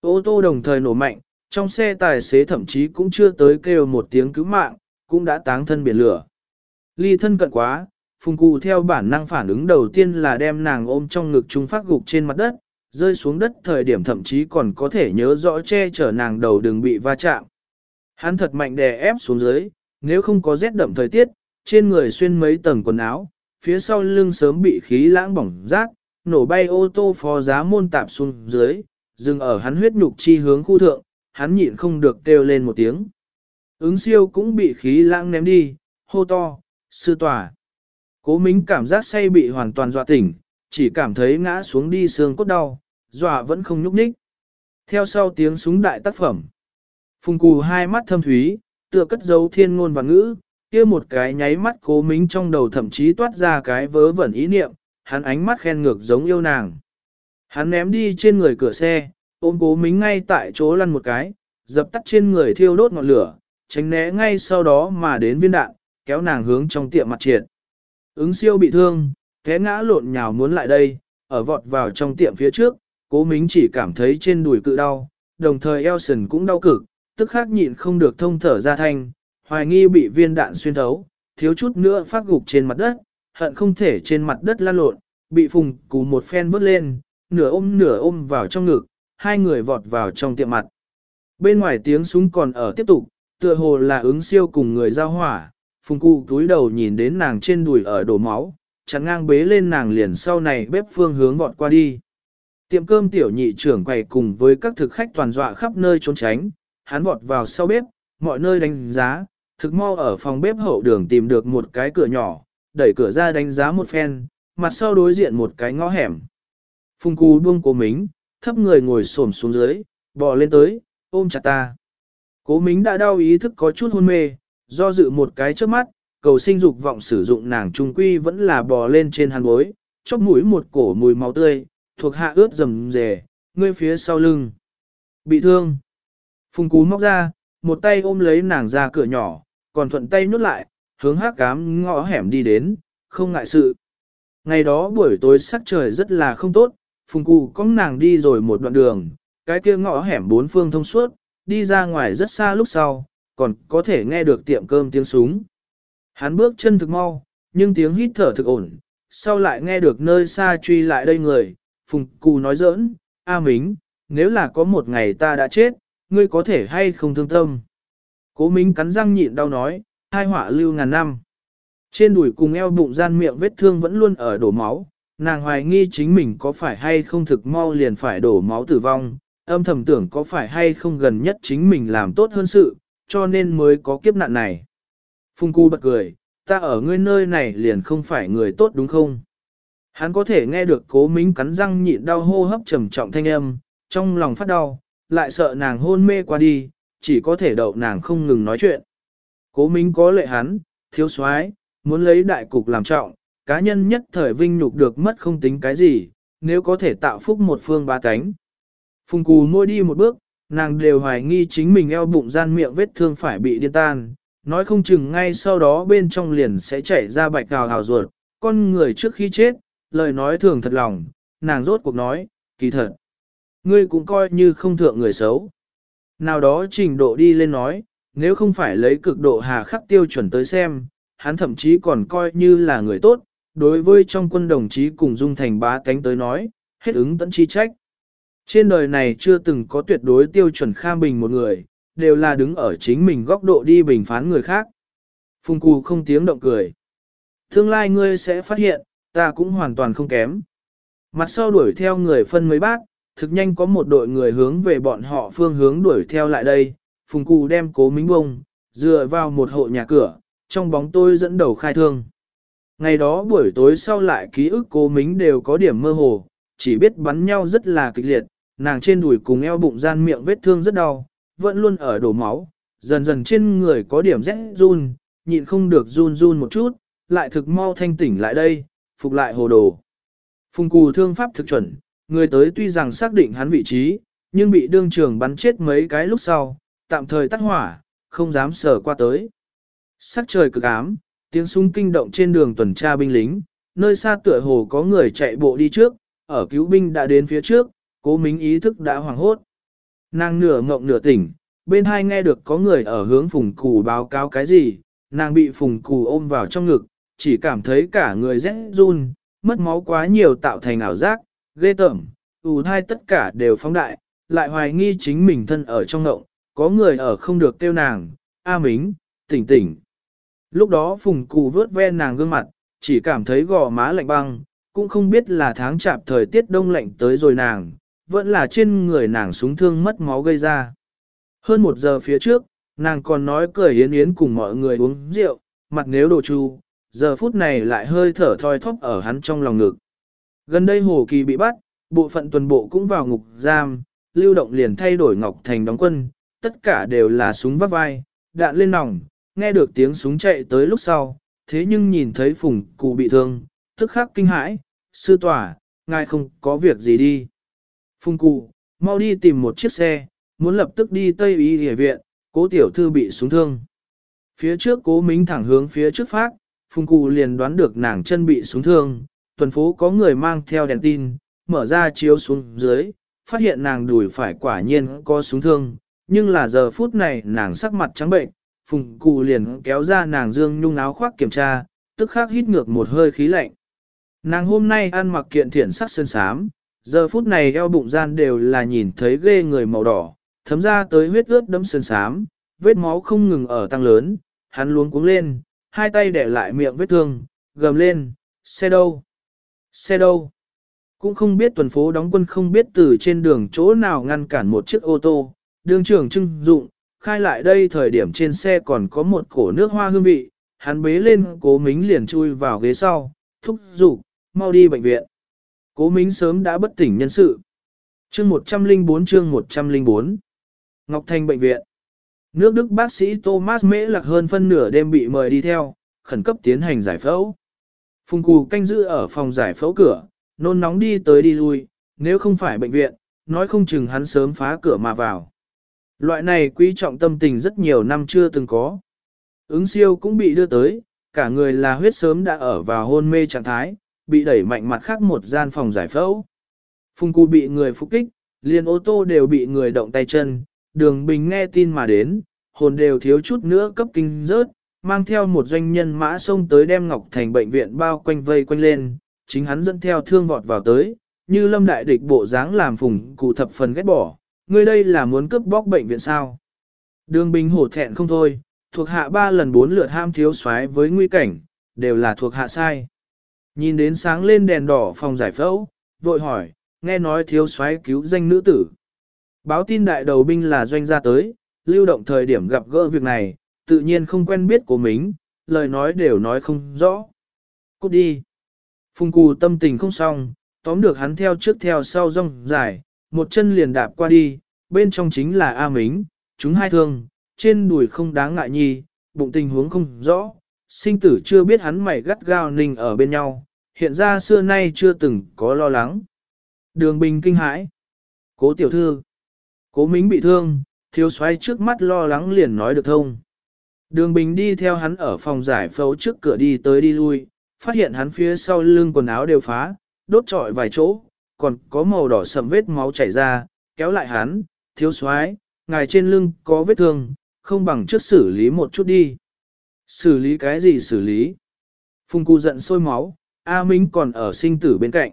Ô tô đồng thời nổ mạnh, trong xe tài xế thậm chí cũng chưa tới kêu một tiếng cứu mạng, cũng đã táng thân biển lửa. Ly thân cận quá, Phùng Cụ theo bản năng phản ứng đầu tiên là đem nàng ôm trong ngực trung phát gục trên mặt đất, rơi xuống đất thời điểm thậm chí còn có thể nhớ rõ che chở nàng đầu đừng bị va chạm. Hắn thật mạnh đè ép xuống dưới, nếu không có rét đậm thời tiết, trên người xuyên mấy tầng quần áo, phía sau lưng sớm bị khí lãng bỏng rác, nổ bay ô tô phó giá môn tạp xuống dưới, dừng ở hắn huyết nhục chi hướng khu thượng, hắn nhịn không được kêu lên một tiếng. Ứng siêu cũng bị khí lãng ném đi, hô to, sư tòa. Cố mính cảm giác say bị hoàn toàn dọa tỉnh, chỉ cảm thấy ngã xuống đi xương cốt đau, dọa vẫn không nhúc nhích. Theo sau tiếng súng đại tác phẩm. Phùng cù hai mắt thâm thúy, tựa cất dấu thiên ngôn và ngữ, kia một cái nháy mắt cố mính trong đầu thậm chí toát ra cái vớ vẩn ý niệm, hắn ánh mắt khen ngược giống yêu nàng. Hắn ném đi trên người cửa xe, ôm cố mính ngay tại chỗ lăn một cái, dập tắt trên người thiêu đốt ngọn lửa, tránh né ngay sau đó mà đến viên đạn, kéo nàng hướng trong tiệm mặt triệt. Ứng siêu bị thương, té ngã lộn nhào muốn lại đây, ở vọt vào trong tiệm phía trước, cố mính chỉ cảm thấy trên đùi cự đau, đồng thời eo sần cũng đau cực, tức khắc nhịn không được thông thở ra thanh, hoài nghi bị viên đạn xuyên thấu, thiếu chút nữa phát gục trên mặt đất, hận không thể trên mặt đất lan lộn, bị phùng cú một phen vớt lên, nửa ôm nửa ôm vào trong ngực, hai người vọt vào trong tiệm mặt. Bên ngoài tiếng súng còn ở tiếp tục, tựa hồ là ứng siêu cùng người giao hỏa, phùng cụ túi đầu nhìn đến nàng trên đùi ở đổ máu, chẳng ngang bế lên nàng liền sau này bếp phương hướng vọt qua đi. Tiệm cơm tiểu nhị trưởng quầy cùng với các thực khách toàn dọa khắp nơi trốn tránh, hắn vọt vào sau bếp, mọi nơi đánh giá, thực mau ở phòng bếp hậu đường tìm được một cái cửa nhỏ, đẩy cửa ra đánh giá một phen, mặt sau đối diện một cái ngõ hẻm. Phùng cù buông cố mính, thấp người ngồi xổm xuống dưới, bò lên tới, ôm chặt ta. Cố mính đã đau ý thức có chút hôn mê, do dự một cái trước mắt, cầu sinh dục vọng sử dụng nàng trung quy vẫn là bò lên trên hàn bối, chóp mũi một cổ mùi máu tươi, thuộc hạ ướt rầm rề, ngươi phía sau lưng. Bị thương. Phùng cú móc ra, một tay ôm lấy nàng ra cửa nhỏ, còn thuận tay nhốt lại, hướng hát cám ngõ hẻm đi đến, không ngại sự. Ngày đó buổi tối sắc trời rất là không tốt, phùng cụ có nàng đi rồi một đoạn đường, cái kia ngõ hẻm bốn phương thông suốt, đi ra ngoài rất xa lúc sau, còn có thể nghe được tiệm cơm tiếng súng. Hắn bước chân thực mau, nhưng tiếng hít thở thực ổn, sau lại nghe được nơi xa truy lại đây người, phùng cụ nói giỡn, A Mính, nếu là có một ngày ta đã chết, ngươi có thể hay không thương tâm. Cố Mính cắn răng nhịn đau nói, hai họa lưu ngàn năm. Trên đùi cùng eo bụng gian miệng vết thương vẫn luôn ở đổ máu, nàng hoài nghi chính mình có phải hay không thực mau liền phải đổ máu tử vong, âm thầm tưởng có phải hay không gần nhất chính mình làm tốt hơn sự, cho nên mới có kiếp nạn này. Phung cu bật cười, ta ở ngươi nơi này liền không phải người tốt đúng không? Hắn có thể nghe được cố mính cắn răng nhịn đau hô hấp trầm trọng thanh âm, trong lòng phát đau, lại sợ nàng hôn mê qua đi, chỉ có thể đậu nàng không ngừng nói chuyện. Cố Minh có lệ hắn, thiếu soái muốn lấy đại cục làm trọng, cá nhân nhất thời vinh nhục được mất không tính cái gì, nếu có thể tạo phúc một phương ba cánh. Phùng cù môi đi một bước, nàng đều hoài nghi chính mình eo bụng gian miệng vết thương phải bị điên tan, nói không chừng ngay sau đó bên trong liền sẽ chảy ra bạch cào hào ruột, con người trước khi chết, lời nói thường thật lòng, nàng rốt cuộc nói, kỳ thật. Ngươi cũng coi như không thượng người xấu. Nào đó trình độ đi lên nói, nếu không phải lấy cực độ hà khắc tiêu chuẩn tới xem, hắn thậm chí còn coi như là người tốt, đối với trong quân đồng chí cùng dung thành bá cánh tới nói, hết ứng tận chi trách. Trên đời này chưa từng có tuyệt đối tiêu chuẩn kham bình một người, đều là đứng ở chính mình góc độ đi bình phán người khác. Phùng cù không tiếng động cười. Tương lai ngươi sẽ phát hiện, ta cũng hoàn toàn không kém. Mặt sau đuổi theo người phân mấy bác, thực nhanh có một đội người hướng về bọn họ phương hướng đuổi theo lại đây, phùng cù đem cố mính bông, dựa vào một hộ nhà cửa, trong bóng tôi dẫn đầu khai thương. Ngày đó buổi tối sau lại ký ức cố mính đều có điểm mơ hồ, chỉ biết bắn nhau rất là kịch liệt, nàng trên đùi cùng eo bụng gian miệng vết thương rất đau, vẫn luôn ở đổ máu, dần dần trên người có điểm rét run, nhịn không được run run một chút, lại thực mau thanh tỉnh lại đây, phục lại hồ đồ. Phùng cù thương pháp thực chuẩn, người tới tuy rằng xác định hắn vị trí, nhưng bị đương trường bắn chết mấy cái lúc sau, tạm thời tắt hỏa, không dám sờ qua tới. Sắc trời cực ám, tiếng súng kinh động trên đường tuần tra binh lính, nơi xa tựa hồ có người chạy bộ đi trước, ở cứu binh đã đến phía trước, cố mính ý thức đã hoảng hốt. Nàng nửa ngộng nửa tỉnh, bên hai nghe được có người ở hướng phùng cù báo cáo cái gì, nàng bị phùng cù ôm vào trong ngực, chỉ cảm thấy cả người rét run, mất máu quá nhiều tạo thành ảo giác, ghê tởm, ù thai tất cả đều phóng đại, lại hoài nghi chính mình thân ở trong ngộng, có người ở không được kêu nàng, A Mính, tỉnh tỉnh. Lúc đó phùng cù vớt ve nàng gương mặt, chỉ cảm thấy gò má lạnh băng, cũng không biết là tháng chạp thời tiết đông lạnh tới rồi nàng, vẫn là trên người nàng súng thương mất máu gây ra. Hơn một giờ phía trước, nàng còn nói cười yến yến cùng mọi người uống rượu, mặt nếu đồ chu, giờ phút này lại hơi thở thoi thóp ở hắn trong lòng ngực. Gần đây Hồ Kỳ bị bắt, bộ phận tuần bộ cũng vào ngục giam, lưu động liền thay đổi Ngọc Thành đóng quân, tất cả đều là súng vắt vai, đạn lên nòng, nghe được tiếng súng chạy tới lúc sau, thế nhưng nhìn thấy phùng cụ bị thương, tức khắc kinh hãi, sư tỏa, ngài không có việc gì đi. Phùng cụ, mau đi tìm một chiếc xe, muốn lập tức đi Tây Y Hệ viện, cố tiểu thư bị súng thương. Phía trước cố mính thẳng hướng phía trước phát, phùng cụ liền đoán được nàng chân bị súng thương, tuần phố có người mang theo đèn tin, mở ra chiếu xuống dưới, phát hiện nàng đùi phải quả nhiên có súng thương, nhưng là giờ phút này nàng sắc mặt trắng bệnh, phùng cụ liền kéo ra nàng dương nhung áo khoác kiểm tra, tức khắc hít ngược một hơi khí lạnh. Nàng hôm nay ăn mặc kiện thiện sắc sơn sám, giờ phút này eo bụng gian đều là nhìn thấy ghê người màu đỏ, thấm ra tới huyết ướt đẫm sơn sám, vết máu không ngừng ở tăng lớn, hắn luống cuống lên, hai tay để lại miệng vết thương, gầm lên, xe đâu? Xe đâu? Cũng không biết tuần phố đóng quân không biết từ trên đường chỗ nào ngăn cản một chiếc ô tô, đường trưởng trưng dụng, khai lại đây thời điểm trên xe còn có một cổ nước hoa hương vị, hắn bế lên cố mính liền chui vào ghế sau, thúc giục, mau đi bệnh viện. Cố mính sớm đã bất tỉnh nhân sự. Chương 104 chương 104 Ngọc Thành bệnh viện Nước Đức bác sĩ Thomas Mễ lạc hơn phân nửa đêm bị mời đi theo, khẩn cấp tiến hành giải phẫu. Phùng cù canh giữ ở phòng giải phẫu cửa, nôn nóng đi tới đi lui, nếu không phải bệnh viện, nói không chừng hắn sớm phá cửa mà vào. Loại này quý trọng tâm tình rất nhiều năm chưa từng có. Ứng siêu cũng bị đưa tới, cả người là huyết sớm đã ở vào hôn mê trạng thái, bị đẩy mạnh mặt khác một gian phòng giải phẫu. Phùng Cù bị người phục kích, liền ô tô đều bị người động tay chân, đường bình nghe tin mà đến, hồn đều thiếu chút nữa cấp kinh rớt, mang theo một doanh nhân mã xông tới đem Ngọc Thành bệnh viện bao quanh vây quanh lên, chính hắn dẫn theo thương vọt vào tới, như lâm đại địch bộ dáng làm phùng cụ thập phần ghét bỏ, ngươi đây là muốn cướp bóc bệnh viện sao. Đường bình hổ thẹn không thôi, thuộc hạ ba lần bốn lượt ham thiếu soái với nguy cảnh, đều là thuộc hạ sai. Nhìn đến sáng lên đèn đỏ phòng giải phẫu, vội hỏi, nghe nói thiếu soái cứu danh nữ tử. Báo tin đại đầu binh là doanh gia tới, lưu động thời điểm gặp gỡ việc này, tự nhiên không quen biết của mình, lời nói đều nói không rõ. Cút đi. Phùng cù tâm tình không xong, tóm được hắn theo trước theo sau rong dài, một chân liền đạp qua đi, bên trong chính là A Mính, chúng hai thương, trên đùi không đáng ngại nhi, bụng tình huống không rõ, sinh tử chưa biết hắn mày gắt gao ninh ở bên nhau, hiện ra xưa nay chưa từng có lo lắng. Đường bình kinh hãi. Cố tiểu thư. Cố mính bị thương, thiếu xoay trước mắt lo lắng liền nói được thông. Đường bình đi theo hắn ở phòng giải phẫu trước cửa đi tới đi lui, phát hiện hắn phía sau lưng quần áo đều phá, đốt trọi vài chỗ, còn có màu đỏ sầm vết máu chảy ra, kéo lại hắn, thiếu soái, ngài trên lưng có vết thương, không bằng trước xử lý một chút đi. Xử lý cái gì xử lý? Phùng cù giận sôi máu, A Minh còn ở sinh tử bên cạnh.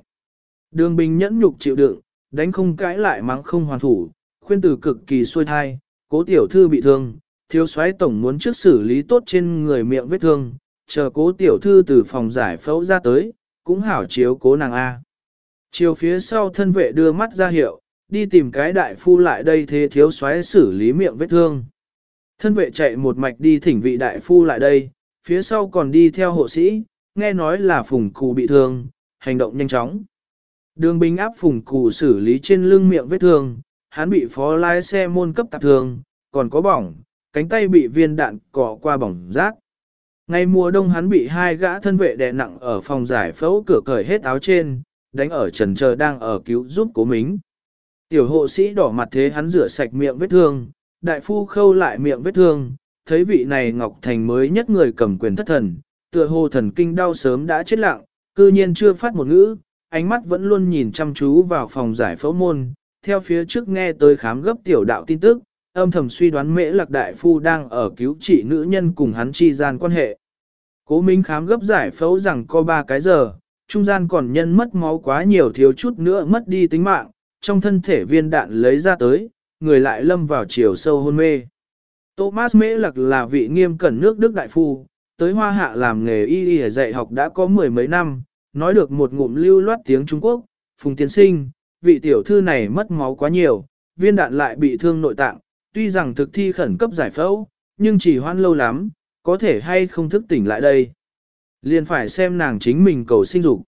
Đường Bình nhẫn nhục chịu đựng, đánh không cãi lại mắng không hoàn thủ, khuyên tử cực kỳ xuôi thai, cố tiểu thư bị thương, thiếu soái tổng muốn trước xử lý tốt trên người miệng vết thương, chờ cố tiểu thư từ phòng giải phẫu ra tới, cũng hảo chiếu cố nàng A. Chiều phía sau thân vệ đưa mắt ra hiệu, đi tìm cái đại phu lại đây thế thiếu soái xử lý miệng vết thương. Thân vệ chạy một mạch đi thỉnh vị đại phu lại đây, phía sau còn đi theo hộ sĩ, nghe nói là phùng cù bị thương, hành động nhanh chóng. Đường binh áp phùng cù xử lý trên lưng miệng vết thương, hắn bị phó lái xe môn cấp tạp thương, còn có bỏng, cánh tay bị viên đạn cọ qua bỏng rác. Ngày mùa đông hắn bị hai gã thân vệ đè nặng ở phòng giải phẫu cửa cởi hết áo trên, đánh ở trần chờ đang ở cứu giúp cố mính. Tiểu hộ sĩ đỏ mặt thế hắn rửa sạch miệng vết thương, đại phu khâu lại miệng vết thương, thấy vị này Ngọc Thành mới nhất người cầm quyền thất thần, tựa hồ thần kinh đau sớm đã chết lặng, cư nhiên chưa phát một ngữ, ánh mắt vẫn luôn nhìn chăm chú vào phòng giải phẫu môn, theo phía trước nghe tới khám gấp tiểu đạo tin tức, âm thầm suy đoán mễ lạc đại phu đang ở cứu trị nữ nhân cùng hắn chi gian quan hệ. Cố Minh khám gấp giải phẫu rằng có 3 cái giờ, trung gian còn nhân mất máu quá nhiều thiếu chút nữa mất đi tính mạng, trong thân thể viên đạn lấy ra tới, người lại lâm vào chiều sâu hôn mê. Thomas Mễ Lạc là vị nghiêm cẩn nước Đức đại phu, tới hoa hạ làm nghề y y dạy học đã có mười mấy năm, nói được một ngụm lưu loát tiếng Trung Quốc, phùng tiến sinh, vị tiểu thư này mất máu quá nhiều, viên đạn lại bị thương nội tạng, tuy rằng thực thi khẩn cấp giải phẫu, nhưng chỉ hoan lâu lắm, có thể hay không thức tỉnh lại đây. Liền phải xem nàng chính mình cầu sinh dục.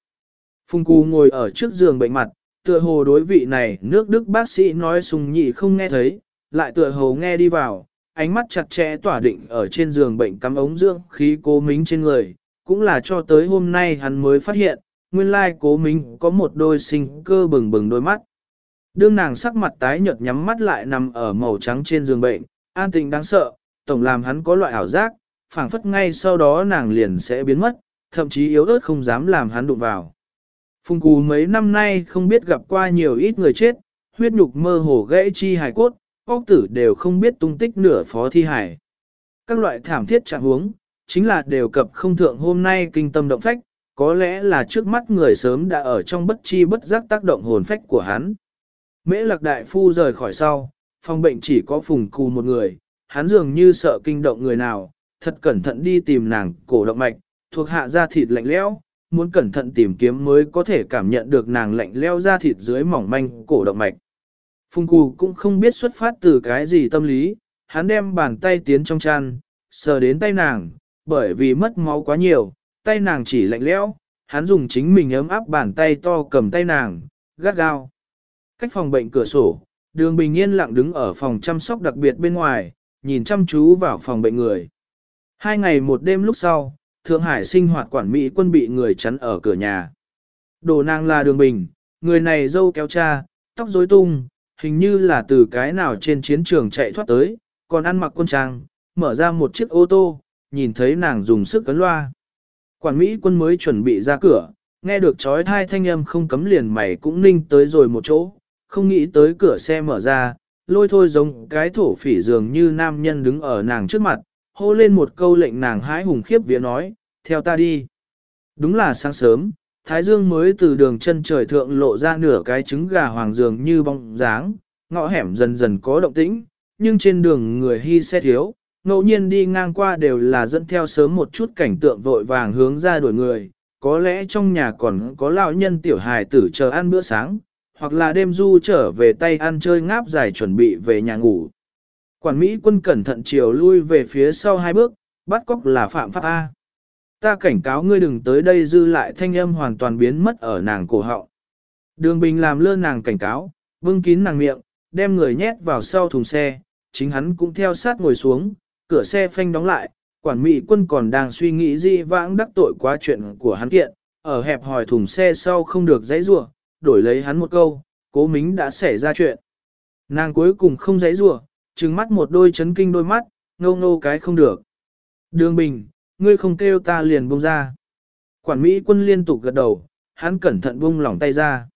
Phùng Cú ngồi ở trước giường bệnh mặt, tựa hồ đối vị này nước Đức bác sĩ nói sùng nhị không nghe thấy, lại tựa hồ nghe đi vào, ánh mắt chặt chẽ tỏa định ở trên giường bệnh cắm ống dưỡng khí cố mính trên người, cũng là cho tới hôm nay hắn mới phát hiện, nguyên lai cố mính có một đôi sinh cơ bừng bừng đôi mắt. Đương nàng sắc mặt tái nhợt nhắm mắt lại nằm ở màu trắng trên giường bệnh, an tình đáng sợ, tổng làm hắn có loại ảo giác, phảng phất ngay sau đó nàng liền sẽ biến mất, thậm chí yếu ớt không dám làm hắn đụng vào. Phùng Cú mấy năm nay không biết gặp qua nhiều ít người chết, huyết nhục mơ hồ gãy chi hài cốt, óc tử đều không biết tung tích nửa phó thi hài. Các loại thảm thiết trạng huống, chính là đều cập không thượng hôm nay kinh tâm động phách, có lẽ là trước mắt người sớm đã ở trong bất chi bất giác tác động hồn phách của hắn. Mễ lạc đại phu rời khỏi sau, phòng bệnh chỉ có phùng cù một người, hắn dường như sợ kinh động người nào, thật cẩn thận đi tìm nàng cổ động mạch, thuộc hạ da thịt lạnh lẽo, muốn cẩn thận tìm kiếm mới có thể cảm nhận được nàng lạnh lẽo da thịt dưới mỏng manh cổ động mạch. Phùng cù cũng không biết xuất phát từ cái gì tâm lý, hắn đem bàn tay tiến trong chăn, sờ đến tay nàng, bởi vì mất máu quá nhiều, tay nàng chỉ lạnh lẽo, hắn dùng chính mình ấm áp bàn tay to cầm tay nàng, gắt gao. Cách phòng bệnh cửa sổ, đường bình yên lặng đứng ở phòng chăm sóc đặc biệt bên ngoài, nhìn chăm chú vào phòng bệnh người. Hai ngày một đêm lúc sau, Thượng Hải sinh hoạt quản Mỹ quân bị người chắn ở cửa nhà. Đồ nàng là đường bình, người này dâu kéo cha, tóc rối tung, hình như là từ cái nào trên chiến trường chạy thoát tới, còn ăn mặc quân trang, mở ra một chiếc ô tô, nhìn thấy nàng dùng sức cấn loa. Quản Mỹ quân mới chuẩn bị ra cửa, nghe được trói thai thanh âm không cấm liền mày cũng ninh tới rồi một chỗ, không nghĩ tới cửa xe mở ra, lôi thôi giống cái thổ phỉ dường như nam nhân đứng ở nàng trước mặt, hô lên một câu lệnh nàng hái hùng khiếp vía nói, theo ta đi. Đúng là sáng sớm, Thái Dương mới từ đường chân trời thượng lộ ra nửa cái trứng gà hoàng dường như bóng dáng, ngõ hẻm dần dần có động tĩnh, nhưng trên đường người hy xe thiếu, ngẫu nhiên đi ngang qua đều là dẫn theo sớm một chút cảnh tượng vội vàng hướng ra đuổi người, có lẽ trong nhà còn có lão nhân tiểu hài tử chờ ăn bữa sáng, hoặc là đêm du trở về tay ăn chơi ngáp dài chuẩn bị về nhà ngủ. Quản Mỹ quân cẩn thận chiều lui về phía sau hai bước, bắt cóc là phạm pháp A. Ta cảnh cáo ngươi đừng tới đây dư lại thanh âm hoàn toàn biến mất ở nàng cổ họng. Đường Bình làm lơ nàng cảnh cáo, vương kín nàng miệng, đem người nhét vào sau thùng xe, chính hắn cũng theo sát ngồi xuống, cửa xe phanh đóng lại, quản mỹ quân còn đang suy nghĩ di vãng đắc tội quá chuyện của hắn kiện, ở hẹp hỏi thùng xe sau không được dãy rủa đổi lấy hắn một câu, cố mính đã xảy ra chuyện. Nàng cuối cùng không dãy rủa trừng mắt một đôi chấn kinh đôi mắt, ngâu ngô cái không được. Đường Bình, ngươi không kêu ta liền buông ra. Quản Mỹ quân liên tục gật đầu, hắn cẩn thận buông lỏng tay ra.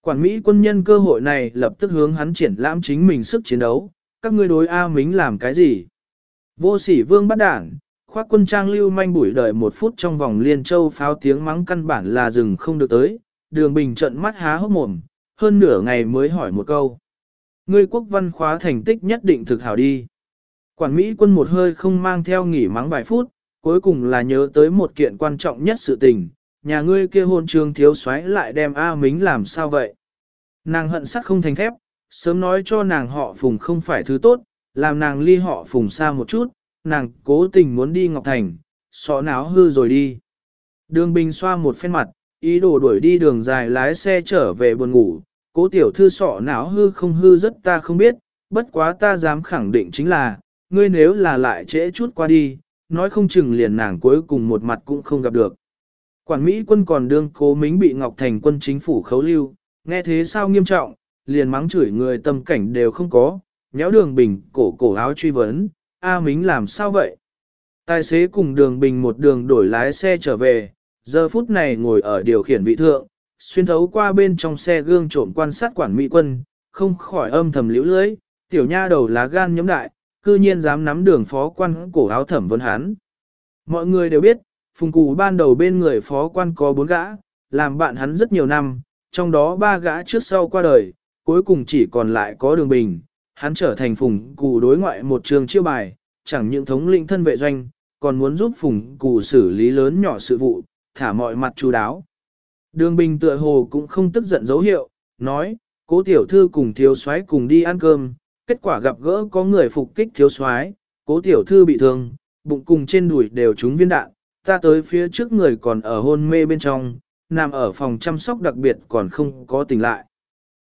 Quản Mỹ quân nhân cơ hội này lập tức hướng hắn triển lãm chính mình sức chiến đấu, các ngươi đối A Mính làm cái gì? Vô sỉ vương bắt đảng, khoác quân trang lưu manh bủi đợi một phút trong vòng liên châu pháo tiếng mắng căn bản là rừng không được tới, đường bình trận mắt há hốc mồm, hơn nửa ngày mới hỏi một câu. Ngươi quốc văn khóa thành tích nhất định thực hảo đi. Quản Mỹ quân một hơi không mang theo nghỉ mắng vài phút, cuối cùng là nhớ tới một kiện quan trọng nhất sự tình, nhà ngươi kia hôn trường thiếu xoáy lại đem A Mính làm sao vậy? Nàng hận sắt không thành thép, sớm nói cho nàng họ phùng không phải thứ tốt, làm nàng ly họ phùng xa một chút, nàng cố tình muốn đi Ngọc Thành, sọ náo hư rồi đi. Đường Bình xoa một phen mặt, ý đồ đuổi đi đường dài lái xe trở về buồn ngủ, cố tiểu thư sọ não hư không hư rất ta không biết, bất quá ta dám khẳng định chính là, ngươi nếu là lại trễ chút qua đi, nói không chừng liền nàng cuối cùng một mặt cũng không gặp được. Quản Mỹ quân còn đương cố mính bị Ngọc Thành quân chính phủ khấu lưu, nghe thế sao nghiêm trọng, liền mắng chửi người tâm cảnh đều không có, nhéo đường bình cổ cổ áo truy vấn, A Mính làm sao vậy? Tài xế cùng đường bình một đường đổi lái xe trở về, giờ phút này ngồi ở điều khiển vị thượng, xuyên thấu qua bên trong xe gương trộm quan sát quản mỹ quân, không khỏi âm thầm liễu lưới, tiểu nha đầu lá gan nhóm đại, cư nhiên dám nắm đường phó quan cổ áo thẩm vấn hắn. Mọi người đều biết, phùng cụ ban đầu bên người phó quan có bốn gã, làm bạn hắn rất nhiều năm, trong đó ba gã trước sau qua đời, cuối cùng chỉ còn lại có đường bình, hắn trở thành phùng cụ đối ngoại một trường chiêu bài, chẳng những thống lĩnh thân vệ doanh, còn muốn giúp phùng cụ xử lý lớn nhỏ sự vụ, thả mọi mặt chú đáo. Đường bình tựa hồ cũng không tức giận dấu hiệu, nói, cố tiểu thư cùng thiếu soái cùng đi ăn cơm, kết quả gặp gỡ có người phục kích thiếu soái, cố tiểu thư bị thương, bụng cùng trên đùi đều trúng viên đạn, ta tới phía trước người còn ở hôn mê bên trong, nằm ở phòng chăm sóc đặc biệt còn không có tỉnh lại.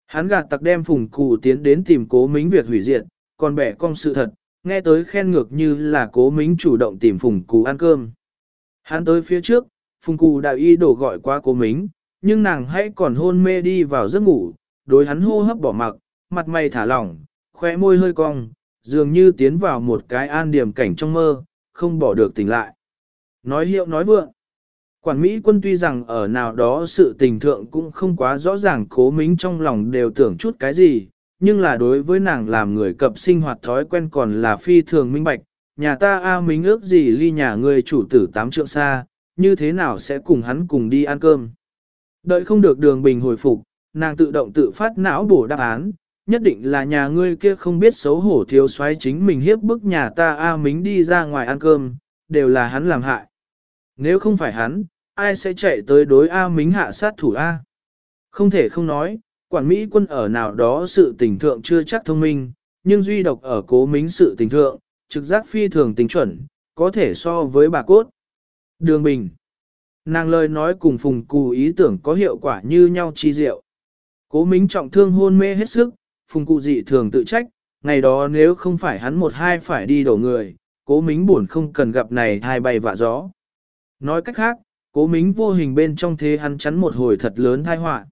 Hắn gạt tặc đem phùng cụ tiến đến tìm cố mính việc hủy diệt, còn bẻ cong sự thật, nghe tới khen ngược như là cố mính chủ động tìm phùng cụ ăn cơm. Hắn tới phía trước, phùng cụ đã y đổ gọi qua cố mính, nhưng nàng hãy còn hôn mê đi vào giấc ngủ, đối hắn hô hấp bỏ mặc, mặt mày thả lỏng, khóe môi hơi cong, dường như tiến vào một cái an điểm cảnh trong mơ, không bỏ được tỉnh lại. Nói hiệu nói vượng. Quản Mỹ quân tuy rằng ở nào đó sự tình thượng cũng không quá rõ ràng cố mính trong lòng đều tưởng chút cái gì, nhưng là đối với nàng làm người cập sinh hoạt thói quen còn là phi thường minh bạch, nhà ta A Mính ước gì ly nhà người chủ tử tám trượng xa, như thế nào sẽ cùng hắn cùng đi ăn cơm. Đợi không được đường bình hồi phục, nàng tự động tự phát não bổ đáp án, nhất định là nhà ngươi kia không biết xấu hổ thiếu soái chính mình hiếp bức nhà ta A Mính đi ra ngoài ăn cơm, đều là hắn làm hại. Nếu không phải hắn, ai sẽ chạy tới đối A Mính hạ sát thủ A? Không thể không nói, quản Mỹ quân ở nào đó sự tình thượng chưa chắc thông minh, nhưng duy độc ở cố mính sự tình thượng, trực giác phi thường tính chuẩn, có thể so với bà cốt. Đường Bình Nàng lời nói cùng phùng cù ý tưởng có hiệu quả như nhau chi diệu. Cố mính trọng thương hôn mê hết sức, phùng cụ dị thường tự trách, ngày đó nếu không phải hắn một hai phải đi đổ người, cố mính buồn không cần gặp này thai bay vạ gió. Nói cách khác, cố mính vô hình bên trong thế hắn chắn một hồi thật lớn thai họa.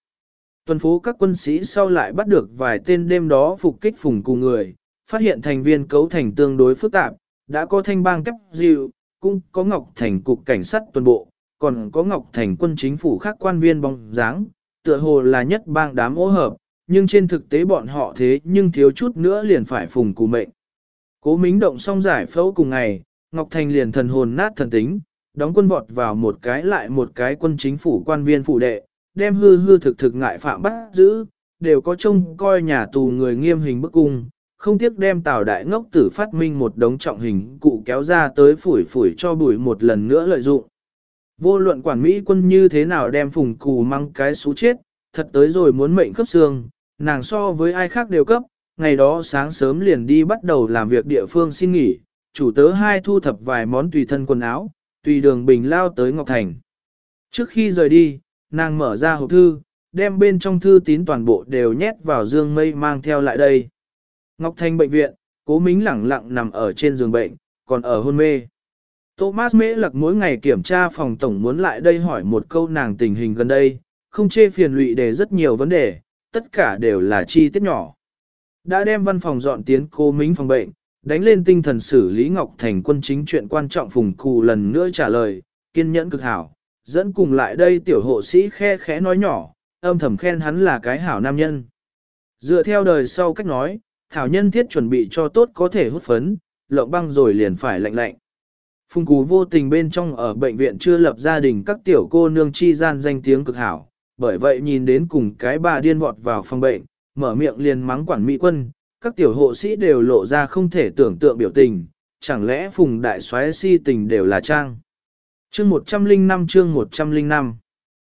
Tuần phố các quân sĩ sau lại bắt được vài tên đêm đó phục kích phùng cụ người, phát hiện thành viên cấu thành tương đối phức tạp, đã có thanh bang kép dịu, cũng có Ngọc Thành cục cảnh sát tuần bộ, còn có Ngọc Thành quân chính phủ khác quan viên bóng dáng, tựa hồ là nhất bang đám ô hợp, nhưng trên thực tế bọn họ thế nhưng thiếu chút nữa liền phải phùng cụ mệnh. Cố Mính động xong giải phẫu cùng ngày, Ngọc Thành liền thần hồn nát thần tính, đóng quân vọt vào một cái lại một cái quân chính phủ quan viên phụ đệ, đem hư hư thực thực ngại phạm bắt giữ, đều có trông coi nhà tù người nghiêm hình bức cung, không tiếc đem tào đại ngốc tử phát minh một đống trọng hình cụ kéo ra tới phủi phủi cho bùi một lần nữa lợi dụng. Vô luận quản Mỹ quân như thế nào đem phùng cù mang cái xú chết, thật tới rồi muốn mệnh cấp xương, nàng so với ai khác đều cấp, ngày đó sáng sớm liền đi bắt đầu làm việc địa phương xin nghỉ, chủ tớ hai thu thập vài món tùy thân quần áo, tùy đường bình lao tới Ngọc Thành. Trước khi rời đi, nàng mở ra hộp thư, đem bên trong thư tín toàn bộ đều nhét vào dương mây mang theo lại đây. Ngọc Thành bệnh viện, cố mính lẳng lặng nằm ở trên giường bệnh, còn ở hôn mê. Thomas Mễ Lặc mỗi ngày kiểm tra phòng tổng muốn lại đây hỏi một câu nàng tình hình gần đây, không chê phiền lụy để rất nhiều vấn đề, tất cả đều là chi tiết nhỏ. Đã đem văn phòng dọn tiến cô Mính phòng bệnh, đánh lên tinh thần xử lý Ngọc Thành quân chính chuyện quan trọng phùng cù lần nữa trả lời, kiên nhẫn cực hảo, dẫn cùng lại đây tiểu hộ sĩ khe khẽ nói nhỏ, âm thầm khen hắn là cái hảo nam nhân. Dựa theo đời sau cách nói, thảo nhân thiết chuẩn bị cho tốt có thể hút phấn, lộng băng rồi liền phải lạnh lạnh. Phùng cú vô tình bên trong ở bệnh viện chưa lập gia đình các tiểu cô nương chi gian danh tiếng cực hảo, bởi vậy nhìn đến cùng cái bà điên vọt vào phòng bệnh, mở miệng liền mắng quản mỹ quân, các tiểu hộ sĩ đều lộ ra không thể tưởng tượng biểu tình, chẳng lẽ phùng đại soái si tình đều là trang. Chương 105 chương 105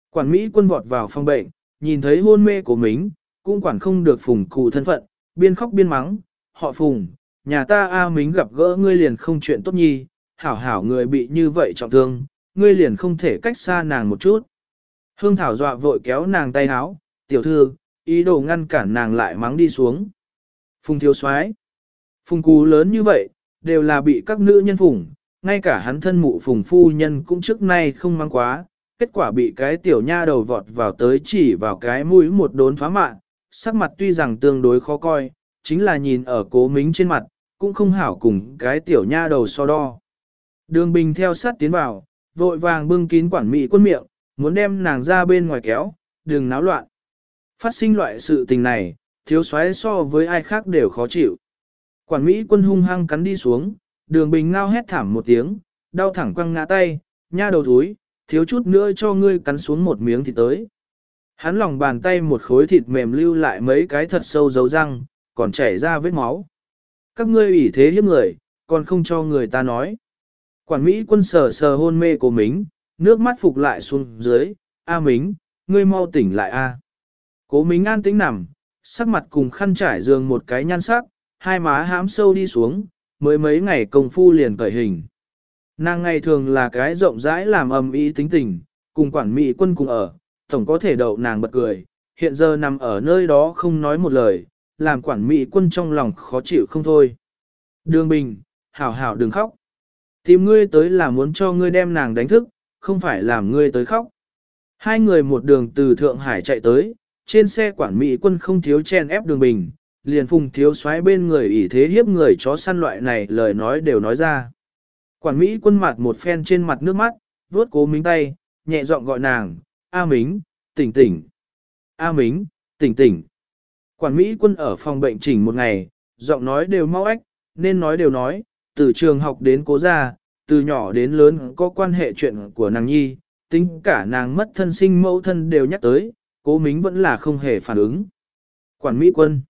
Quản Mỹ quân vọt vào phòng bệnh, nhìn thấy hôn mê của mình, cũng quản không được phùng cụ thân phận, biên khóc biên mắng, họ phùng, nhà ta A Mính gặp gỡ ngươi liền không chuyện tốt nhi, hảo hảo người bị như vậy trọng thương, ngươi liền không thể cách xa nàng một chút. Hương Thảo dọa vội kéo nàng tay háo, tiểu thư, ý đồ ngăn cản nàng lại mắng đi xuống. Phùng thiếu soái Phùng cú lớn như vậy, đều là bị các nữ nhân phùng, ngay cả hắn thân mụ phùng phu nhân cũng trước nay không mang quá, kết quả bị cái tiểu nha đầu vọt vào tới chỉ vào cái mũi một đốn phá mạng, sắc mặt tuy rằng tương đối khó coi, chính là nhìn ở cố mính trên mặt, cũng không hảo cùng cái tiểu nha đầu so đo. Đường bình theo sát tiến vào, vội vàng bưng kín quản mỹ quân miệng, muốn đem nàng ra bên ngoài kéo, đừng náo loạn. Phát sinh loại sự tình này, thiếu soái so với ai khác đều khó chịu. Quản Mỹ quân hung hăng cắn đi xuống, đường bình ngao hét thảm một tiếng, đau thẳng quăng ngã tay, nha đầu túi, thiếu chút nữa cho ngươi cắn xuống một miếng thì tới. Hắn lòng bàn tay một khối thịt mềm lưu lại mấy cái thật sâu dấu răng, còn chảy ra vết máu. Các ngươi ủy thế hiếp người, còn không cho người ta nói. Quản Mỹ quân sờ sờ hôn mê của Mính, nước mắt phục lại xuống dưới, A Mính, ngươi mau tỉnh lại A. Cố Mính an tĩnh nằm, sắc mặt cùng khăn trải giường một cái nhan sắc, hai má hãm sâu đi xuống, mới mấy ngày công phu liền cởi hình. Nàng ngày thường là cái rộng rãi làm ầm ý tính tình, cùng quản mỹ quân cùng ở, tổng có thể đậu nàng bật cười, hiện giờ nằm ở nơi đó không nói một lời, làm quản mỹ quân trong lòng khó chịu không thôi. Đường Bình, hảo hảo đừng khóc. Tìm ngươi tới là muốn cho ngươi đem nàng đánh thức, không phải làm ngươi tới khóc. Hai người một đường từ Thượng Hải chạy tới, trên xe quản mỹ quân không thiếu chen ép đường Bình, liền phùng thiếu xoáy bên người ỷ thế hiếp người chó săn loại này lời nói đều nói ra. Quản Mỹ quân mặt một phen trên mặt nước mắt, vuốt cố mính tay, nhẹ giọng gọi nàng, A Mính, tỉnh tỉnh. A Mính, tỉnh tỉnh. Quản Mỹ quân ở phòng bệnh chỉnh một ngày, giọng nói đều mau ách, nên nói đều nói, từ trường học đến cố gia, từ nhỏ đến lớn có quan hệ chuyện của nàng nhi, tính cả nàng mất thân sinh mẫu thân đều nhắc tới, cố mính vẫn là không hề phản ứng. Quản Mỹ quân,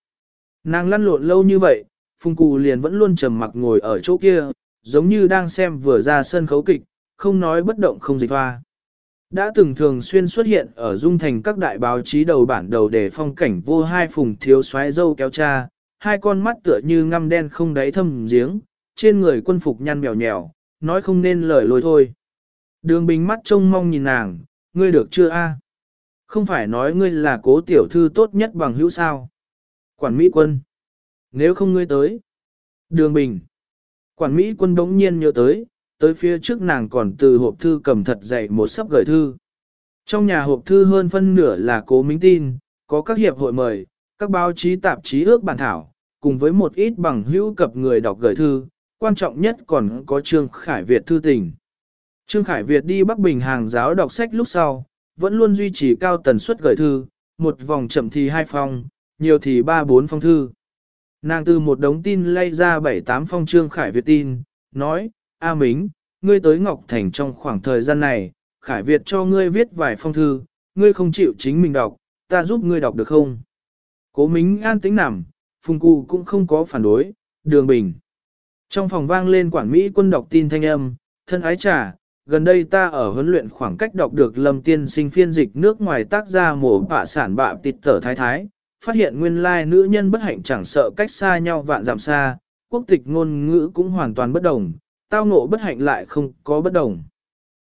nàng lăn lộn lâu như vậy, Phùng Cù liền vẫn luôn trầm mặc ngồi ở chỗ kia, giống như đang xem vừa ra sân khấu kịch, không nói bất động không dịch hoa. Đã từng thường xuyên xuất hiện ở dung thành các đại báo chí đầu bản đầu để phong cảnh vô hai phùng thiếu xoáy dâu kéo cha, hai con mắt tựa như ngăm đen không đáy thâm giếng, trên người quân phục nhăn mèo nhèo, nói không nên lời lôi thôi. Đường bình mắt trông mong nhìn nàng, ngươi được chưa a? Không phải nói ngươi là cố tiểu thư tốt nhất bằng hữu sao. Quản Mỹ quân. Nếu không ngươi tới. Đường bình. Quản Mỹ quân đống nhiên nhớ tới, tới phía trước nàng còn từ hộp thư cầm thật dậy một sắp gửi thư. Trong nhà hộp thư hơn phân nửa là cố minh tin, có các hiệp hội mời, các báo chí tạp chí ước bản thảo, cùng với một ít bằng hữu cập người đọc gửi thư, quan trọng nhất còn có Trương Khải Việt thư tình. Trương Khải Việt đi Bắc Bình hàng giáo đọc sách lúc sau, vẫn luôn duy trì cao tần suất gửi thư, một vòng chậm thì hai phong, nhiều thì ba bốn phong thư. Nàng từ một đống tin lay ra bảy tám phong trương Khải Việt tin, nói, A Mính, ngươi tới Ngọc Thành trong khoảng thời gian này, Khải Việt cho ngươi viết vài phong thư, ngươi không chịu chính mình đọc, ta giúp ngươi đọc được không? Cố Mính an tĩnh nằm, Phùng Cụ cũng không có phản đối, đường bình. Trong phòng vang lên quản Mỹ quân đọc tin thanh âm, thân ái trà, gần đây ta ở huấn luyện khoảng cách đọc được lâm tiên sinh phiên dịch nước ngoài tác gia mổ bạ sản bạ tịt tở thái thái, phát hiện nguyên lai nữ nhân bất hạnh chẳng sợ cách xa nhau vạn dặm xa, quốc tịch ngôn ngữ cũng hoàn toàn bất đồng, tao ngộ bất hạnh lại không có bất đồng.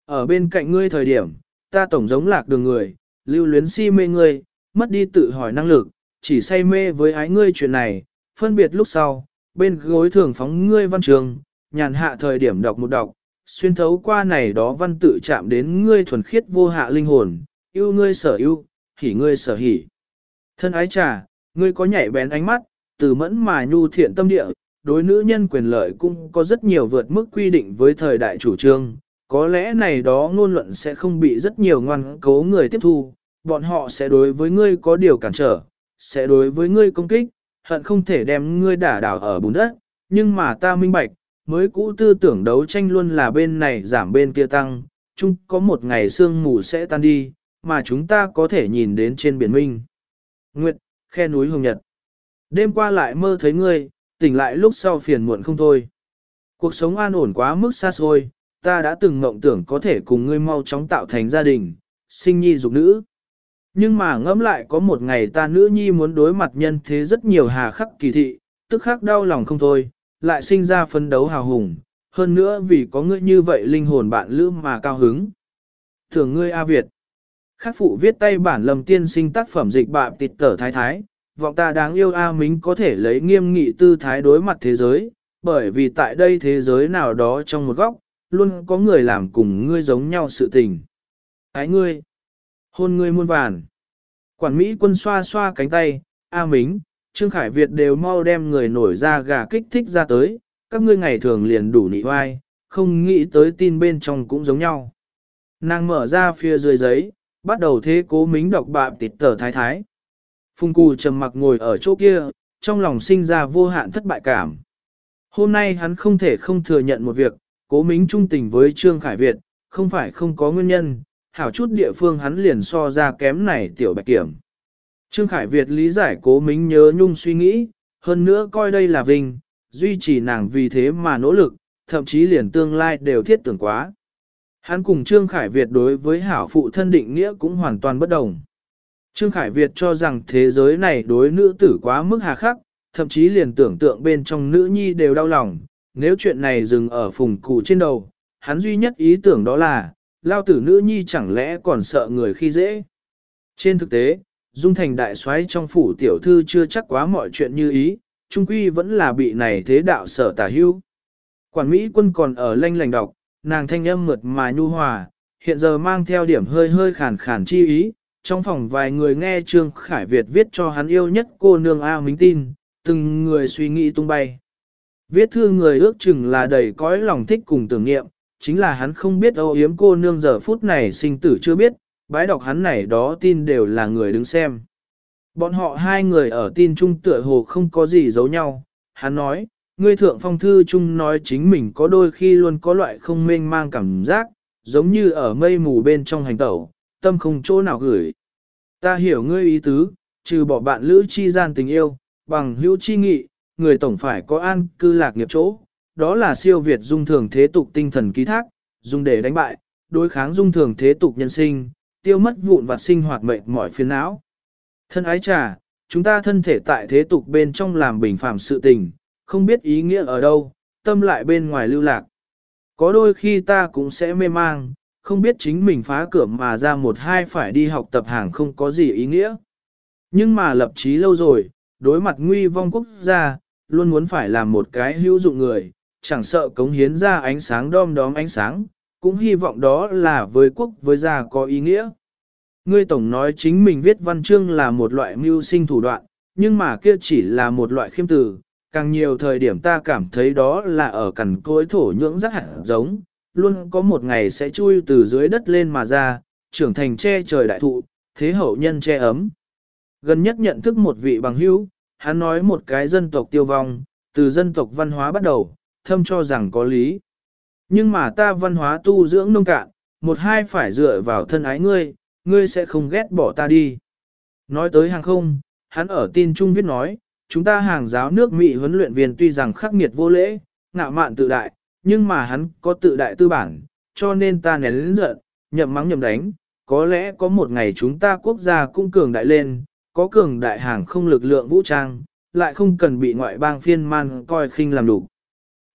Ở bên cạnh ngươi thời điểm, ta tổng giống lạc đường người, lưu luyến si mê ngươi, mất đi tự hỏi năng lực, chỉ say mê với ái ngươi chuyện này, phân biệt lúc sau, bên gối thường phóng ngươi văn trường, nhàn hạ thời điểm đọc một đọc, xuyên thấu qua này đó văn tự chạm đến ngươi thuần khiết vô hạ linh hồn, yêu ngươi sở yêu, hỉ ngươi sở hỉ. Thân ái trà, ngươi có nhảy bén ánh mắt, từ mẫn mà nhu thiện tâm địa, đối nữ nhân quyền lợi cũng có rất nhiều vượt mức quy định với thời đại chủ trương. Có lẽ này đó ngôn luận sẽ không bị rất nhiều ngoan cố người tiếp thu, bọn họ sẽ đối với ngươi có điều cản trở, sẽ đối với ngươi công kích, hận không thể đem ngươi đả đảo ở bùn đất, nhưng mà ta minh bạch, mới cũ tư tưởng đấu tranh luôn là bên này giảm bên kia tăng, chung có một ngày sương mù sẽ tan đi, mà chúng ta có thể nhìn đến trên biển minh. Nguyệt, khe núi hồng nhật. Đêm qua lại mơ thấy ngươi, tỉnh lại lúc sau phiền muộn không thôi. Cuộc sống an ổn quá mức xa xôi, ta đã từng mộng tưởng có thể cùng ngươi mau chóng tạo thành gia đình, sinh nhi dục nữ. Nhưng mà ngẫm lại có một ngày ta nữ nhi muốn đối mặt nhân thế rất nhiều hà khắc kỳ thị, tức khắc đau lòng không thôi, lại sinh ra phấn đấu hào hùng, hơn nữa vì có ngươi như vậy linh hồn bạn lữ mà cao hứng. Thường ngươi A Việt. Khắc phụ viết tay bản lầm tiên sinh tác phẩm dịch bạ tịt tở thái thái, vọng ta đáng yêu A Mính có thể lấy nghiêm nghị tư thái đối mặt thế giới, bởi vì tại đây thế giới nào đó trong một góc, luôn có người làm cùng ngươi giống nhau sự tình. Ái ngươi, hôn ngươi muôn vàn. Quản Mỹ quân xoa xoa cánh tay, A Mính, Trương Khải Việt đều mau đem người nổi ra gà kích thích ra tới, các ngươi ngày thường liền đủ nị oai, không nghĩ tới tin bên trong cũng giống nhau. Nàng mở ra phía dưới giấy, bắt đầu thế cố mính đọc bạm tịt tờ thái thái. Phung Cù trầm mặc ngồi ở chỗ kia, trong lòng sinh ra vô hạn thất bại cảm. Hôm nay hắn không thể không thừa nhận một việc, cố mính trung tình với Trương Khải Việt, không phải không có nguyên nhân, hảo chút địa phương hắn liền so ra kém này tiểu bạch kiểm. Trương Khải Việt lý giải cố mính nhớ nhung suy nghĩ, hơn nữa coi đây là vinh, duy trì nàng vì thế mà nỗ lực, thậm chí liền tương lai đều thiết tưởng quá. Hắn cùng Trương Khải Việt đối với hảo phụ thân định nghĩa cũng hoàn toàn bất đồng. Trương Khải Việt cho rằng thế giới này đối nữ tử quá mức hà khắc, thậm chí liền tưởng tượng bên trong nữ nhi đều đau lòng, nếu chuyện này dừng ở phùng cụ trên đầu, hắn duy nhất ý tưởng đó là, lao tử nữ nhi chẳng lẽ còn sợ người khi dễ. Trên thực tế, Dung Thành đại soái trong phủ tiểu thư chưa chắc quá mọi chuyện như ý, trung quy vẫn là bị này thế đạo sợ tả hưu. Quản Mỹ quân còn ở lanh lành đọc, nàng thanh âm mượt mà nhu hòa, hiện giờ mang theo điểm hơi hơi khàn khàn chi ý, trong phòng vài người nghe Trương Khải Việt viết cho hắn yêu nhất cô nương A Mính tin, từng người suy nghĩ tung bay. Viết thư người ước chừng là đầy cõi lòng thích cùng tưởng niệm, chính là hắn không biết âu yếm cô nương giờ phút này sinh tử chưa biết, bái đọc hắn này đó tin đều là người đứng xem. Bọn họ hai người ở tin trung tựa hồ không có gì giấu nhau, hắn nói, ngươi thượng phong thư trung nói chính mình có đôi khi luôn có loại không mênh mang cảm giác, giống như ở mây mù bên trong hành tẩu, tâm không chỗ nào gửi. Ta hiểu ngươi ý tứ, trừ bỏ bạn lữ chi gian tình yêu, bằng hữu chi nghị, người tổng phải có an cư lạc nghiệp chỗ, đó là siêu việt dung thường thế tục tinh thần ký thác, dùng để đánh bại, đối kháng dung thường thế tục nhân sinh, tiêu mất vụn vặt sinh hoạt mệt mọi phiền não. Thân ái trà, chúng ta thân thể tại thế tục bên trong làm bình phạm sự tình, không biết ý nghĩa ở đâu, tâm lại bên ngoài lưu lạc. Có đôi khi ta cũng sẽ mê mang, không biết chính mình phá cửa mà ra một hai phải đi học tập hàng không có gì ý nghĩa. Nhưng mà lập chí lâu rồi, đối mặt nguy vong quốc gia, luôn muốn phải làm một cái hữu dụng người, chẳng sợ cống hiến ra ánh sáng đom đóm ánh sáng, cũng hy vọng đó là với quốc với gia có ý nghĩa. Ngươi tổng nói chính mình viết văn chương là một loại mưu sinh thủ đoạn, nhưng mà kia chỉ là một loại khiêm từ, càng nhiều thời điểm ta cảm thấy đó là ở cằn cối thổ nhưỡng rất hẳn giống, luôn có một ngày sẽ chui từ dưới đất lên mà ra, trưởng thành che trời đại thụ, thế hậu nhân che ấm. Gần nhất nhận thức một vị bằng hữu, hắn nói một cái dân tộc tiêu vong, từ dân tộc văn hóa bắt đầu, thâm cho rằng có lý. Nhưng mà ta văn hóa tu dưỡng nông cạn, một hai phải dựa vào thân ái ngươi, ngươi sẽ không ghét bỏ ta đi. Nói tới hàng không, hắn ở tin trung viết nói, chúng ta hàng giáo nước Mỹ huấn luyện viên tuy rằng khắc nghiệt vô lễ, ngạo mạn tự đại, nhưng mà hắn có tự đại tư bản, cho nên ta nén lĩnh giận, nhậm mắng nhậm đánh, có lẽ có một ngày chúng ta quốc gia cũng cường đại lên, có cường đại hàng không lực lượng vũ trang, lại không cần bị ngoại bang phiên man coi khinh làm đủ.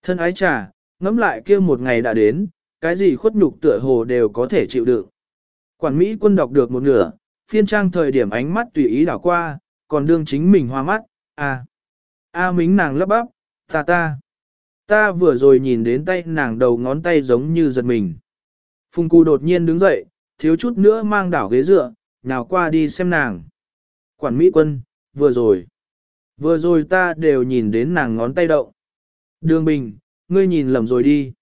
Thân ái trà, ngẫm lại kia một ngày đã đến, cái gì khuất nhục tựa hồ đều có thể chịu đựng. Quản Mỹ quân đọc được một nửa, phiên trang thời điểm ánh mắt tùy ý đảo qua, còn đương chính mình hoa mắt, à. A à, mính nàng lấp bắp, ta ta. Ta vừa rồi nhìn đến tay nàng đầu ngón tay giống như giật mình. Phùng cu đột nhiên đứng dậy, thiếu chút nữa mang đảo ghế dựa, nào qua đi xem nàng. Quản Mỹ quân, vừa rồi. Vừa rồi ta đều nhìn đến nàng ngón tay động. Đường Bình, ngươi nhìn lầm rồi đi.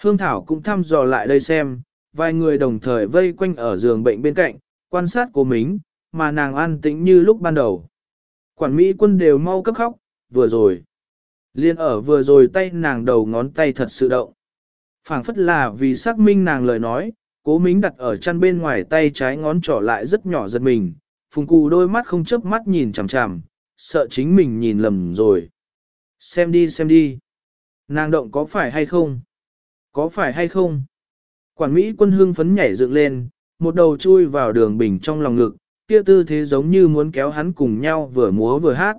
Hương Thảo cũng thăm dò lại đây xem, vài người đồng thời vây quanh ở giường bệnh bên cạnh, quan sát cô Mính, mà nàng an tĩnh như lúc ban đầu. Quản Mỹ quân đều mau cấp khóc, vừa rồi. Liên ở vừa rồi tay nàng đầu ngón tay thật sự động. phảng phất là vì xác minh nàng lời nói, cố mính đặt ở chăn bên ngoài tay trái ngón trỏ lại rất nhỏ giật mình, phùng cù đôi mắt không chớp mắt nhìn chằm chằm, sợ chính mình nhìn lầm rồi. Xem đi xem đi. Nàng động có phải hay không? Có phải hay không? Quản Mỹ quân hương phấn nhảy dựng lên, một đầu chui vào đường bình trong lòng ngực, kia tư thế giống như muốn kéo hắn cùng nhau vừa múa vừa hát.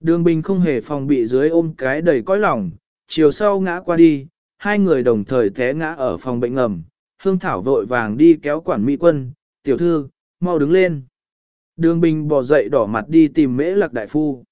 Đường bình không hề phòng bị dưới ôm cái đầy cõi lòng, chiều sau ngã qua đi, hai người đồng thời té ngã ở phòng bệnh ngầm, hương thảo vội vàng đi kéo quản Mỹ quân, tiểu thư, mau đứng lên. Đường bình bỏ dậy đỏ mặt đi tìm mễ lạc đại phu.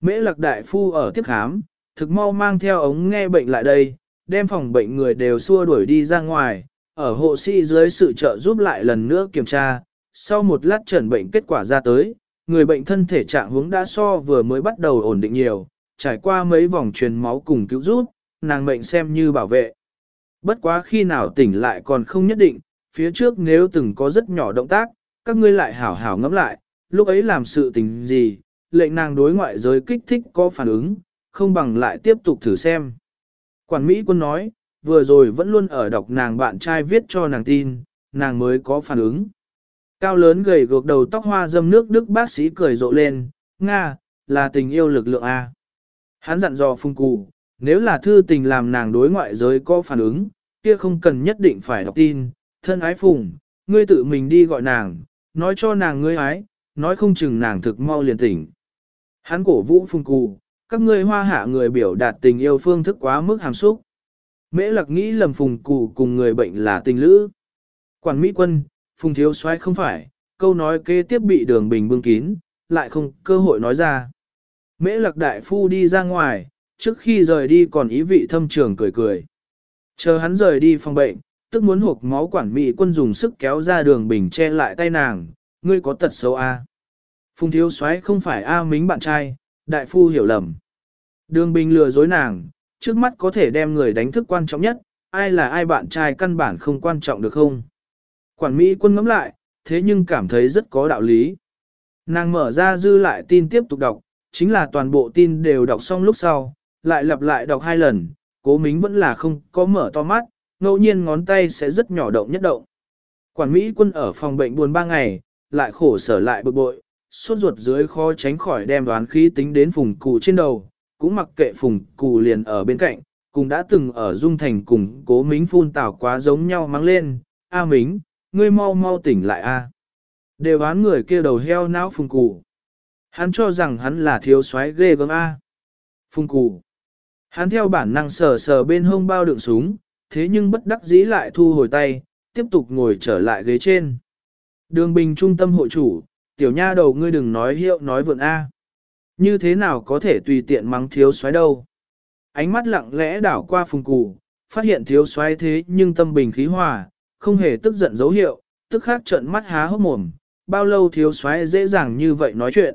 Mễ lạc đại phu ở tiếp khám, thực mau mang theo ống nghe bệnh lại đây, đem phòng bệnh người đều xua đuổi đi ra ngoài, ở hộ sĩ dưới sự trợ giúp lại lần nữa kiểm tra, sau một lát chẩn bệnh kết quả ra tới, người bệnh thân thể trạng hướng đã so vừa mới bắt đầu ổn định nhiều, trải qua mấy vòng truyền máu cùng cứu giúp, nàng bệnh xem như bảo vệ. Bất quá khi nào tỉnh lại còn không nhất định, phía trước nếu từng có rất nhỏ động tác, các ngươi lại hảo hảo ngẫm lại, lúc ấy làm sự tình gì, lệnh nàng đối ngoại giới kích thích có phản ứng, không bằng lại tiếp tục thử xem. Quản Mỹ quân nói, vừa rồi vẫn luôn ở đọc nàng bạn trai viết cho nàng tin, nàng mới có phản ứng. Cao lớn gầy gộc đầu tóc hoa dâm nước đức bác sĩ cười rộ lên, Nga, là tình yêu lực lượng A. Hắn dặn dò phung cụ, nếu là thư tình làm nàng đối ngoại giới có phản ứng, kia không cần nhất định phải đọc tin, thân ái phùng, ngươi tự mình đi gọi nàng, nói cho nàng ngươi ái, nói không chừng nàng thực mau liền tỉnh. Hắn cổ vũ phung cụ, các ngươi hoa hạ người biểu đạt tình yêu phương thức quá mức hàm xúc. Mễ lạc nghĩ lầm phùng cụ cùng người bệnh là tình lữ. Quản Mỹ quân, phùng thiếu soái không phải, câu nói kế tiếp bị đường bình bưng kín, lại không cơ hội nói ra. Mễ lạc đại phu đi ra ngoài, trước khi rời đi còn ý vị thâm trường cười cười. Chờ hắn rời đi phòng bệnh, tức muốn hộp máu quản mỹ quân dùng sức kéo ra đường bình che lại tay nàng, ngươi có tật xấu A. Phùng thiếu soái không phải A mính bạn trai, đại phu hiểu lầm. Đường bình lừa dối nàng, trước mắt có thể đem người đánh thức quan trọng nhất, ai là ai bạn trai căn bản không quan trọng được không? Quản mỹ quân ngắm lại, thế nhưng cảm thấy rất có đạo lý. Nàng mở ra dư lại tin tiếp tục đọc, chính là toàn bộ tin đều đọc xong lúc sau, lại lặp lại đọc hai lần, cố mính vẫn là không có mở to mắt, ngẫu nhiên ngón tay sẽ rất nhỏ động nhất động. Quản Mỹ quân ở phòng bệnh buồn ba ngày, lại khổ sở lại bực bội, sốt ruột dưới khó tránh khỏi đem đoán khí tính đến phùng cụ trên đầu, cũng mặc kệ phùng cụ liền ở bên cạnh, cùng đã từng ở dung thành cùng cố mính phun tảo quá giống nhau mắng lên, A mính, ngươi mau mau tỉnh lại a Đều đoán người kia đầu heo não phùng cụ. Hắn cho rằng hắn là thiếu soái ghê gớm A. Phùng cụ. Hắn theo bản năng sờ sờ bên hông bao đựng súng, thế nhưng bất đắc dĩ lại thu hồi tay, tiếp tục ngồi trở lại ghế trên. Đường bình trung tâm hội chủ, tiểu nha đầu ngươi đừng nói hiệu nói vượn A. Như thế nào có thể tùy tiện mắng thiếu soái đâu. Ánh mắt lặng lẽ đảo qua phùng cụ, phát hiện thiếu soái thế nhưng tâm bình khí hòa, không hề tức giận dấu hiệu, tức khác trợn mắt há hốc mồm, bao lâu thiếu soái dễ dàng như vậy nói chuyện.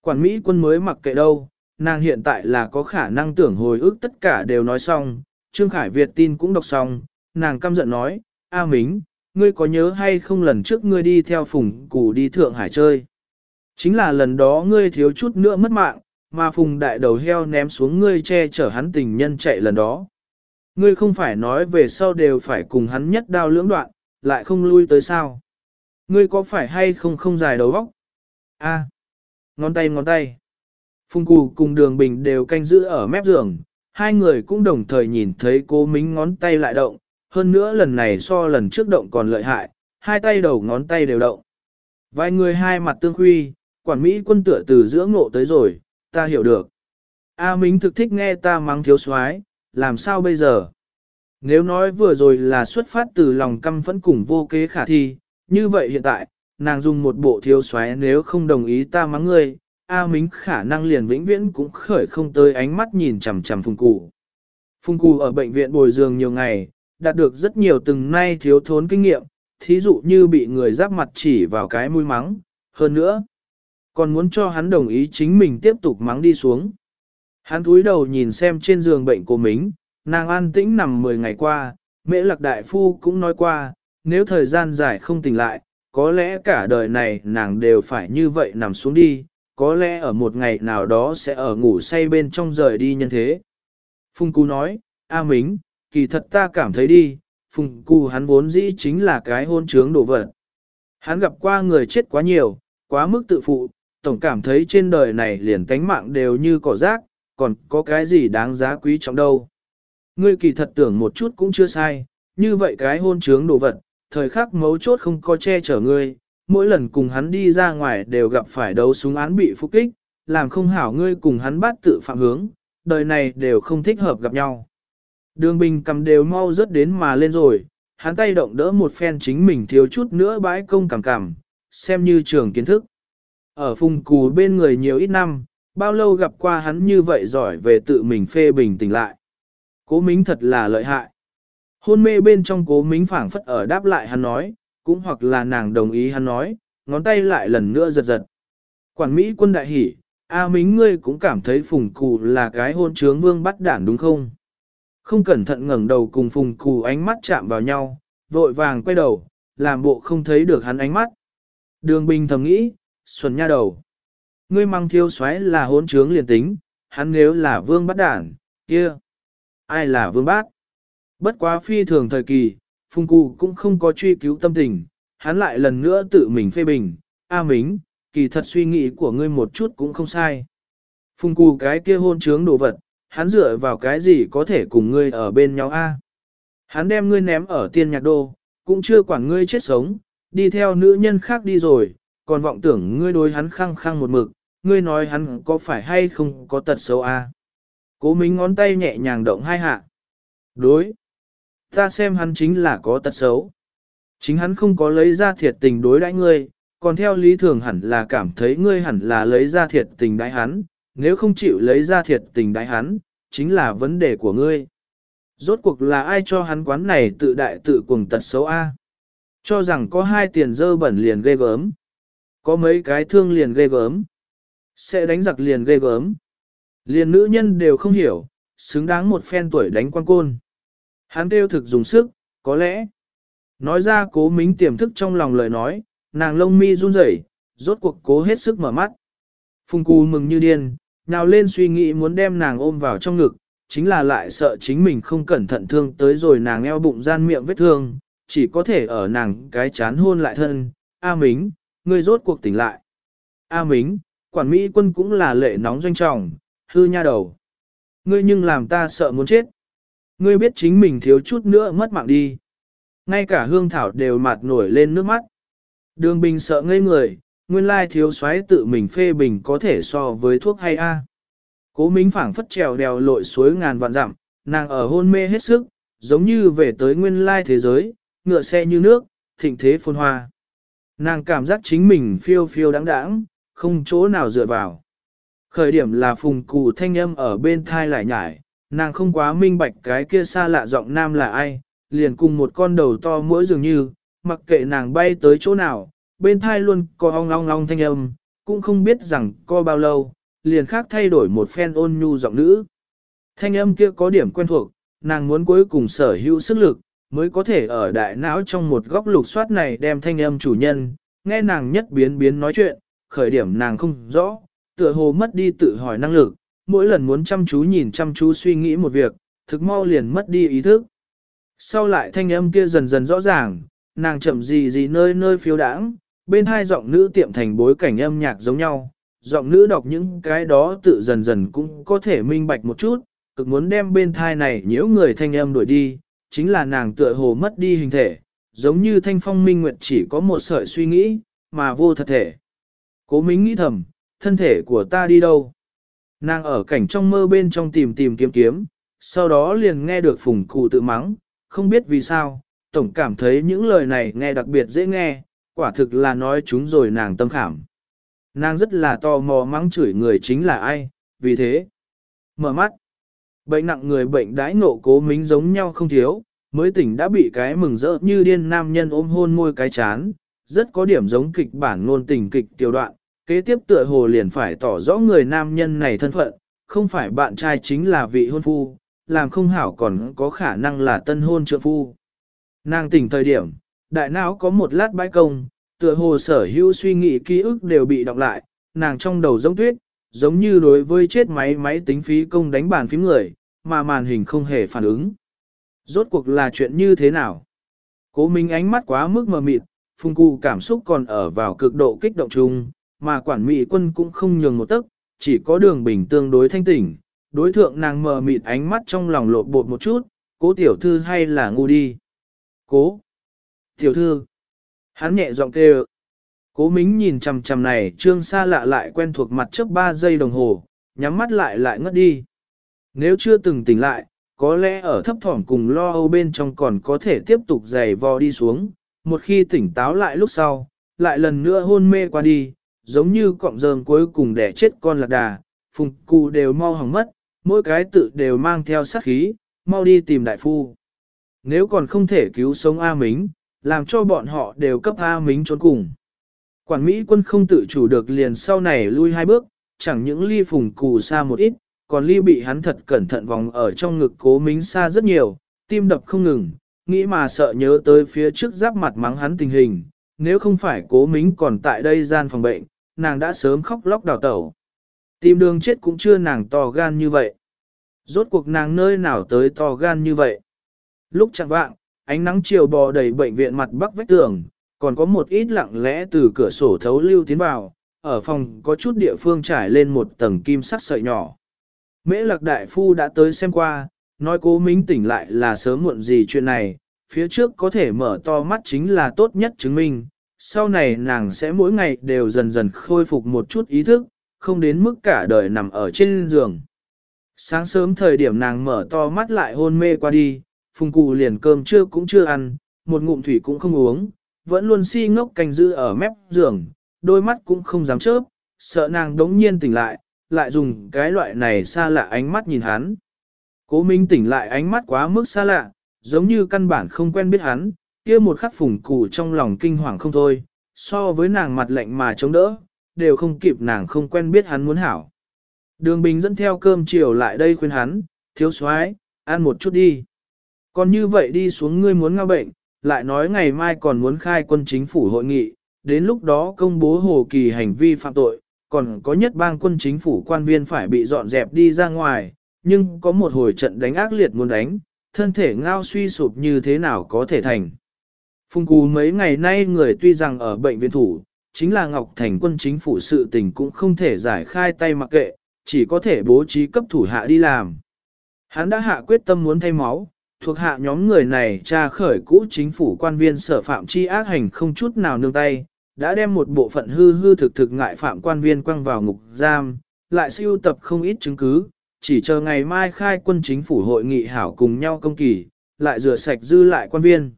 Quản Mỹ quân mới mặc kệ đâu, nàng hiện tại là có khả năng tưởng hồi ức tất cả đều nói xong, Trương Khải Việt tin cũng đọc xong, nàng căm giận nói, A Mính, ngươi có nhớ hay không lần trước ngươi đi theo Phùng củ đi Thượng Hải chơi? Chính là lần đó ngươi thiếu chút nữa mất mạng, mà Phùng đại đầu heo ném xuống ngươi che chở hắn tình nhân chạy lần đó. Ngươi không phải nói về sau đều phải cùng hắn nhất đao lưỡng đoạn, lại không lui tới sao? Ngươi có phải hay không không dài đầu vóc? A, ngón tay ngón tay. Phùng Cù cùng Đường Bình đều canh giữ ở mép giường, hai người cũng đồng thời nhìn thấy cố mính ngón tay lại động, hơn nữa lần này so lần trước động còn lợi hại, hai tay đầu ngón tay đều động. Vài người hai mặt tương huy, quản Mỹ quân tựa từ giữa ngộ tới rồi, ta hiểu được. A Mính thực thích nghe ta mắng thiếu soái, làm sao bây giờ? Nếu nói vừa rồi là xuất phát từ lòng căm phẫn cùng vô kế khả thi, như vậy hiện tại, nàng dùng một bộ thiếu soái nếu không đồng ý ta mắng ngươi, A Mính khả năng liền vĩnh viễn cũng khởi không tới ánh mắt nhìn chằm chằm Phùng Cụ. Phùng Cụ ở bệnh viện bồi dưỡng nhiều ngày, đạt được rất nhiều từng nay thiếu thốn kinh nghiệm, thí dụ như bị người giáp mặt chỉ vào cái mũi mắng, hơn nữa, còn muốn cho hắn đồng ý chính mình tiếp tục mắng đi xuống. Hắn cúi đầu nhìn xem trên giường bệnh của mình, nàng an tĩnh nằm 10 ngày qua, mễ lạc đại phu cũng nói qua, nếu thời gian dài không tỉnh lại, có lẽ cả đời này nàng đều phải như vậy nằm xuống đi, có lẽ ở một ngày nào đó sẽ ở ngủ say bên trong rời đi nhân thế. Phùng Cú nói, A Mính, kỳ thật ta cảm thấy đi, Phùng cù hắn vốn dĩ chính là cái hôn trướng đổ vật. Hắn gặp qua người chết quá nhiều, quá mức tự phụ, tổng cảm thấy trên đời này liền tánh mạng đều như cỏ rác, còn có cái gì đáng giá quý trọng đâu. Ngươi kỳ thật tưởng một chút cũng chưa sai, như vậy cái hôn trướng đồ vật, thời khắc mấu chốt không có che chở ngươi, mỗi lần cùng hắn đi ra ngoài đều gặp phải đấu súng án bị phục kích, làm không hảo ngươi cùng hắn bắt tự phạm hướng, đời này đều không thích hợp gặp nhau. Đường bình cầm đều mau rớt đến mà lên rồi, hắn tay động đỡ một phen chính mình thiếu chút nữa bãi công cảm cảm, xem như trường kiến thức. Ở phùng cù bên người nhiều ít năm, bao lâu gặp qua hắn như vậy giỏi về tự mình phê bình tỉnh lại. Cố mính thật là lợi hại. Hôn mê bên trong cố mính phảng phất ở đáp lại hắn nói, cũng hoặc là nàng đồng ý hắn nói, ngón tay lại lần nữa giật giật. Quản Mỹ quân đại hỉ, A Mính ngươi cũng cảm thấy Phùng Cù là cái hôn trướng vương bắt đản đúng không? Không cẩn thận ngẩng đầu cùng Phùng Cù ánh mắt chạm vào nhau, vội vàng quay đầu, làm bộ không thấy được hắn ánh mắt. Đường Bình thầm nghĩ, xuân nha đầu. Ngươi mang thiêu xoáy là hỗn trướng liền tính, hắn nếu là vương bắt đản, kia. Ai là vương bát? Bất quá phi thường thời kỳ, Phùng Cụ cũng không có truy cứu tâm tình, hắn lại lần nữa tự mình phê bình, A Mính, kỳ thật suy nghĩ của ngươi một chút cũng không sai. Phùng Cụ cái kia hôn trướng đồ vật, hắn dựa vào cái gì có thể cùng ngươi ở bên nhau A. Hắn đem ngươi ném ở tiên nhạc đô, cũng chưa quản ngươi chết sống, đi theo nữ nhân khác đi rồi, còn vọng tưởng ngươi đối hắn khăng khăng một mực, ngươi nói hắn có phải hay không có tật xấu A. Cố mính ngón tay nhẹ nhàng động hai hạ. Đối. Ta xem hắn chính là có tật xấu. Chính hắn không có lấy ra thiệt tình đối đãi ngươi, còn theo lý thường hẳn là cảm thấy ngươi hẳn là lấy ra thiệt tình đãi hắn, nếu không chịu lấy ra thiệt tình đại hắn, chính là vấn đề của ngươi. Rốt cuộc là ai cho hắn quán này tự đại tự cuồng tật xấu A? Cho rằng có hai tiền dơ bẩn liền ghê gớm. Có mấy cái thương liền ghê gớm. Sẽ đánh giặc liền ghê gớm. Liền nữ nhân đều không hiểu, xứng đáng một phen tuổi đánh quan côn. Hắn kêu thực dùng sức, có lẽ. Nói ra cố mính tiềm thức trong lòng lời nói, nàng lông mi run rẩy, rốt cuộc cố hết sức mở mắt. Phùng cù mừng như điên, nào lên suy nghĩ muốn đem nàng ôm vào trong ngực, chính là lại sợ chính mình không cẩn thận thương tới rồi nàng eo bụng gian miệng vết thương, chỉ có thể ở nàng cái chán hôn lại thân. A Mính, ngươi rốt cuộc tỉnh lại. A Mính, quản Mỹ quân cũng là lệ nóng doanh trọng, hư nha đầu. Ngươi nhưng làm ta sợ muốn chết. Ngươi biết chính mình thiếu chút nữa mất mạng đi. Ngay cả hương thảo đều mặt nổi lên nước mắt. Đường bình sợ ngây người, nguyên lai thiếu soái tự mình phê bình có thể so với thuốc hay a. Cố mính phảng phất trèo đèo lội suối ngàn vạn dặm, nàng ở hôn mê hết sức, giống như về tới nguyên lai thế giới, ngựa xe như nước, thịnh thế phồn hoa. Nàng cảm giác chính mình phiêu phiêu đáng đáng, không chỗ nào dựa vào. Khởi điểm là phùng cù thanh âm ở bên thai lại nhải, nàng không quá minh bạch cái kia xa lạ giọng nam là ai, liền cùng một con đầu to mỗi dường như, mặc kệ nàng bay tới chỗ nào, bên thai luôn có ong ong ong thanh âm, cũng không biết rằng co bao lâu, liền khác thay đổi một phen ôn nhu giọng nữ. Thanh âm kia có điểm quen thuộc, nàng muốn cuối cùng sở hữu sức lực, mới có thể ở đại não trong một góc lục soát này đem thanh âm chủ nhân, nghe nàng nhất biến biến nói chuyện, khởi điểm nàng không rõ, tựa hồ mất đi tự hỏi năng lực, mỗi lần muốn chăm chú nhìn chăm chú suy nghĩ một việc, thực mau liền mất đi ý thức. Sau lại thanh âm kia dần dần rõ ràng, nàng chậm gì gì nơi nơi phiêu đãng, bên hai giọng nữ tiệm thành bối cảnh âm nhạc giống nhau, giọng nữ đọc những cái đó tự dần dần cũng có thể minh bạch một chút, cực muốn đem bên thai này nhiễu người thanh âm đuổi đi, chính là nàng tựa hồ mất đi hình thể, giống như thanh phong minh nguyệt chỉ có một sợi suy nghĩ, mà vô thật thể. Cố mính nghĩ thầm, thân thể của ta đi đâu? Nàng ở cảnh trong mơ bên trong tìm tìm kiếm kiếm, sau đó liền nghe được phùng cụ tự mắng, không biết vì sao, tổng cảm thấy những lời này nghe đặc biệt dễ nghe, quả thực là nói chúng rồi nàng tâm khảm. Nàng rất là tò mò mắng chửi người chính là ai, vì thế, mở mắt, bệnh nặng người bệnh đãi nộ cố mính giống nhau không thiếu, mới tỉnh đã bị cái mừng rỡ như điên nam nhân ôm hôn môi cái chán, rất có điểm giống kịch bản ngôn tình kịch tiểu đoạn, kế tiếp tựa hồ liền phải tỏ rõ người nam nhân này thân phận, không phải bạn trai chính là vị hôn phu, làm không hảo còn có khả năng là tân hôn trượng phu. Nàng tỉnh thời điểm, đại não có một lát bãi công, tựa hồ sở hữu suy nghĩ ký ức đều bị đọc lại, nàng trong đầu giống tuyết, giống như đối với chết máy máy tính phí công đánh bàn phím người, mà màn hình không hề phản ứng. Rốt cuộc là chuyện như thế nào? Cố Minh ánh mắt quá mức mờ mịt, phung cụ cảm xúc còn ở vào cực độ kích động chung, mà quản mỹ quân cũng không nhường một tấc, chỉ có đường bình tương đối thanh tỉnh, đối thượng nàng mờ mịt ánh mắt trong lòng lột bột một chút, cố tiểu thư hay là ngu đi. Cố. Tiểu thư. Hắn nhẹ giọng kêu. Cố mính nhìn chằm chằm này trương xa lạ lại quen thuộc mặt trước 3 giây đồng hồ, nhắm mắt lại lại ngất đi. Nếu chưa từng tỉnh lại, có lẽ ở thấp thỏm cùng lo âu bên trong còn có thể tiếp tục giày vò đi xuống, một khi tỉnh táo lại lúc sau, lại lần nữa hôn mê qua đi, giống như cọng rơm cuối cùng đẻ chết con lạc đà, phùng cụ đều mau hỏng mất, mỗi cái tự đều mang theo sát khí, mau đi tìm đại phu. Nếu còn không thể cứu sống A Mính, làm cho bọn họ đều cấp A Mính trốn cùng. Quản Mỹ quân không tự chủ được liền sau này lui hai bước, chẳng những ly phùng cù xa một ít, còn ly bị hắn thật cẩn thận vòng ở trong ngực cố Mính xa rất nhiều, tim đập không ngừng, nghĩ mà sợ nhớ tới phía trước giáp mặt mắng hắn tình hình, nếu không phải cố Mính còn tại đây gian phòng bệnh, nàng đã sớm khóc lóc đào tẩu. Tìm đường chết cũng chưa nàng to gan như vậy. Rốt cuộc nàng nơi nào tới to gan như vậy. Lúc chẳng vạng, ánh nắng chiều bò đầy bệnh viện mặt bắc vách tường, còn có một ít lặng lẽ từ cửa sổ thấu lưu tiến vào, ở phòng có chút địa phương trải lên một tầng kim sắc sợi nhỏ. Mễ lạc đại phu đã tới xem qua, nói cố minh tỉnh lại là sớm muộn gì chuyện này, phía trước có thể mở to mắt chính là tốt nhất chứng minh, sau này nàng sẽ mỗi ngày đều dần dần khôi phục một chút ý thức, không đến mức cả đời nằm ở trên giường. Sáng sớm thời điểm nàng mở to mắt lại hôn mê qua đi, phùng cụ liền cơm trưa cũng chưa ăn, một ngụm thủy cũng không uống, vẫn luôn si ngốc canh giữ ở mép giường, đôi mắt cũng không dám chớp, sợ nàng đống nhiên tỉnh lại, lại dùng cái loại này xa lạ ánh mắt nhìn hắn. Cố Minh tỉnh lại ánh mắt quá mức xa lạ, giống như căn bản không quen biết hắn, kia một khắc phùng cụ trong lòng kinh hoàng không thôi, so với nàng mặt lạnh mà chống đỡ, đều không kịp nàng không quen biết hắn muốn hảo. Đường Bình dẫn theo cơm chiều lại đây khuyên hắn, thiếu soái ăn một chút đi. Còn như vậy đi xuống ngươi muốn ngao bệnh, lại nói ngày mai còn muốn khai quân chính phủ hội nghị, đến lúc đó công bố hồ kỳ hành vi phạm tội, còn có nhất bang quân chính phủ quan viên phải bị dọn dẹp đi ra ngoài, nhưng có một hồi trận đánh ác liệt muốn đánh, thân thể ngao suy sụp như thế nào có thể thành. Phung Cú mấy ngày nay người tuy rằng ở bệnh viện thủ, chính là Ngọc Thành quân chính phủ sự tình cũng không thể giải khai tay mặc kệ, chỉ có thể bố trí cấp thủ hạ đi làm. Hắn đã hạ quyết tâm muốn thay máu, thuộc hạ nhóm người này tra khởi cũ chính phủ quan viên sở phạm chi ác hành không chút nào nương tay, đã đem một bộ phận hư hư thực thực ngại phạm quan viên quăng vào ngục giam, lại siêu tập không ít chứng cứ, chỉ chờ ngày mai khai quân chính phủ hội nghị hảo cùng nhau công kỳ, lại rửa sạch dư lại quan viên.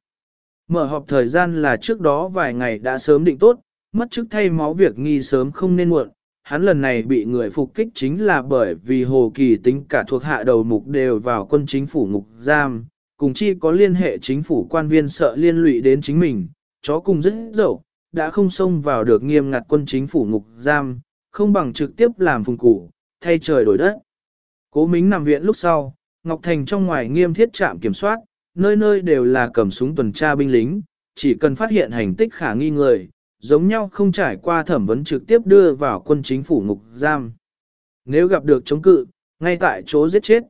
Mở họp thời gian là trước đó vài ngày đã sớm định tốt, mất chức thay máu việc nghi sớm không nên muộn. Hắn lần này bị người phục kích chính là bởi vì Hồ Kỳ tính cả thuộc hạ đầu mục đều vào quân chính phủ ngục giam, cùng chi có liên hệ chính phủ quan viên sợ liên lụy đến chính mình, chó cùng rất dậu, đã không xông vào được nghiêm ngặt quân chính phủ ngục giam, không bằng trực tiếp làm phùng củ, thay trời đổi đất. Cố Mính nằm viện lúc sau, Ngọc Thành trong ngoài nghiêm thiết trạm kiểm soát, nơi nơi đều là cầm súng tuần tra binh lính, chỉ cần phát hiện hành tích khả nghi người, giống nhau không trải qua thẩm vấn trực tiếp đưa vào quân chính phủ ngục giam. Nếu gặp được chống cự, ngay tại chỗ giết chết.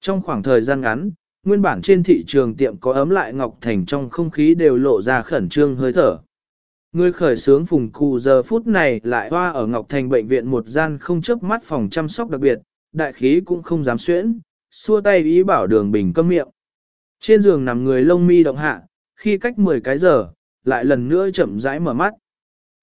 Trong khoảng thời gian ngắn, nguyên bản trên thị trường tiệm có ấm lại Ngọc Thành trong không khí đều lộ ra khẩn trương hơi thở. Người khởi sướng phùng cụ giờ phút này lại hoa ở Ngọc Thành bệnh viện một gian không chớp mắt phòng chăm sóc đặc biệt, đại khí cũng không dám xuyễn, xua tay ý bảo đường bình câm miệng. Trên giường nằm người lông mi động hạ, khi cách 10 cái giờ, lại lần nữa chậm rãi mở mắt.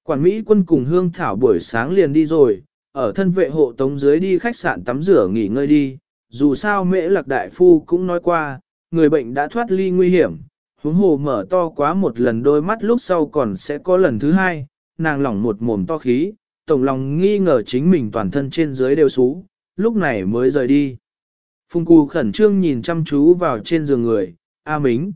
Quản Mỹ quân cùng Hương Thảo buổi sáng liền đi rồi, ở thân vệ hộ tống dưới đi khách sạn tắm rửa nghỉ ngơi đi, dù sao mễ lạc đại phu cũng nói qua, người bệnh đã thoát ly nguy hiểm, huống hồ mở to quá một lần đôi mắt lúc sau còn sẽ có lần thứ hai, nàng lỏng một mồm to khí, tổng lòng nghi ngờ chính mình toàn thân trên dưới đều xú, lúc này mới rời đi. Phùng Cù khẩn trương nhìn chăm chú vào trên giường người, A Mính.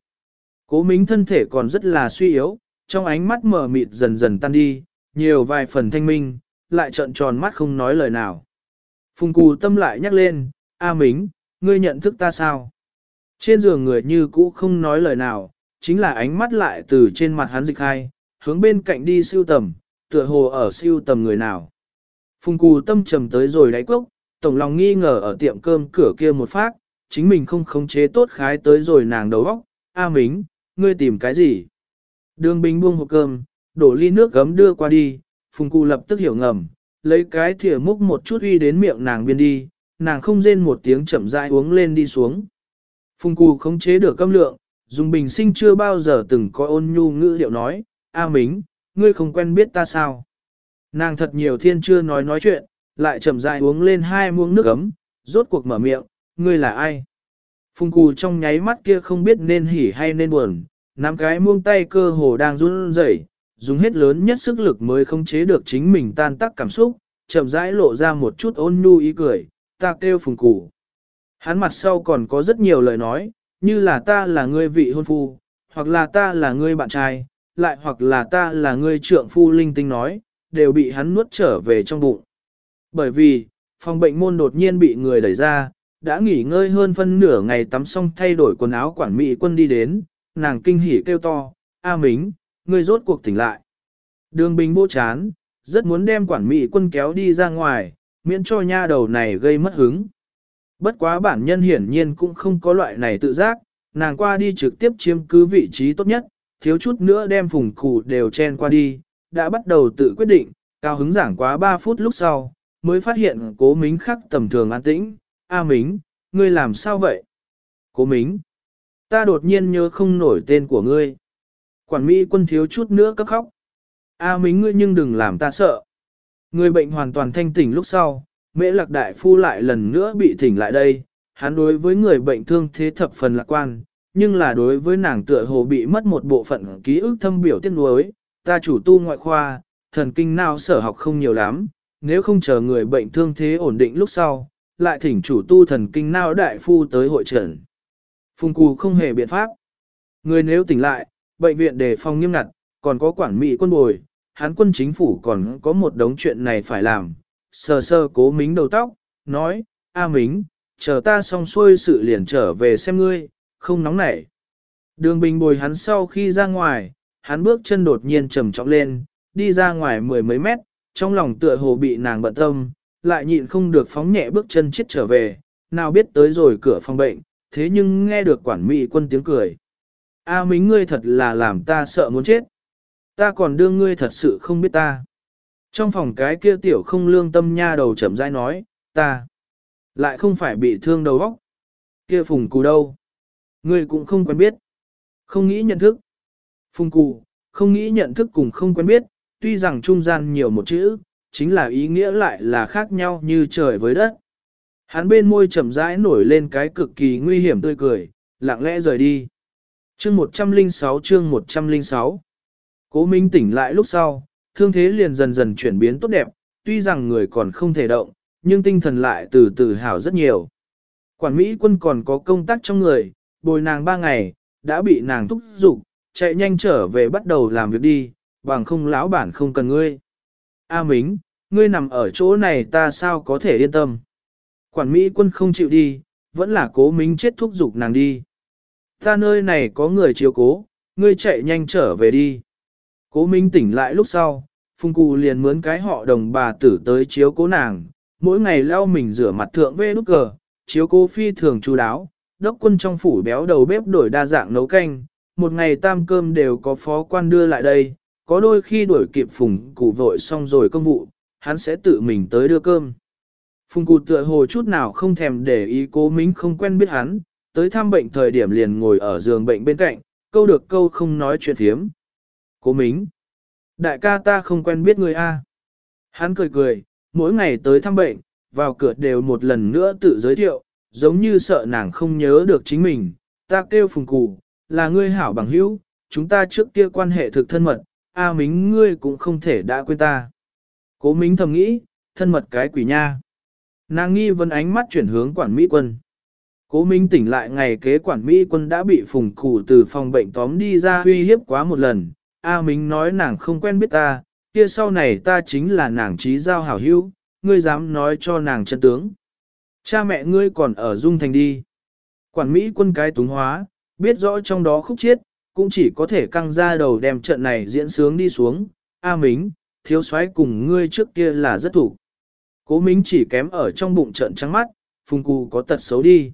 Cố Mính thân thể còn rất là suy yếu, trong ánh mắt mở mịt dần dần tan đi, nhiều vài phần thanh minh, lại trợn tròn mắt không nói lời nào. Phùng Cù tâm lại nhắc lên, A Mính, ngươi nhận thức ta sao? Trên giường người như cũ không nói lời nào, chính là ánh mắt lại từ trên mặt hắn dịch hai, hướng bên cạnh đi siêu tầm, tựa hồ ở siêu tầm người nào. Phùng Cù tâm trầm tới rồi đáy cốc, tổng lòng nghi ngờ ở tiệm cơm cửa kia một phát, chính mình không khống chế tốt khái tới rồi nàng đầu óc. A Mính, ngươi tìm cái gì? Đường Bình buông hộp cơm, đổ ly nước gấm đưa qua đi, Phùng Cụ lập tức hiểu ngầm, lấy cái thìa múc một chút uy đến miệng nàng biên đi, nàng không rên một tiếng chậm rãi uống lên đi xuống. Phùng Cù khống chế được câm lượng, dùng bình sinh chưa bao giờ từng có ôn nhu ngữ điệu nói, A Mính, ngươi không quen biết ta sao? Nàng thật nhiều thiên chưa nói nói chuyện, lại chậm rãi uống lên hai muỗng nước ấm, rốt cuộc mở miệng, ngươi là ai? Phùng cù trong nháy mắt kia không biết nên hỉ hay nên buồn, nắm cái muông tay cơ hồ đang run rẩy, dùng hết lớn nhất sức lực mới không chế được chính mình tan tắc cảm xúc, chậm rãi lộ ra một chút ôn nhu ý cười, ta kêu phùng củ. Hắn mặt sau còn có rất nhiều lời nói, như là ta là ngươi vị hôn phu, hoặc là ta là ngươi bạn trai, lại hoặc là ta là ngươi trượng phu linh tinh nói, đều bị hắn nuốt trở về trong bụng. Bởi vì, phòng bệnh môn đột nhiên bị người đẩy ra, đã nghỉ ngơi hơn phân nửa ngày tắm xong thay đổi quần áo quản mỹ quân đi đến, nàng kinh hỉ kêu to, A Mính, ngươi rốt cuộc tỉnh lại. Đường bình vô chán, Rất muốn đem quản mỹ quân kéo đi ra ngoài, miễn cho nha đầu này gây mất hứng. Bất quá bản nhân hiển nhiên cũng không có loại này tự giác, nàng qua đi trực tiếp chiếm cứ vị trí tốt nhất, thiếu chút nữa đem phùng cụ đều chen qua đi, đã bắt đầu tự quyết định, cao hứng giảng quá 3 phút lúc sau, mới phát hiện cố mính khắc tầm thường an tĩnh, A Mính, ngươi làm sao vậy? Cố mính, ta đột nhiên nhớ không nổi tên của ngươi. Quản Mỹ quân thiếu chút nữa cấp khóc. A Mính ngươi nhưng đừng làm ta sợ. Người bệnh hoàn toàn thanh tỉnh lúc sau, mễ lạc đại phu lại lần nữa bị thỉnh lại đây, hắn đối với người bệnh thương thế thập phần lạc quan, nhưng là đối với nàng tựa hồ bị mất một bộ phận ký ức thâm biểu tiết nuối, ta chủ tu ngoại khoa, thần kinh nào sở học không nhiều lắm, nếu không chờ người bệnh thương thế ổn định lúc sau, lại thỉnh chủ tu thần kinh nào đại phu tới hội trần. Phùng cù không hề biện pháp. Người nếu tỉnh lại, bệnh viện đề phòng nghiêm ngặt, còn có quản mỹ quân bồi, hán quân chính phủ còn có một đống chuyện này phải làm. Sờ sơ cố mính đầu tóc, nói, A Mính, chờ ta xong xuôi sự liền trở về xem ngươi, không nóng nảy. Đường bình bồi hắn sau khi ra ngoài, hắn bước chân đột nhiên trầm trọng lên, đi ra ngoài mười mấy mét, trong lòng tựa hồ bị nàng bận tâm, lại nhịn không được phóng nhẹ bước chân chết trở về, nào biết tới rồi cửa phòng bệnh, thế nhưng nghe được quản mỹ quân tiếng cười. A mính ngươi thật là làm ta sợ muốn chết. Ta còn đương ngươi thật sự không biết ta. Trong phòng cái kia tiểu không lương tâm nha đầu chậm rãi nói, ta lại không phải bị thương đầu óc. Kia phùng cù đâu? Ngươi cũng không quen biết. Không nghĩ nhận thức. Phùng cù, không nghĩ nhận thức cùng không quen biết, tuy rằng trung gian nhiều một chữ, chính là ý nghĩa lại là khác nhau như trời với đất. Hắn bên môi chậm rãi nổi lên cái cực kỳ nguy hiểm tươi cười, lặng lẽ rời đi. Chương 106 chương 106 Cố Minh tỉnh lại lúc sau, thương thế liền dần dần chuyển biến tốt đẹp, tuy rằng người còn không thể động, nhưng tinh thần lại từ từ hảo rất nhiều. Quản Mỹ quân còn có công tác trong người, bồi nàng ba ngày, đã bị nàng thúc giục, chạy nhanh trở về bắt đầu làm việc đi, bằng không lão bản không cần ngươi. A Mính, ngươi nằm ở chỗ này ta sao có thể yên tâm. Quản Mỹ quân không chịu đi, vẫn là cố Mính chết thúc giục nàng đi. Ta nơi này có người chiếu cố, ngươi chạy nhanh trở về đi. Cố Minh tỉnh lại lúc sau, Phùng Cù liền mướn cái họ đồng bà tử tới chiếu cố nàng, mỗi ngày lau mình rửa mặt thượng vê nút cờ, chiếu cố phi thường chú đáo, đốc quân trong phủ béo đầu bếp đổi đa dạng nấu canh, một ngày tam cơm đều có phó quan đưa lại đây, có đôi khi đuổi kịp Phùng Cù vội xong rồi công vụ, hắn sẽ tự mình tới đưa cơm. Phùng Cù tựa hồ chút nào không thèm để ý cố Minh không quen biết hắn, tới thăm bệnh thời điểm liền ngồi ở giường bệnh bên cạnh, câu được câu không nói chuyện thiếm. Cố Mính. Đại ca ta không quen biết người A. Hắn cười cười, mỗi ngày tới thăm bệnh, vào cửa đều một lần nữa tự giới thiệu, giống như sợ nàng không nhớ được chính mình. Ta kêu phùng cụ, là ngươi hảo bằng hữu, chúng ta trước kia quan hệ thực thân mật, A Mính ngươi cũng không thể đã quên ta. Cố Mính thầm nghĩ, thân mật cái quỷ nha. Nàng nghi vấn ánh mắt chuyển hướng quản Mỹ quân. Cố Minh tỉnh lại ngày kế quản Mỹ quân đã bị phùng cụ từ phòng bệnh tóm đi ra uy hiếp quá một lần, A Minh nói nàng không quen biết ta, kia sau này ta chính là nàng trí giao hảo hữu, ngươi dám nói cho nàng chân tướng. Cha mẹ ngươi còn ở dung thành đi. Quản Mỹ quân cái túng hóa, biết rõ trong đó khúc chiết, cũng chỉ có thể căng ra đầu đem trận này diễn sướng đi xuống. A Mính, thiếu soái cùng ngươi trước kia là rất thủ. Cố Mính chỉ kém ở trong bụng trận trắng mắt, phùng cụ có tật xấu đi.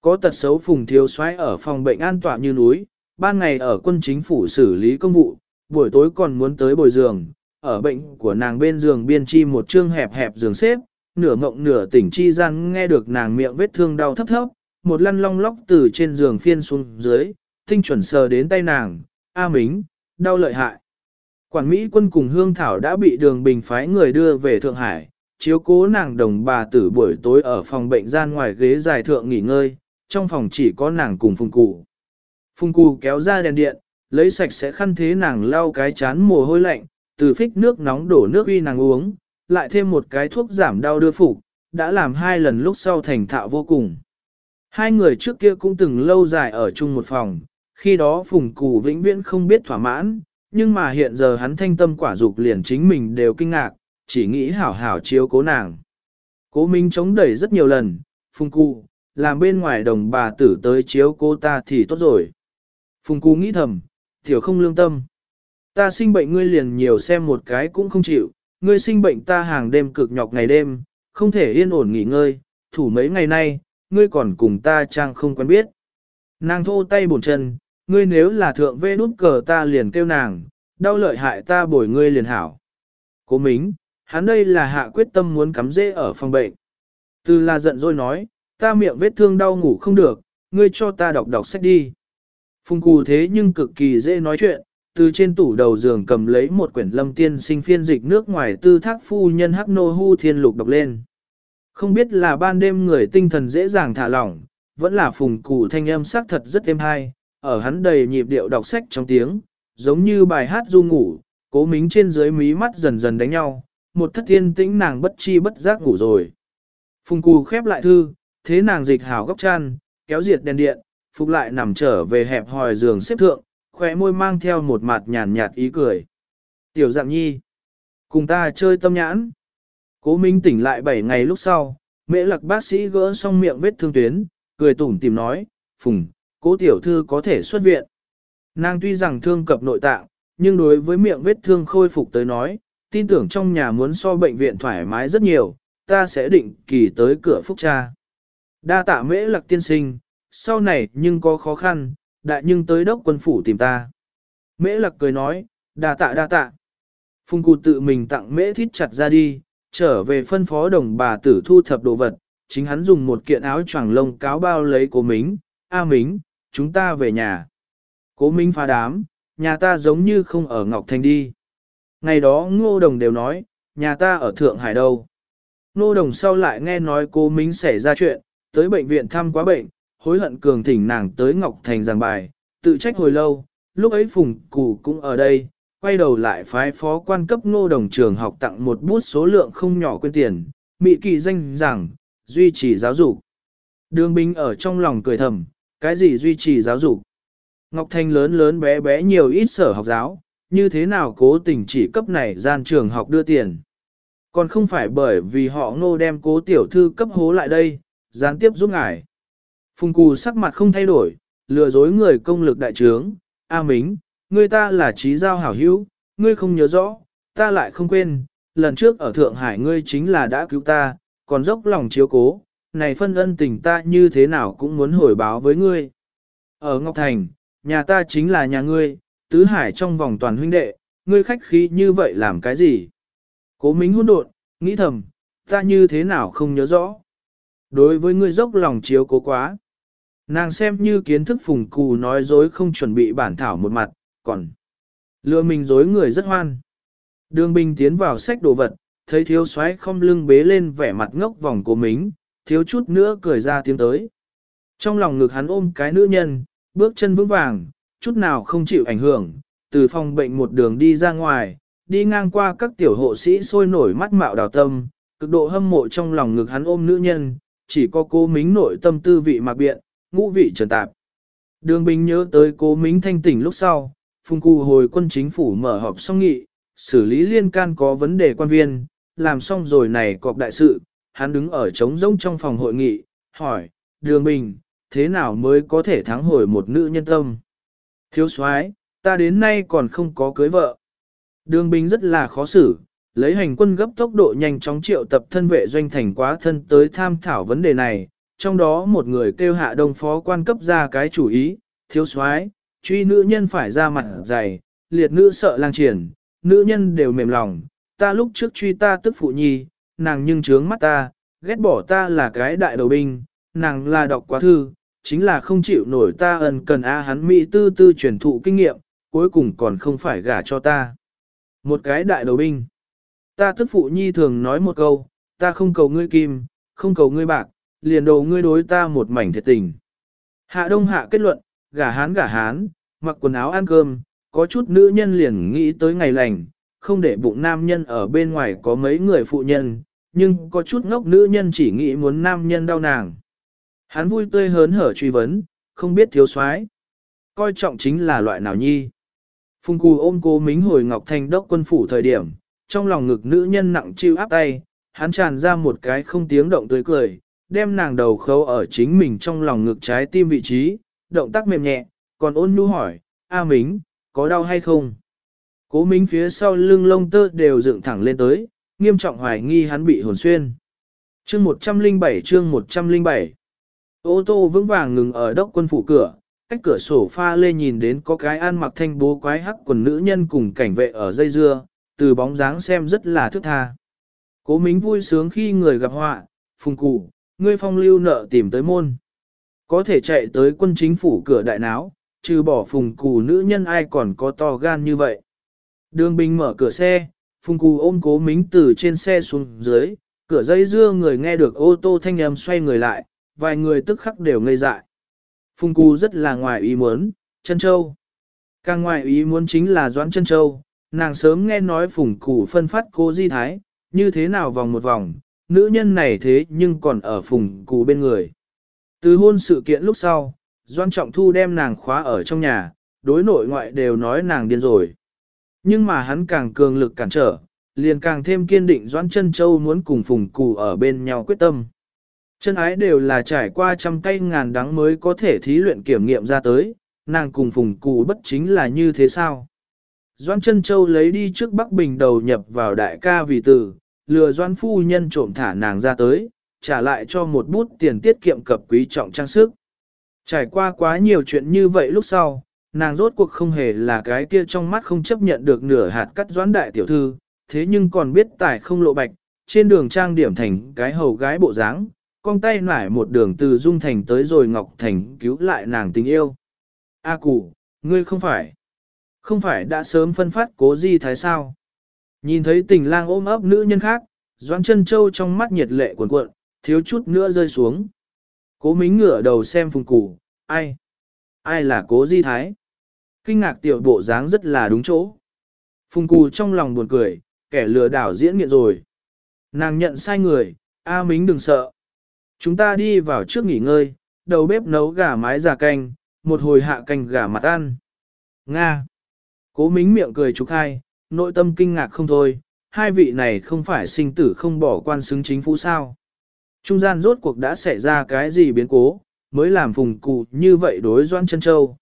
Có tật xấu phùng thiếu soái ở phòng bệnh an toàn như núi, ban ngày ở quân chính phủ xử lý công vụ, buổi tối còn muốn tới bồi giường, ở bệnh của nàng bên giường biên chi một chương hẹp hẹp giường xếp, nửa mộng nửa tỉnh chi gian nghe được nàng miệng vết thương đau thấp thấp, một lăn long lóc từ trên giường phiên xuống dưới, tinh chuẩn sờ đến tay nàng, A Mính, đau lợi hại. Quản Mỹ quân cùng Hương Thảo đã bị đường bình phái người đưa về Thượng Hải, chiếu cố nàng đồng bà tử buổi tối ở phòng bệnh gian ngoài ghế dài thượng nghỉ ngơi, trong phòng chỉ có nàng cùng Phùng Cụ. Phùng Cù kéo ra đèn điện, lấy sạch sẽ khăn thế nàng lau cái chán mồ hôi lạnh, từ phích nước nóng đổ nước uy nàng uống, lại thêm một cái thuốc giảm đau đưa phục, đã làm hai lần lúc sau thành thạo vô cùng. Hai người trước kia cũng từng lâu dài ở chung một phòng, khi đó Phùng Cù vĩnh viễn không biết thỏa mãn, nhưng mà hiện giờ hắn thanh tâm quả dục liền chính mình đều kinh ngạc, chỉ nghĩ hảo hảo chiếu cố nàng. Cố Minh chống đẩy rất nhiều lần, Phùng Cù làm bên ngoài đồng bà tử tới chiếu cô ta thì tốt rồi. Phùng Cú nghĩ thầm, tiểu không lương tâm. Ta sinh bệnh ngươi liền nhiều xem một cái cũng không chịu, ngươi sinh bệnh ta hàng đêm cực nhọc ngày đêm, không thể yên ổn nghỉ ngơi, thủ mấy ngày nay, ngươi còn cùng ta trang không quen biết. Nàng thô tay bổn chân, ngươi nếu là thượng vê đút cờ ta liền kêu nàng, đau lợi hại ta bồi ngươi liền hảo. Cố mính, hắn đây là hạ quyết tâm muốn cắm dễ ở phòng bệnh. Từ là giận rồi nói, ta miệng vết thương đau ngủ không được, ngươi cho ta đọc đọc sách đi. Phùng cù thế nhưng cực kỳ dễ nói chuyện, từ trên tủ đầu giường cầm lấy một quyển lâm tiên sinh phiên dịch nước ngoài tư thác phu nhân hắc nô hu thiên lục đọc lên. Không biết là ban đêm người tinh thần dễ dàng thả lỏng, vẫn là phùng Cù thanh âm sắc thật rất êm hay, ở hắn đầy nhịp điệu đọc sách trong tiếng, giống như bài hát du ngủ, cố mính trên dưới mí mắt dần dần đánh nhau, một thất tiên tĩnh nàng bất chi bất giác ngủ rồi. Phùng Cù khép lại thư, thế nàng dịch hảo góc chăn, kéo diệt đèn điện, phục lại nằm trở về hẹp hòi giường xếp thượng, khóe môi mang theo một mặt nhàn nhạt ý cười. Tiểu dạng nhi, cùng ta chơi tâm nhãn. Cố Minh tỉnh lại 7 ngày lúc sau, mễ lạc bác sĩ gỡ xong miệng vết thương tuyến, cười tủm tìm nói, phùng, cố tiểu thư có thể xuất viện. Nàng tuy rằng thương cập nội tạng, nhưng đối với miệng vết thương khôi phục tới nói, tin tưởng trong nhà muốn so bệnh viện thoải mái rất nhiều, ta sẽ định kỳ tới cửa phúc cha. Đa tạ mễ lạc tiên sinh, sau này nhưng có khó khăn, đại nhưng tới đốc quân phủ tìm ta. Mễ lạc cười nói, đa tạ đa tạ. Phùng cụ tự mình tặng mễ thít chặt ra đi, trở về phân phó đồng bà tử thu thập đồ vật, chính hắn dùng một kiện áo choàng lông cáo bao lấy cố mính, A mính, chúng ta về nhà. Cố mính phá đám, nhà ta giống như không ở Ngọc Thành đi. Ngày đó ngô đồng đều nói, nhà ta ở Thượng Hải đâu. Ngô đồng sau lại nghe nói cố mính xảy ra chuyện, tới bệnh viện thăm quá bệnh, hối hận cường thỉnh nàng tới Ngọc Thành giảng bài, tự trách hồi lâu, lúc ấy Phùng Cù cũng ở đây, quay đầu lại phái phó quan cấp ngô đồng trường học tặng một bút số lượng không nhỏ quên tiền, mị kỳ danh rằng, duy trì giáo dục. Đường Bình ở trong lòng cười thầm, cái gì duy trì giáo dục? Ngọc Thanh lớn lớn bé bé nhiều ít sở học giáo, như thế nào cố tình chỉ cấp này gian trường học đưa tiền. Còn không phải bởi vì họ ngô đem cố tiểu thư cấp hố lại đây, gián tiếp giúp ngài. Phùng cù sắc mặt không thay đổi, lừa dối người công lực đại trướng, A Mính, ngươi ta là trí giao hảo hữu, ngươi không nhớ rõ, ta lại không quên, lần trước ở Thượng Hải ngươi chính là đã cứu ta, còn dốc lòng chiếu cố, này phân ân tình ta như thế nào cũng muốn hồi báo với ngươi. Ở Ngọc Thành, nhà ta chính là nhà ngươi, tứ hải trong vòng toàn huynh đệ, ngươi khách khí như vậy làm cái gì? Cố Mính hỗn độn, nghĩ thầm, ta như thế nào không nhớ rõ. Đối với ngươi dốc lòng chiếu cố quá. Nàng xem như kiến thức phùng cù nói dối không chuẩn bị bản thảo một mặt, còn lừa mình dối người rất hoan. Đường Bình tiến vào sách đồ vật, thấy thiếu soái không lưng bế lên vẻ mặt ngốc vòng của mình, thiếu chút nữa cười ra tiếng tới. Trong lòng ngực hắn ôm cái nữ nhân, bước chân vững vàng, chút nào không chịu ảnh hưởng, từ phòng bệnh một đường đi ra ngoài, đi ngang qua các tiểu hộ sĩ sôi nổi mắt mạo đào tâm, cực độ hâm mộ trong lòng ngực hắn ôm nữ nhân, chỉ có cô mính nội tâm tư vị mặc biện, ngũ vị trần tạp. Đường Bình nhớ tới cố mính thanh tỉnh lúc sau, phùng cụ hồi quân chính phủ mở họp xong nghị, xử lý liên can có vấn đề quan viên, làm xong rồi này cọp đại sự, hắn đứng ở trống rỗng trong phòng hội nghị, hỏi, Đường Bình, thế nào mới có thể thắng hồi một nữ nhân tâm? Thiếu soái, ta đến nay còn không có cưới vợ. Đường Bình rất là khó xử, lấy hành quân gấp tốc độ nhanh chóng triệu tập thân vệ doanh thành quá thân tới tham thảo vấn đề này, trong đó một người kêu hạ đông phó quan cấp ra cái chủ ý, thiếu soái truy nữ nhân phải ra mặt dày, liệt nữ sợ lang triển, nữ nhân đều mềm lòng, ta lúc trước truy ta tức phụ nhi, nàng nhưng trướng mắt ta, ghét bỏ ta là cái đại đầu binh, nàng là đọc quá thư, chính là không chịu nổi ta ẩn cần a hắn mỹ tư tư truyền thụ kinh nghiệm, cuối cùng còn không phải gả cho ta. Một cái đại đầu binh. Ta tức phụ nhi thường nói một câu, ta không cầu ngươi kim, không cầu ngươi bạc, liền đầu ngươi đối ta một mảnh thiệt tình. Hạ đông hạ kết luận, gả hán gả hán, mặc quần áo ăn cơm, có chút nữ nhân liền nghĩ tới ngày lành, không để bụng nam nhân ở bên ngoài có mấy người phụ nhân, nhưng có chút ngốc nữ nhân chỉ nghĩ muốn nam nhân đau nàng. Hắn vui tươi hớn hở truy vấn, không biết thiếu soái Coi trọng chính là loại nào nhi. Phùng cù ôm cô mính hồi Ngọc Thanh đốc quân phủ thời điểm, trong lòng ngực nữ nhân nặng chịu áp tay, hắn tràn ra một cái không tiếng động tươi cười, đem nàng đầu khâu ở chính mình trong lòng ngực trái tim vị trí, động tác mềm nhẹ, còn ôn nhu hỏi, A Mính, có đau hay không? Cố Mính phía sau lưng lông tơ đều dựng thẳng lên tới, nghiêm trọng hoài nghi hắn bị hồn xuyên. Chương 107 chương 107 Ô tô vững vàng ngừng ở đốc quân phủ cửa, cách cửa sổ pha lê nhìn đến có cái ăn mặc thanh bố quái hắc quần nữ nhân cùng cảnh vệ ở dây dưa, từ bóng dáng xem rất là thức tha. Cố Mính vui sướng khi người gặp họa, phùng cụ, ngươi phong lưu nợ tìm tới môn. Có thể chạy tới quân chính phủ cửa đại náo, trừ bỏ phùng cù nữ nhân ai còn có to gan như vậy. Đường binh mở cửa xe, phùng cù ôm cố Mính từ trên xe xuống dưới, cửa dây dưa người nghe được ô tô thanh âm xoay người lại, vài người tức khắc đều ngây dại. Phùng cù rất là ngoài ý muốn, chân châu. Càng ngoài ý muốn chính là Doãn chân châu, nàng sớm nghe nói phùng cù phân phát cô di thái, như thế nào vòng một vòng, nữ nhân này thế nhưng còn ở phùng cụ bên người. Từ hôn sự kiện lúc sau, Doan Trọng Thu đem nàng khóa ở trong nhà, đối nội ngoại đều nói nàng điên rồi. Nhưng mà hắn càng cường lực cản trở, liền càng thêm kiên định Doan Chân Châu muốn cùng phùng cụ ở bên nhau quyết tâm. Chân ái đều là trải qua trăm cây ngàn đắng mới có thể thí luyện kiểm nghiệm ra tới, nàng cùng phùng cụ bất chính là như thế sao? Doan chân châu lấy đi trước Bắc Bình đầu nhập vào đại ca vì tử, lừa doan phu nhân trộm thả nàng ra tới, trả lại cho một bút tiền tiết kiệm cập quý trọng trang sức. Trải qua quá nhiều chuyện như vậy lúc sau, nàng rốt cuộc không hề là cái kia trong mắt không chấp nhận được nửa hạt cắt doãn đại tiểu thư, thế nhưng còn biết tài không lộ bạch, trên đường trang điểm thành cái hầu gái bộ dáng, con tay nải một đường từ Dung Thành tới rồi Ngọc Thành cứu lại nàng tình yêu. A cụ, ngươi không phải. Không phải đã sớm phân phát cố di thái sao? Nhìn thấy tình lang ôm ấp nữ nhân khác, Doãn chân châu trong mắt nhiệt lệ cuộn cuộn, thiếu chút nữa rơi xuống. Cố mính ngửa đầu xem phùng củ, ai? Ai là cố di thái? Kinh ngạc tiểu bộ dáng rất là đúng chỗ. Phùng cù trong lòng buồn cười, kẻ lừa đảo diễn nghiện rồi. Nàng nhận sai người, A Mính đừng sợ. Chúng ta đi vào trước nghỉ ngơi, đầu bếp nấu gà mái già canh, một hồi hạ canh gà mặt ăn. Nga. Cố mính miệng cười trục hai, nội tâm kinh ngạc không thôi, hai vị này không phải sinh tử không bỏ quan xứng chính phủ sao. Trung gian rốt cuộc đã xảy ra cái gì biến cố, mới làm phùng cụ như vậy đối doan chân châu.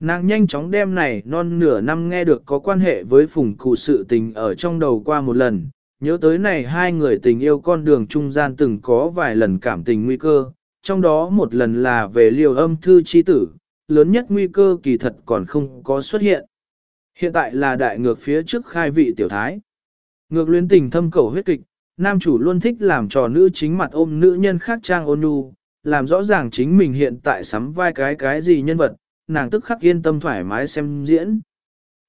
Nàng nhanh chóng đem này non nửa năm nghe được có quan hệ với phùng cụ sự tình ở trong đầu qua một lần, nhớ tới này hai người tình yêu con đường trung gian từng có vài lần cảm tình nguy cơ, trong đó một lần là về liều âm thư chi tử, lớn nhất nguy cơ kỳ thật còn không có xuất hiện. Hiện tại là đại ngược phía trước khai vị tiểu thái. Ngược luyến tình thâm cầu huyết kịch, nam chủ luôn thích làm trò nữ chính mặt ôm nữ nhân khác trang ôn nhu, làm rõ ràng chính mình hiện tại sắm vai cái cái gì nhân vật, nàng tức khắc yên tâm thoải mái xem diễn.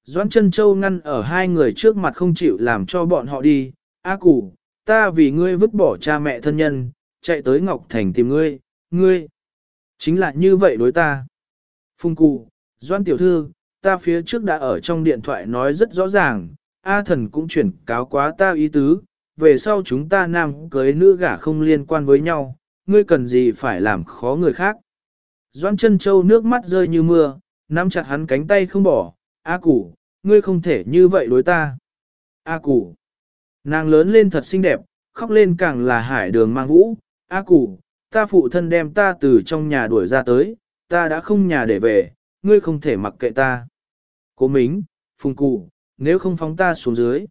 Doãn chân châu ngăn ở hai người trước mặt không chịu làm cho bọn họ đi, A củ, ta vì ngươi vứt bỏ cha mẹ thân nhân, chạy tới Ngọc Thành tìm ngươi, ngươi. Chính là như vậy đối ta. Phung cụ, Doan tiểu thư, ta phía trước đã ở trong điện thoại nói rất rõ ràng, A thần cũng chuyển cáo quá ta ý tứ, về sau chúng ta nam cưới nữ gả không liên quan với nhau, ngươi cần gì phải làm khó người khác. Doan chân châu nước mắt rơi như mưa, nắm chặt hắn cánh tay không bỏ, A củ, ngươi không thể như vậy đối ta. A củ, nàng lớn lên thật xinh đẹp, khóc lên càng là hải đường mang vũ, A củ, ta phụ thân đem ta từ trong nhà đuổi ra tới, ta đã không nhà để về, ngươi không thể mặc kệ ta. Cố mính, phùng cụ, nếu không phóng ta xuống dưới.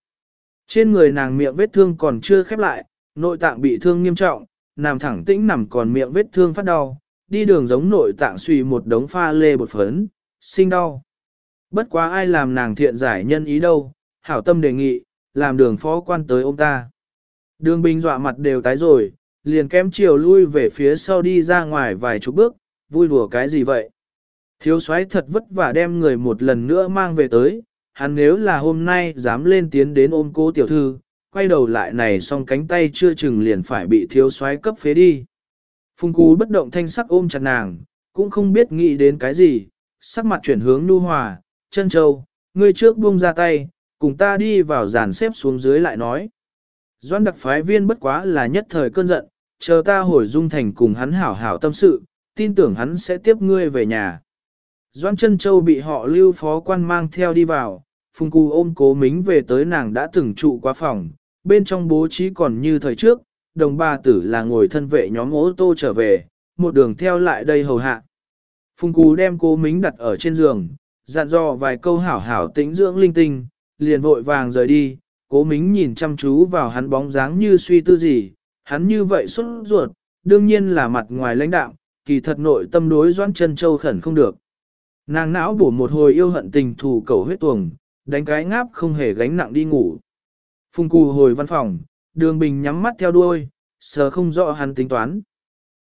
Trên người nàng miệng vết thương còn chưa khép lại, nội tạng bị thương nghiêm trọng, nằm thẳng tĩnh nằm còn miệng vết thương phát đau, đi đường giống nội tạng suy một đống pha lê bột phấn, sinh đau. Bất quá ai làm nàng thiện giải nhân ý đâu, hảo tâm đề nghị, làm đường phó quan tới ông ta. Đường bình dọa mặt đều tái rồi, liền kém chiều lui về phía sau đi ra ngoài vài chục bước, vui đùa cái gì vậy? Thiếu soái thật vất vả đem người một lần nữa mang về tới, hắn nếu là hôm nay dám lên tiến đến ôm cố tiểu thư, quay đầu lại này xong cánh tay chưa chừng liền phải bị thiếu soái cấp phế đi. Phùng cú bất động thanh sắc ôm chặt nàng, cũng không biết nghĩ đến cái gì, sắc mặt chuyển hướng nu hòa, chân châu, ngươi trước buông ra tay, cùng ta đi vào giàn xếp xuống dưới lại nói. Doan đặc phái viên bất quá là nhất thời cơn giận, chờ ta hồi dung thành cùng hắn hảo hảo tâm sự, tin tưởng hắn sẽ tiếp ngươi về nhà. Doan chân châu bị họ lưu phó quan mang theo đi vào, phùng cù ôm cố mính về tới nàng đã từng trụ qua phòng, bên trong bố trí còn như thời trước, đồng ba tử là ngồi thân vệ nhóm ô tô trở về, một đường theo lại đây hầu hạ. Phùng cù đem cố mính đặt ở trên giường, dặn dò vài câu hảo hảo tĩnh dưỡng linh tinh, liền vội vàng rời đi, cố mính nhìn chăm chú vào hắn bóng dáng như suy tư gì, hắn như vậy xuất ruột, đương nhiên là mặt ngoài lãnh đạo, kỳ thật nội tâm đối doãn chân châu khẩn không được. Nàng não bổ một hồi yêu hận tình thù cầu huyết tuồng, đánh cái ngáp không hề gánh nặng đi ngủ. Phùng cù hồi văn phòng, đường bình nhắm mắt theo đuôi, sờ không rõ hắn tính toán.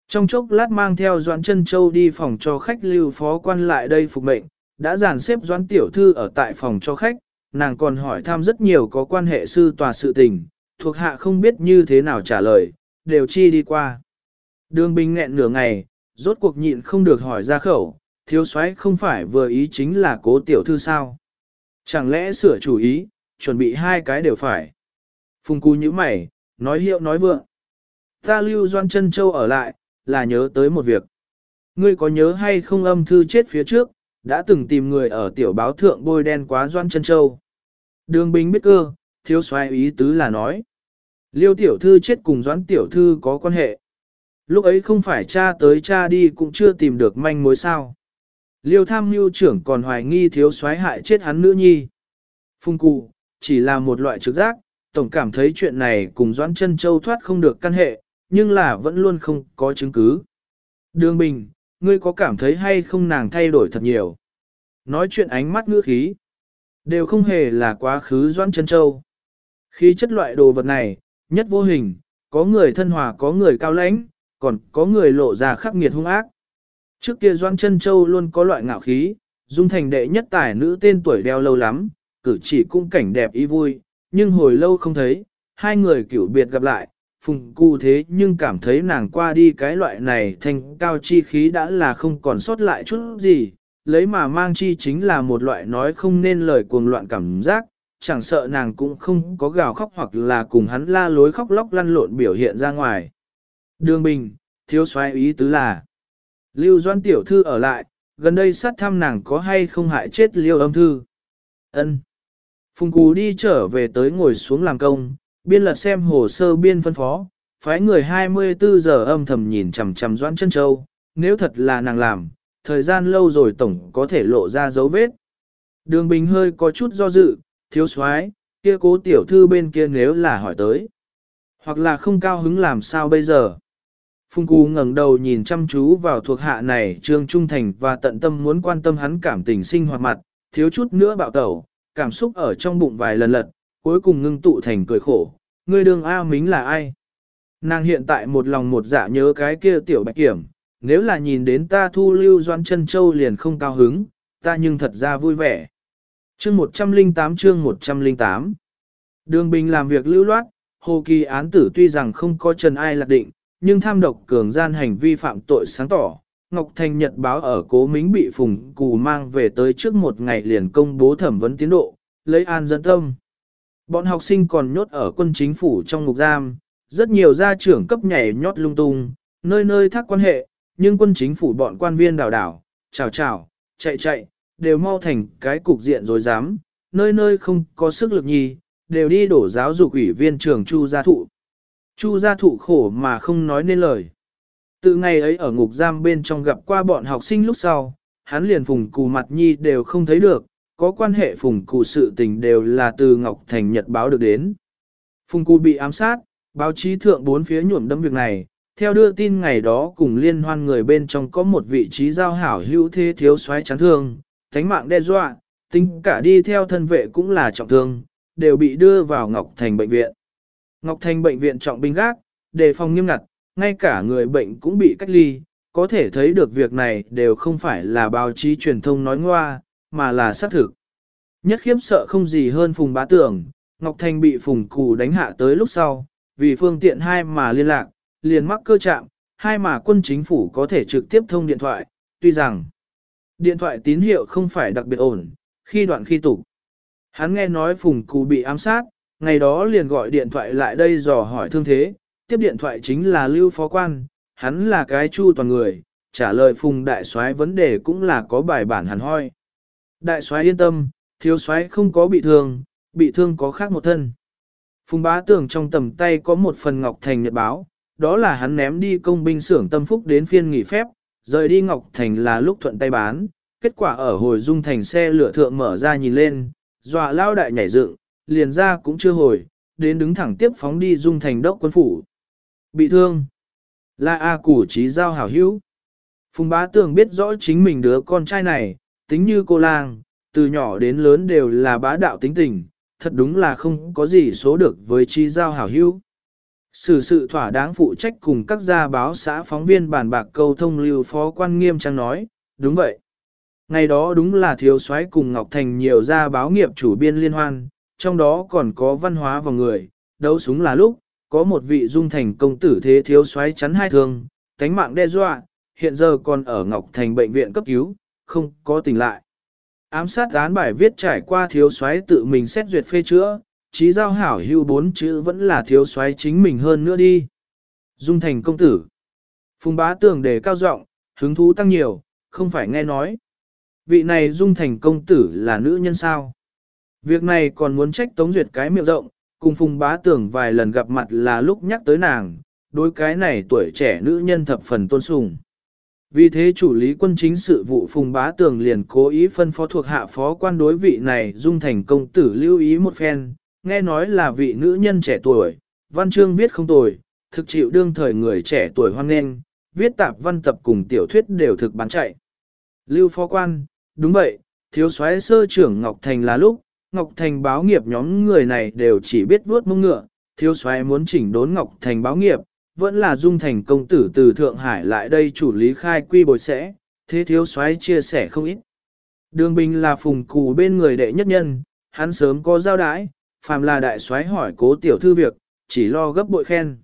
Trong chốc lát mang theo Doãn chân Châu đi phòng cho khách lưu phó quan lại đây phục mệnh, đã dàn xếp Doãn tiểu thư ở tại phòng cho khách, nàng còn hỏi thăm rất nhiều có quan hệ sư tòa sự tình, thuộc hạ không biết như thế nào trả lời, đều chi đi qua. Đường bình nghẹn nửa ngày, rốt cuộc nhịn không được hỏi ra khẩu, thiếu soái không phải vừa ý chính là cố tiểu thư sao. Chẳng lẽ sửa chủ ý, chuẩn bị hai cái đều phải. Phùng cú như mày, nói hiệu nói vượng. Ta lưu doan chân châu ở lại, là nhớ tới một việc. Ngươi có nhớ hay không âm thư chết phía trước, đã từng tìm người ở tiểu báo thượng bôi đen quá doan chân châu. Đường Bình biết cơ, thiếu soái ý tứ là nói. Liêu tiểu thư chết cùng doãn tiểu thư có quan hệ. Lúc ấy không phải cha tới cha đi cũng chưa tìm được manh mối sao. Liêu tham mưu trưởng còn hoài nghi thiếu soái hại chết hắn nữ nhi. Phung cụ, chỉ là một loại trực giác, tổng cảm thấy chuyện này cùng doãn chân châu thoát không được căn hệ, nhưng là vẫn luôn không có chứng cứ. Đường Bình, ngươi có cảm thấy hay không nàng thay đổi thật nhiều? Nói chuyện ánh mắt ngữ khí, đều không hề là quá khứ doãn chân châu. Khí chất loại đồ vật này, nhất vô hình, có người thân hòa có người cao lãnh, còn có người lộ ra khắc nghiệt hung ác. Trước kia Doan Trân Châu luôn có loại ngạo khí, dung thành đệ nhất tài nữ tên tuổi đeo lâu lắm, cử chỉ cũng cảnh đẹp ý vui, nhưng hồi lâu không thấy, hai người kiểu biệt gặp lại, phùng cu thế nhưng cảm thấy nàng qua đi cái loại này thành cao chi khí đã là không còn sót lại chút gì, lấy mà mang chi chính là một loại nói không nên lời cuồng loạn cảm giác, chẳng sợ nàng cũng không có gào khóc hoặc là cùng hắn la lối khóc lóc lăn lộn biểu hiện ra ngoài. Đường Bình, thiếu soái ý tứ là, Lưu Doan tiểu thư ở lại, gần đây sát thăm nàng có hay không hại chết Liêu âm thư. Ân. Phùng Cú đi trở về tới ngồi xuống làm công, biên lật xem hồ sơ biên phân phó, phái người 24 giờ âm thầm nhìn chằm chằm Doan chân châu, nếu thật là nàng làm, thời gian lâu rồi tổng có thể lộ ra dấu vết. Đường Bình hơi có chút do dự, thiếu soái, kia cố tiểu thư bên kia nếu là hỏi tới, hoặc là không cao hứng làm sao bây giờ. Phung Cú ngẩng đầu nhìn chăm chú vào thuộc hạ này trương trung thành và tận tâm muốn quan tâm hắn cảm tình sinh hoạt mặt, thiếu chút nữa bạo tẩu, cảm xúc ở trong bụng vài lần lật, cuối cùng ngưng tụ thành cười khổ, người đường A Mính là ai? Nàng hiện tại một lòng một dạ nhớ cái kia tiểu bạch kiểm, nếu là nhìn đến ta thu lưu doan chân châu liền không cao hứng, ta nhưng thật ra vui vẻ. Chương 108 chương 108 Đường Bình làm việc lưu loát, hồ kỳ án tử tuy rằng không có trần ai lạc định, nhưng tham độc cường gian hành vi phạm tội sáng tỏ. Ngọc Thành Nhật báo ở cố mính bị phùng cù mang về tới trước một ngày liền công bố thẩm vấn tiến độ, lấy an dân tâm. Bọn học sinh còn nhốt ở quân chính phủ trong ngục giam, rất nhiều gia trưởng cấp nhảy nhót lung tung, nơi nơi thác quan hệ, nhưng quân chính phủ bọn quan viên đảo đảo, chào chào, chạy chạy, đều mau thành cái cục diện rồi dám, nơi nơi không có sức lực nhì, đều đi đổ giáo dục ủy viên trường Chu gia thụ. Chu gia thụ khổ mà không nói nên lời. Từ ngày ấy ở ngục giam bên trong gặp qua bọn học sinh lúc sau, hắn liền phùng cù mặt nhi đều không thấy được, có quan hệ phùng cù sự tình đều là từ Ngọc Thành Nhật báo được đến. Phùng cù bị ám sát, báo chí thượng bốn phía nhuộm đâm việc này, theo đưa tin ngày đó cùng liên hoan người bên trong có một vị trí giao hảo hữu thế thiếu soái chán thương, thánh mạng đe dọa, tính cả đi theo thân vệ cũng là trọng thương, đều bị đưa vào Ngọc Thành bệnh viện. Ngọc Thành bệnh viện trọng binh gác, đề phòng nghiêm ngặt, ngay cả người bệnh cũng bị cách ly, có thể thấy được việc này đều không phải là báo chí truyền thông nói ngoa, mà là xác thực. Nhất khiếp sợ không gì hơn Phùng Bá Tưởng, Ngọc Thành bị Phùng Cù đánh hạ tới lúc sau, vì phương tiện hai mà liên lạc, liền mắc cơ chạm, hai mà quân chính phủ có thể trực tiếp thông điện thoại, tuy rằng điện thoại tín hiệu không phải đặc biệt ổn, khi đoạn khi tụ. Hắn nghe nói Phùng Cù bị ám sát, ngày đó liền gọi điện thoại lại đây dò hỏi thương thế, tiếp điện thoại chính là Lưu Phó Quan, hắn là cái chu toàn người, trả lời Phùng Đại soái vấn đề cũng là có bài bản hẳn hoi. Đại soái yên tâm, thiếu soái không có bị thương, bị thương có khác một thân. Phùng bá tưởng trong tầm tay có một phần Ngọc Thành nhật báo, đó là hắn ném đi công binh xưởng tâm phúc đến phiên nghỉ phép, rời đi Ngọc Thành là lúc thuận tay bán, kết quả ở hồi dung thành xe lửa thượng mở ra nhìn lên, dọa lao đại nhảy dựng, liền ra cũng chưa hồi, đến đứng thẳng tiếp phóng đi dung thành đốc quân phủ. Bị thương. Là A củ trí giao hảo hữu. Phùng bá tường biết rõ chính mình đứa con trai này, tính như cô lang, từ nhỏ đến lớn đều là bá đạo tính tình, thật đúng là không có gì số được với trí giao hảo hữu. Sự sự thỏa đáng phụ trách cùng các gia báo xã phóng viên bàn bạc câu thông lưu phó quan nghiêm trang nói, đúng vậy. Ngày đó đúng là thiếu soái cùng Ngọc Thành nhiều gia báo nghiệp chủ biên liên hoan, trong đó còn có văn hóa vào người, đấu súng là lúc, có một vị dung thành công tử thế thiếu soái chắn hai thương, tánh mạng đe dọa, hiện giờ còn ở Ngọc Thành bệnh viện cấp cứu, không có tỉnh lại. Ám sát án bài viết trải qua thiếu soái tự mình xét duyệt phê chữa, trí giao hảo hưu bốn chữ vẫn là thiếu soái chính mình hơn nữa đi. Dung thành công tử. Phùng bá tường đề cao giọng, hứng thú tăng nhiều, không phải nghe nói. Vị này dung thành công tử là nữ nhân sao? Việc này còn muốn trách tống duyệt cái miệng rộng, cùng phùng bá tưởng vài lần gặp mặt là lúc nhắc tới nàng, đối cái này tuổi trẻ nữ nhân thập phần tôn sùng. Vì thế chủ lý quân chính sự vụ Phùng Bá Tường liền cố ý phân phó thuộc hạ phó quan đối vị này dung thành công tử lưu ý một phen, nghe nói là vị nữ nhân trẻ tuổi, văn chương viết không tồi, thực chịu đương thời người trẻ tuổi hoan nghênh, viết tạp văn tập cùng tiểu thuyết đều thực bán chạy. Lưu phó quan, đúng vậy, thiếu soái sơ trưởng Ngọc Thành là lúc, Ngọc Thành báo nghiệp nhóm người này đều chỉ biết vuốt mông ngựa, thiếu soái muốn chỉnh đốn Ngọc Thành báo nghiệp, vẫn là dung thành công tử từ Thượng Hải lại đây chủ lý khai quy bồi sẽ, thế thiếu soái chia sẻ không ít. Đường Bình là phùng cù bên người đệ nhất nhân, hắn sớm có giao đái, phàm là đại soái hỏi cố tiểu thư việc, chỉ lo gấp bội khen.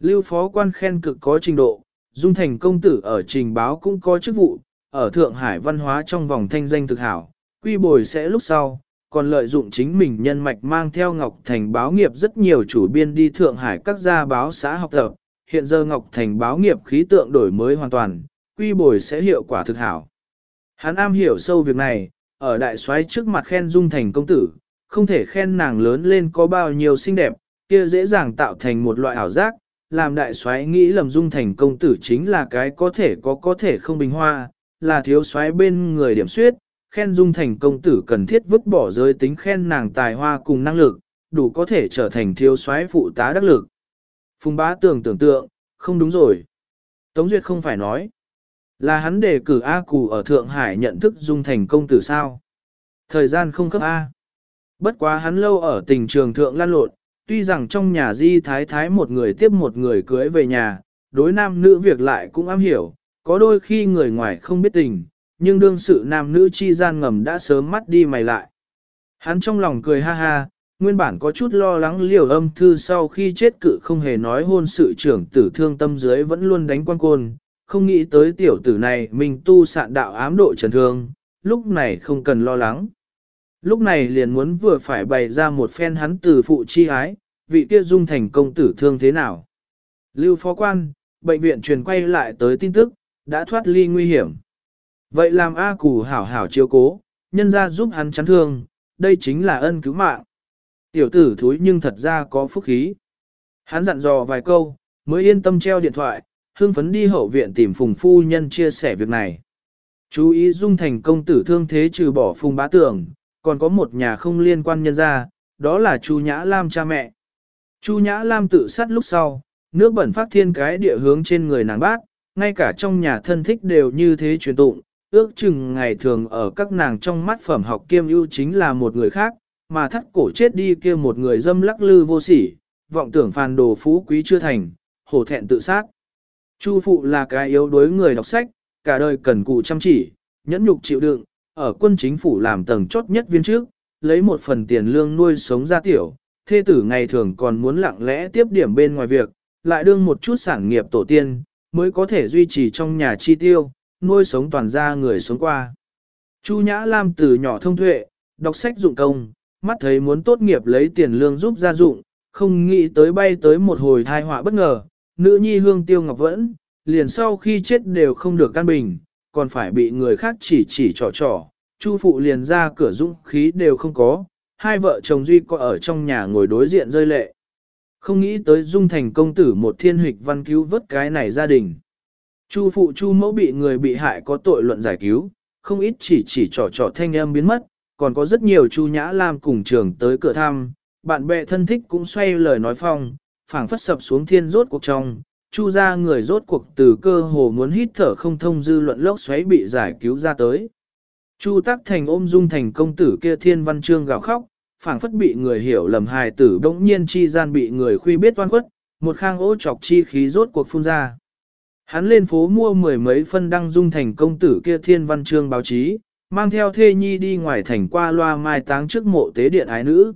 Lưu phó quan khen cực có trình độ, dung thành công tử ở trình báo cũng có chức vụ, ở Thượng Hải văn hóa trong vòng thanh danh thực hảo, quy bồi sẽ lúc sau, còn lợi dụng chính mình nhân mạch mang theo Ngọc Thành báo nghiệp rất nhiều chủ biên đi Thượng Hải các gia báo xã học tập, hiện giờ Ngọc Thành báo nghiệp khí tượng đổi mới hoàn toàn, quy bồi sẽ hiệu quả thực hảo. Hắn am hiểu sâu việc này, ở đại soái trước mặt khen Dung Thành công tử, không thể khen nàng lớn lên có bao nhiêu xinh đẹp, kia dễ dàng tạo thành một loại ảo giác, làm đại soái nghĩ lầm Dung Thành công tử chính là cái có thể có có thể không bình hoa, là thiếu soái bên người điểm suyết, khen dung thành công tử cần thiết vứt bỏ giới tính khen nàng tài hoa cùng năng lực, đủ có thể trở thành thiếu soái phụ tá đắc lực. Phùng bá tưởng tưởng tượng, không đúng rồi. Tống Duyệt không phải nói. Là hắn đề cử A Cù ở Thượng Hải nhận thức dung thành công tử sao. Thời gian không cấp A. Bất quá hắn lâu ở tình trường thượng lan lộn, tuy rằng trong nhà di thái thái một người tiếp một người cưới về nhà, đối nam nữ việc lại cũng am hiểu, có đôi khi người ngoài không biết tình, nhưng đương sự nam nữ chi gian ngầm đã sớm mắt đi mày lại. Hắn trong lòng cười ha ha, nguyên bản có chút lo lắng liều âm thư sau khi chết cự không hề nói hôn sự trưởng tử thương tâm dưới vẫn luôn đánh quan côn, không nghĩ tới tiểu tử này mình tu sạn đạo ám độ trần thương, lúc này không cần lo lắng. Lúc này liền muốn vừa phải bày ra một phen hắn từ phụ chi ái, vị kia dung thành công tử thương thế nào. Lưu phó quan, bệnh viện truyền quay lại tới tin tức, đã thoát ly nguy hiểm. Vậy làm A Cù hảo hảo chiếu cố, nhân ra giúp hắn chắn thương, đây chính là ân cứu mạng. Tiểu tử thúi nhưng thật ra có phúc khí. Hắn dặn dò vài câu, mới yên tâm treo điện thoại, hương phấn đi hậu viện tìm phùng phu nhân chia sẻ việc này. Chú ý dung thành công tử thương thế trừ bỏ phùng bá tưởng, còn có một nhà không liên quan nhân ra, đó là Chu Nhã Lam cha mẹ. Chu Nhã Lam tự sát lúc sau, nước bẩn phát thiên cái địa hướng trên người nàng bác, ngay cả trong nhà thân thích đều như thế truyền tụng, ước chừng ngày thường ở các nàng trong mắt phẩm học kiêm ưu chính là một người khác, mà thắt cổ chết đi kia một người dâm lắc lư vô sỉ, vọng tưởng phàn đồ phú quý chưa thành, hổ thẹn tự sát. Chu phụ là cái yếu đối người đọc sách, cả đời cần cù chăm chỉ, nhẫn nhục chịu đựng, ở quân chính phủ làm tầng chốt nhất viên trước, lấy một phần tiền lương nuôi sống gia tiểu, thê tử ngày thường còn muốn lặng lẽ tiếp điểm bên ngoài việc, lại đương một chút sản nghiệp tổ tiên, mới có thể duy trì trong nhà chi tiêu, nuôi sống toàn gia người sống qua. Chu Nhã Lam từ nhỏ thông thuệ, đọc sách dụng công, mắt thấy muốn tốt nghiệp lấy tiền lương giúp gia dụng, không nghĩ tới bay tới một hồi thai họa bất ngờ, nữ nhi hương tiêu ngọc vẫn, liền sau khi chết đều không được căn bình, còn phải bị người khác chỉ chỉ trò trò, chu phụ liền ra cửa dũng khí đều không có, hai vợ chồng duy có ở trong nhà ngồi đối diện rơi lệ. Không nghĩ tới dung thành công tử một thiên hịch văn cứu vớt cái này gia đình. Chu phụ chu mẫu bị người bị hại có tội luận giải cứu, không ít chỉ chỉ trò trò thanh âm biến mất, còn có rất nhiều Chu Nhã Lam cùng trường tới cửa thăm, bạn bè thân thích cũng xoay lời nói phong, phảng phất sập xuống thiên rốt cuộc trong, Chu ra người rốt cuộc từ cơ hồ muốn hít thở không thông dư luận lốc xoáy bị giải cứu ra tới. Chu Tắc Thành ôm dung thành công tử kia thiên văn chương gào khóc, phảng phất bị người hiểu lầm hài tử bỗng nhiên chi gian bị người khuy biết toan khuất, một khang ố chọc chi khí rốt cuộc phun ra. Hắn lên phố mua mười mấy phân đăng dung thành công tử kia thiên văn chương báo chí, mang theo thê nhi đi ngoài thành qua loa mai táng trước mộ tế điện ái nữ.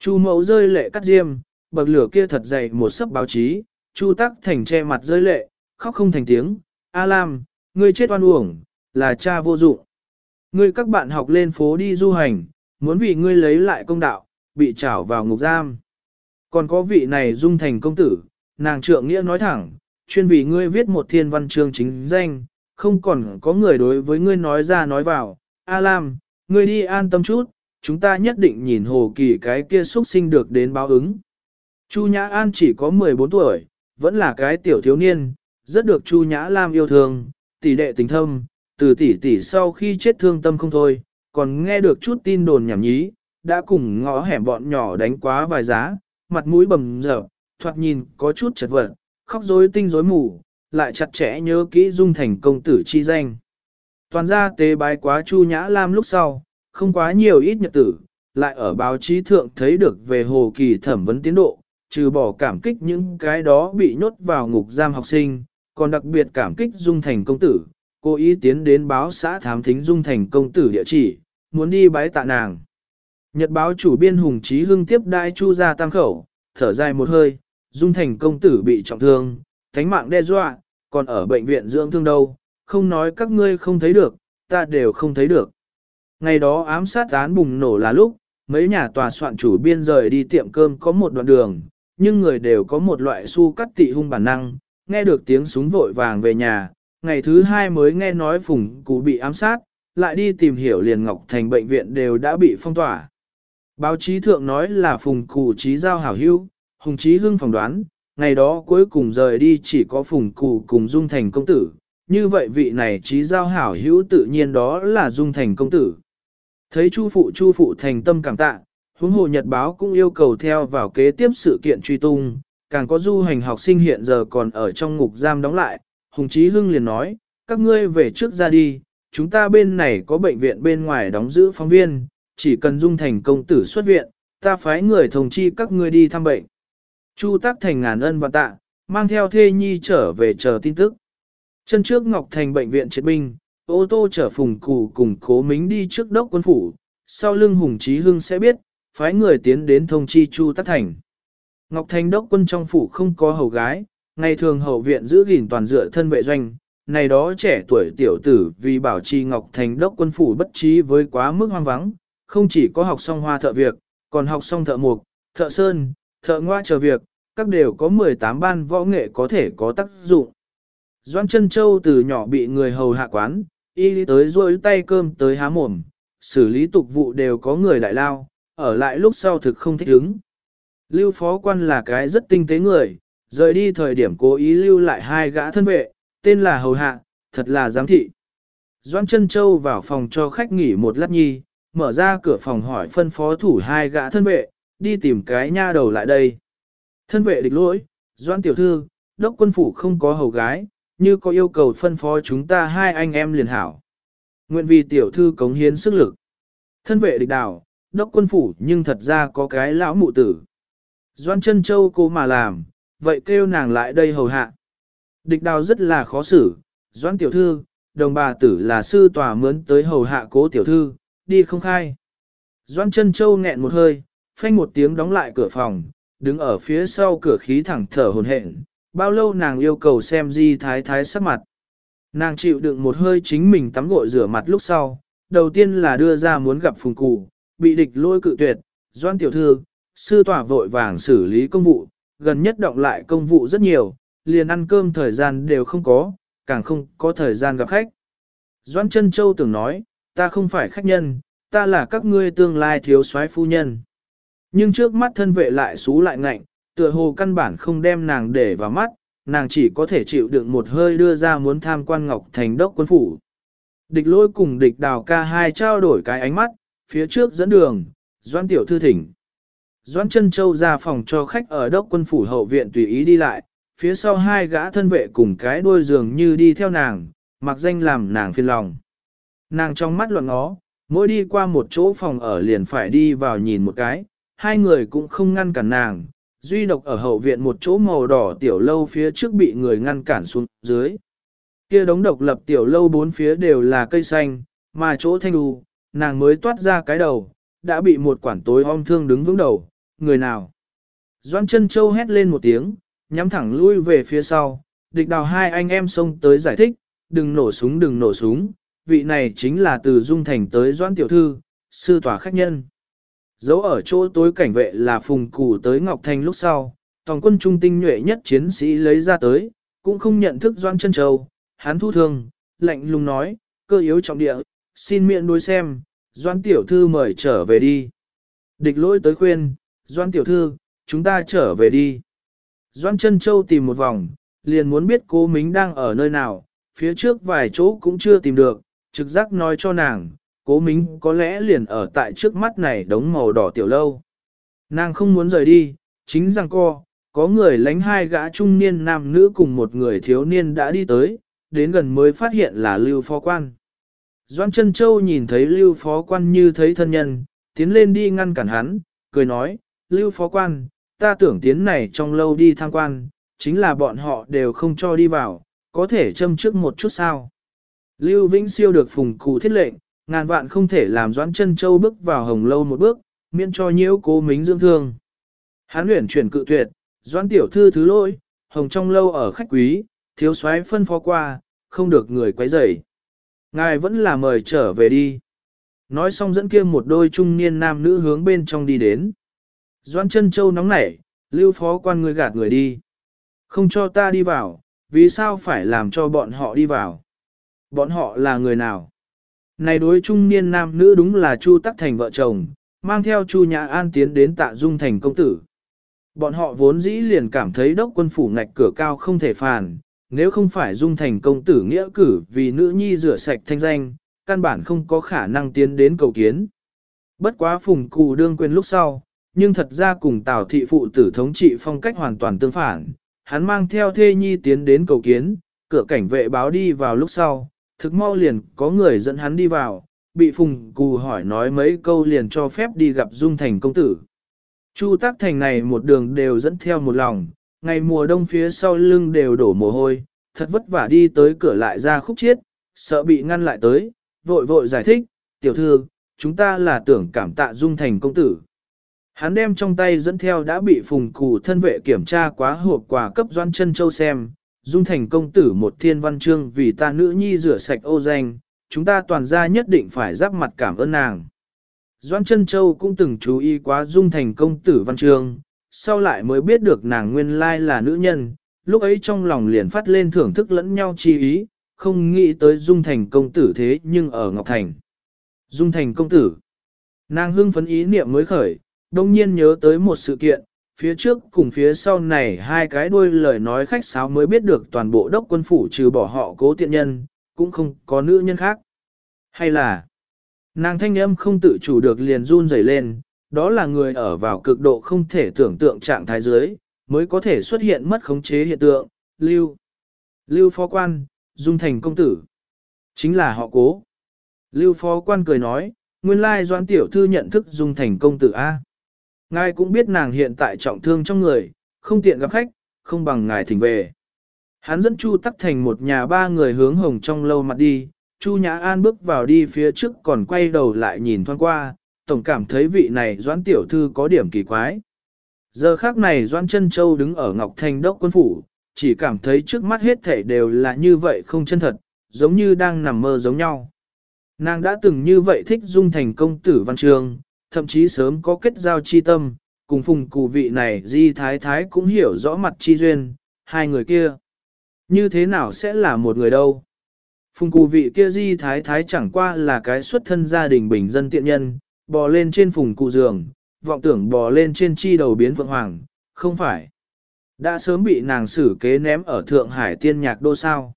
Chu mẫu rơi lệ cắt diêm, bậc lửa kia thật dày một sấp báo chí, chu tắc thành che mặt rơi lệ, khóc không thành tiếng, A Lam, ngươi chết oan uổng, là cha vô dụng. Ngươi các bạn học lên phố đi du hành, muốn vì ngươi lấy lại công đạo, bị trảo vào ngục giam. Còn có vị này dung thành công tử, nàng trượng nghĩa nói thẳng, chuyên vì ngươi viết một thiên văn chương chính danh, không còn có người đối với ngươi nói ra nói vào. A Lam, ngươi đi an tâm chút, chúng ta nhất định nhìn hồ kỳ cái kia xuất sinh được đến báo ứng. Chu Nhã An chỉ có 14 tuổi, vẫn là cái tiểu thiếu niên, rất được Chu Nhã Lam yêu thương, tỷ đệ tình thâm, từ tỷ tỷ sau khi chết thương tâm không thôi, còn nghe được chút tin đồn nhảm nhí, đã cùng ngõ hẻm bọn nhỏ đánh quá vài giá, mặt mũi bầm dở, thoạt nhìn có chút chật vật, khóc rối tinh rối mù, lại chặt chẽ nhớ kỹ dung thành công tử chi danh. Toàn gia tế bái quá Chu Nhã Lam lúc sau, không quá nhiều ít nhật tử, lại ở báo chí thượng thấy được về hồ kỳ thẩm vấn tiến độ, trừ bỏ cảm kích những cái đó bị nhốt vào ngục giam học sinh, còn đặc biệt cảm kích dung thành công tử, cố ý tiến đến báo xã thám thính dung thành công tử địa chỉ, muốn đi bái tạ nàng. Nhật báo chủ biên Hùng Chí Hưng tiếp đai Chu ra tam khẩu, thở dài một hơi, dung thành công tử bị trọng thương, thánh mạng đe dọa, còn ở bệnh viện dưỡng thương đâu, không nói các ngươi không thấy được, ta đều không thấy được. Ngày đó ám sát án bùng nổ là lúc, mấy nhà tòa soạn chủ biên rời đi tiệm cơm có một đoạn đường, nhưng người đều có một loại su cắt tị hung bản năng, nghe được tiếng súng vội vàng về nhà, ngày thứ hai mới nghe nói phùng cụ bị ám sát, lại đi tìm hiểu liền Ngọc Thành bệnh viện đều đã bị phong tỏa. Báo chí thượng nói là phùng cụ trí giao hảo hữu, hùng trí hưng phỏng đoán, ngày đó cuối cùng rời đi chỉ có phùng cụ cùng dung thành công tử, như vậy vị này trí giao hảo hữu tự nhiên đó là dung thành công tử. Thấy chu phụ chu phụ thành tâm cảm tạ, huống hồ nhật báo cũng yêu cầu theo vào kế tiếp sự kiện truy tung, càng có du hành học sinh hiện giờ còn ở trong ngục giam đóng lại, Hùng Chí Hưng liền nói, các ngươi về trước ra đi, chúng ta bên này có bệnh viện bên ngoài đóng giữ phóng viên, chỉ cần dung thành công tử xuất viện, ta phái người thông chi các ngươi đi thăm bệnh. Chu Tắc Thành ngàn ân và tạ, mang theo thê nhi trở về chờ tin tức. Chân trước Ngọc Thành bệnh viện triệt binh, ô tô chở phùng cụ cùng cố mính đi trước đốc quân phủ, sau lưng Hùng Chí Hưng sẽ biết, phái người tiến đến thông chi Chu Tắc Thành. Ngọc Thành đốc quân trong phủ không có hầu gái, ngày thường hậu viện giữ gìn toàn dựa thân vệ doanh, này đó trẻ tuổi tiểu tử vì bảo trì Ngọc Thành đốc quân phủ bất trí với quá mức hoang vắng, không chỉ có học xong hoa thợ việc, còn học xong thợ mục, thợ sơn, thợ ngoa chờ việc, các đều có 18 ban võ nghệ có thể có tác dụng. Doan chân châu từ nhỏ bị người hầu hạ quán, y tới rôi tay cơm tới há mồm, xử lý tục vụ đều có người đại lao, ở lại lúc sau thực không thích ứng. Lưu phó quan là cái rất tinh tế người, rời đi thời điểm cố ý lưu lại hai gã thân vệ, tên là hầu hạ, thật là giám thị. Doan chân châu vào phòng cho khách nghỉ một lát nhi, mở ra cửa phòng hỏi phân phó thủ hai gã thân vệ, đi tìm cái nha đầu lại đây. Thân vệ địch lỗi, Doan tiểu thư, đốc quân phủ không có hầu gái, như có yêu cầu phân phó chúng ta hai anh em liền hảo. Nguyện vì tiểu thư cống hiến sức lực. Thân vệ địch đảo, đốc quân phủ nhưng thật ra có cái lão mụ tử. Doan chân châu cô mà làm, vậy kêu nàng lại đây hầu hạ. Địch đào rất là khó xử, doan tiểu thư, đồng bà tử là sư tòa mướn tới hầu hạ cố tiểu thư, đi không khai. Doan chân châu nghẹn một hơi, phanh một tiếng đóng lại cửa phòng, đứng ở phía sau cửa khí thẳng thở hồn hển. bao lâu nàng yêu cầu xem di thái thái sắc mặt. Nàng chịu đựng một hơi chính mình tắm gội rửa mặt lúc sau, đầu tiên là đưa ra muốn gặp phùng cụ, bị địch lôi cự tuyệt, doan tiểu thư, sư tòa vội vàng xử lý công vụ, gần nhất động lại công vụ rất nhiều, liền ăn cơm thời gian đều không có, càng không có thời gian gặp khách. Doan chân châu tưởng nói, ta không phải khách nhân, ta là các ngươi tương lai thiếu soái phu nhân. Nhưng trước mắt thân vệ lại xú lại ngạnh, tựa hồ căn bản không đem nàng để vào mắt, nàng chỉ có thể chịu đựng một hơi đưa ra muốn tham quan Ngọc Thành đốc quân phủ. Địch lôi cùng địch đào ca hai trao đổi cái ánh mắt, phía trước dẫn đường, Doan Tiểu Thư thỉnh. Doan chân Châu ra phòng cho khách ở đốc quân phủ hậu viện tùy ý đi lại, phía sau hai gã thân vệ cùng cái đuôi giường như đi theo nàng, mặc danh làm nàng phiền lòng. Nàng trong mắt loạn ngó, mỗi đi qua một chỗ phòng ở liền phải đi vào nhìn một cái, hai người cũng không ngăn cản nàng, duy độc ở hậu viện một chỗ màu đỏ tiểu lâu phía trước bị người ngăn cản xuống dưới. Kia đống độc lập tiểu lâu bốn phía đều là cây xanh, mà chỗ thanh đù, nàng mới toát ra cái đầu, đã bị một quản tối om thương đứng vững đầu, người nào. Doan chân châu hét lên một tiếng, nhắm thẳng lui về phía sau, địch đào hai anh em xông tới giải thích, đừng nổ súng đừng nổ súng, vị này chính là từ Dung Thành tới Doan Tiểu Thư, sư tòa khách nhân. Dấu ở chỗ tối cảnh vệ là phùng củ tới Ngọc thanh lúc sau, toàn quân trung tinh nhuệ nhất chiến sĩ lấy ra tới, cũng không nhận thức Doan chân châu, hắn thu thương, lạnh lùng nói, cơ yếu trọng địa, xin miệng đối xem, Doan Tiểu Thư mời trở về đi. Địch lỗi tới khuyên, Doan Tiểu Thư, chúng ta trở về đi. Doan chân châu tìm một vòng, liền muốn biết cô Mính đang ở nơi nào, phía trước vài chỗ cũng chưa tìm được, trực giác nói cho nàng, cố Mính có lẽ liền ở tại trước mắt này đống màu đỏ tiểu lâu. Nàng không muốn rời đi, chính rằng co, có người lánh hai gã trung niên nam nữ cùng một người thiếu niên đã đi tới, đến gần mới phát hiện là Lưu Phó Quan. Doan Trân Châu nhìn thấy Lưu Phó Quan như thấy thân nhân, tiến lên đi ngăn cản hắn, cười nói, Lưu Phó Quan, ta tưởng tiến này trong lâu đi tham quan, chính là bọn họ đều không cho đi vào, có thể châm trước một chút sao. Lưu Vĩnh Siêu được phùng cụ thiết lệnh, ngàn vạn không thể làm Doãn chân Châu bước vào hồng lâu một bước, miễn cho nhiễu cố mính dưỡng thương. Hán luyện chuyển cự tuyệt, Doãn tiểu thư thứ lỗi, hồng trong lâu ở khách quý, thiếu soái phân phó qua, không được người quấy rầy. Ngài vẫn là mời trở về đi. Nói xong dẫn kia một đôi trung niên nam nữ hướng bên trong đi đến. Doan chân châu nóng nảy, lưu phó quan người gạt người đi. Không cho ta đi vào, vì sao phải làm cho bọn họ đi vào? Bọn họ là người nào? Này đối trung niên nam nữ đúng là Chu Tắc Thành vợ chồng, mang theo Chu Nhã An tiến đến tạ dung thành công tử. Bọn họ vốn dĩ liền cảm thấy đốc quân phủ ngạch cửa cao không thể phàn, nếu không phải dung thành công tử nghĩa cử vì nữ nhi rửa sạch thanh danh, căn bản không có khả năng tiến đến cầu kiến. Bất quá phùng cụ đương quên lúc sau, nhưng thật ra cùng Tào thị phụ tử thống trị phong cách hoàn toàn tương phản, hắn mang theo thê nhi tiến đến cầu kiến, cửa cảnh vệ báo đi vào lúc sau, thực mau liền có người dẫn hắn đi vào, bị phùng cù hỏi nói mấy câu liền cho phép đi gặp Dung Thành công tử. Chu tác thành này một đường đều dẫn theo một lòng, ngày mùa đông phía sau lưng đều đổ mồ hôi, thật vất vả đi tới cửa lại ra khúc chiết, sợ bị ngăn lại tới, vội vội giải thích, tiểu thư, chúng ta là tưởng cảm tạ Dung Thành công tử. Hắn đem trong tay dẫn theo đã bị phùng cù thân vệ kiểm tra quá hộp quà cấp doan chân châu xem, dung thành công tử một thiên văn chương vì ta nữ nhi rửa sạch ô danh, chúng ta toàn gia nhất định phải giáp mặt cảm ơn nàng. Doan chân châu cũng từng chú ý quá dung thành công tử văn chương, sau lại mới biết được nàng nguyên lai là nữ nhân, lúc ấy trong lòng liền phát lên thưởng thức lẫn nhau chi ý, không nghĩ tới dung thành công tử thế nhưng ở Ngọc Thành. Dung thành công tử. Nàng hưng phấn ý niệm mới khởi, đông nhiên nhớ tới một sự kiện, phía trước cùng phía sau này hai cái đuôi lời nói khách sáo mới biết được toàn bộ đốc quân phủ trừ bỏ họ cố tiện nhân, cũng không có nữ nhân khác. Hay là, nàng thanh âm không tự chủ được liền run rẩy lên, đó là người ở vào cực độ không thể tưởng tượng trạng thái dưới, mới có thể xuất hiện mất khống chế hiện tượng, lưu. Lưu phó quan, dung thành công tử. Chính là họ cố. Lưu phó quan cười nói, nguyên lai doãn tiểu thư nhận thức dung thành công tử A. Ngài cũng biết nàng hiện tại trọng thương trong người, không tiện gặp khách, không bằng ngài thỉnh về. Hắn dẫn Chu Tắc Thành một nhà ba người hướng hồng trong lâu mặt đi, Chu Nhã An bước vào đi phía trước còn quay đầu lại nhìn thoáng qua, tổng cảm thấy vị này Doãn Tiểu Thư có điểm kỳ quái. Giờ khác này Doãn Trân Châu đứng ở Ngọc Thành Đốc Quân Phủ, chỉ cảm thấy trước mắt hết thể đều là như vậy không chân thật, giống như đang nằm mơ giống nhau. Nàng đã từng như vậy thích dung thành công tử văn trường, thậm chí sớm có kết giao chi tâm, cùng phùng cụ vị này di thái thái cũng hiểu rõ mặt chi duyên, hai người kia. Như thế nào sẽ là một người đâu? Phùng cụ vị kia di thái thái chẳng qua là cái xuất thân gia đình bình dân tiện nhân, bò lên trên phùng cụ giường, vọng tưởng bò lên trên chi đầu biến vượng hoàng, không phải. Đã sớm bị nàng xử kế ném ở Thượng Hải tiên nhạc đô sao.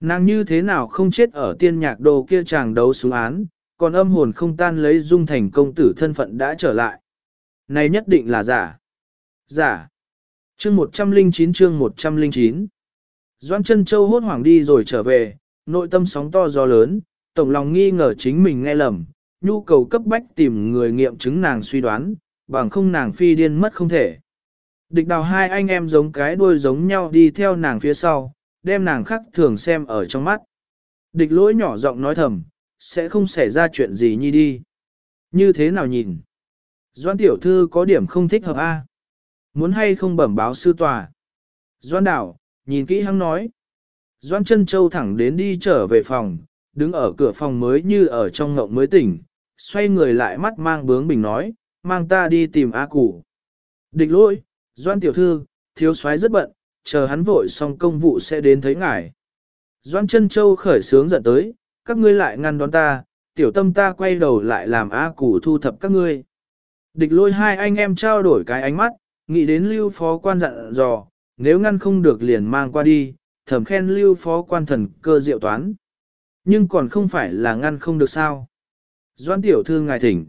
Nàng như thế nào không chết ở tiên nhạc đô kia chàng đấu xuống án, còn âm hồn không tan lấy dung thành công tử thân phận đã trở lại. Này nhất định là giả. Giả. Chương 109 chương 109 Doan chân châu hốt hoảng đi rồi trở về, nội tâm sóng to gió lớn, tổng lòng nghi ngờ chính mình nghe lầm, nhu cầu cấp bách tìm người nghiệm chứng nàng suy đoán, bằng không nàng phi điên mất không thể. Địch đào hai anh em giống cái đuôi giống nhau đi theo nàng phía sau, đem nàng khắc thường xem ở trong mắt. Địch lỗi nhỏ giọng nói thầm, sẽ không xảy ra chuyện gì nhi đi. Như thế nào nhìn? Doan tiểu thư có điểm không thích hợp a Muốn hay không bẩm báo sư tòa? Doan đảo, nhìn kỹ hắn nói. Doan chân châu thẳng đến đi trở về phòng, đứng ở cửa phòng mới như ở trong ngộng mới tỉnh, xoay người lại mắt mang bướng bình nói, mang ta đi tìm A Củ. Địch lỗi, Doan tiểu thư, thiếu soái rất bận, chờ hắn vội xong công vụ sẽ đến thấy ngài. Doan chân châu khởi sướng giận tới, các ngươi lại ngăn đón ta, tiểu tâm ta quay đầu lại làm A Củ thu thập các ngươi. Địch lôi hai anh em trao đổi cái ánh mắt, nghĩ đến lưu phó quan dặn dò, nếu ngăn không được liền mang qua đi, thầm khen lưu phó quan thần cơ diệu toán. Nhưng còn không phải là ngăn không được sao. Doan tiểu thư ngài thỉnh.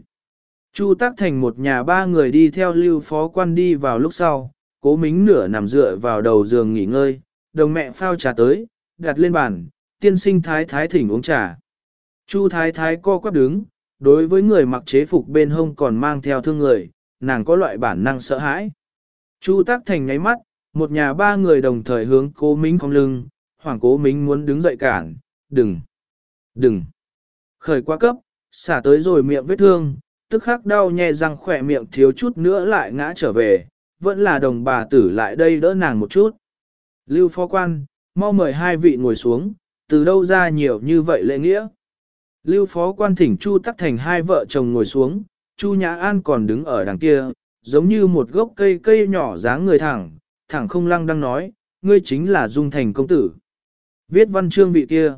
Chu tác thành một nhà ba người đi theo lưu phó quan đi vào lúc sau, cố mính nửa nằm dựa vào đầu giường nghỉ ngơi, đồng mẹ phao trà tới, đặt lên bàn, tiên sinh thái thái thỉnh uống trà. Chu thái thái co quắp đứng, đối với người mặc chế phục bên hông còn mang theo thương người, nàng có loại bản năng sợ hãi. Chu tác thành nháy mắt, một nhà ba người đồng thời hướng cố mính cong lưng, hoàng cố mính muốn đứng dậy cản, đừng, đừng. Khởi quá cấp, xả tới rồi miệng vết thương, tức khắc đau nhè răng khỏe miệng thiếu chút nữa lại ngã trở về, vẫn là đồng bà tử lại đây đỡ nàng một chút. Lưu phó quan, mau mời hai vị ngồi xuống, từ đâu ra nhiều như vậy lễ nghĩa. Lưu phó quan thỉnh Chu tắc thành hai vợ chồng ngồi xuống, Chu Nhã An còn đứng ở đằng kia, giống như một gốc cây cây nhỏ dáng người thẳng, thẳng không lăng đang nói, ngươi chính là Dung Thành công tử. Viết văn chương vị kia.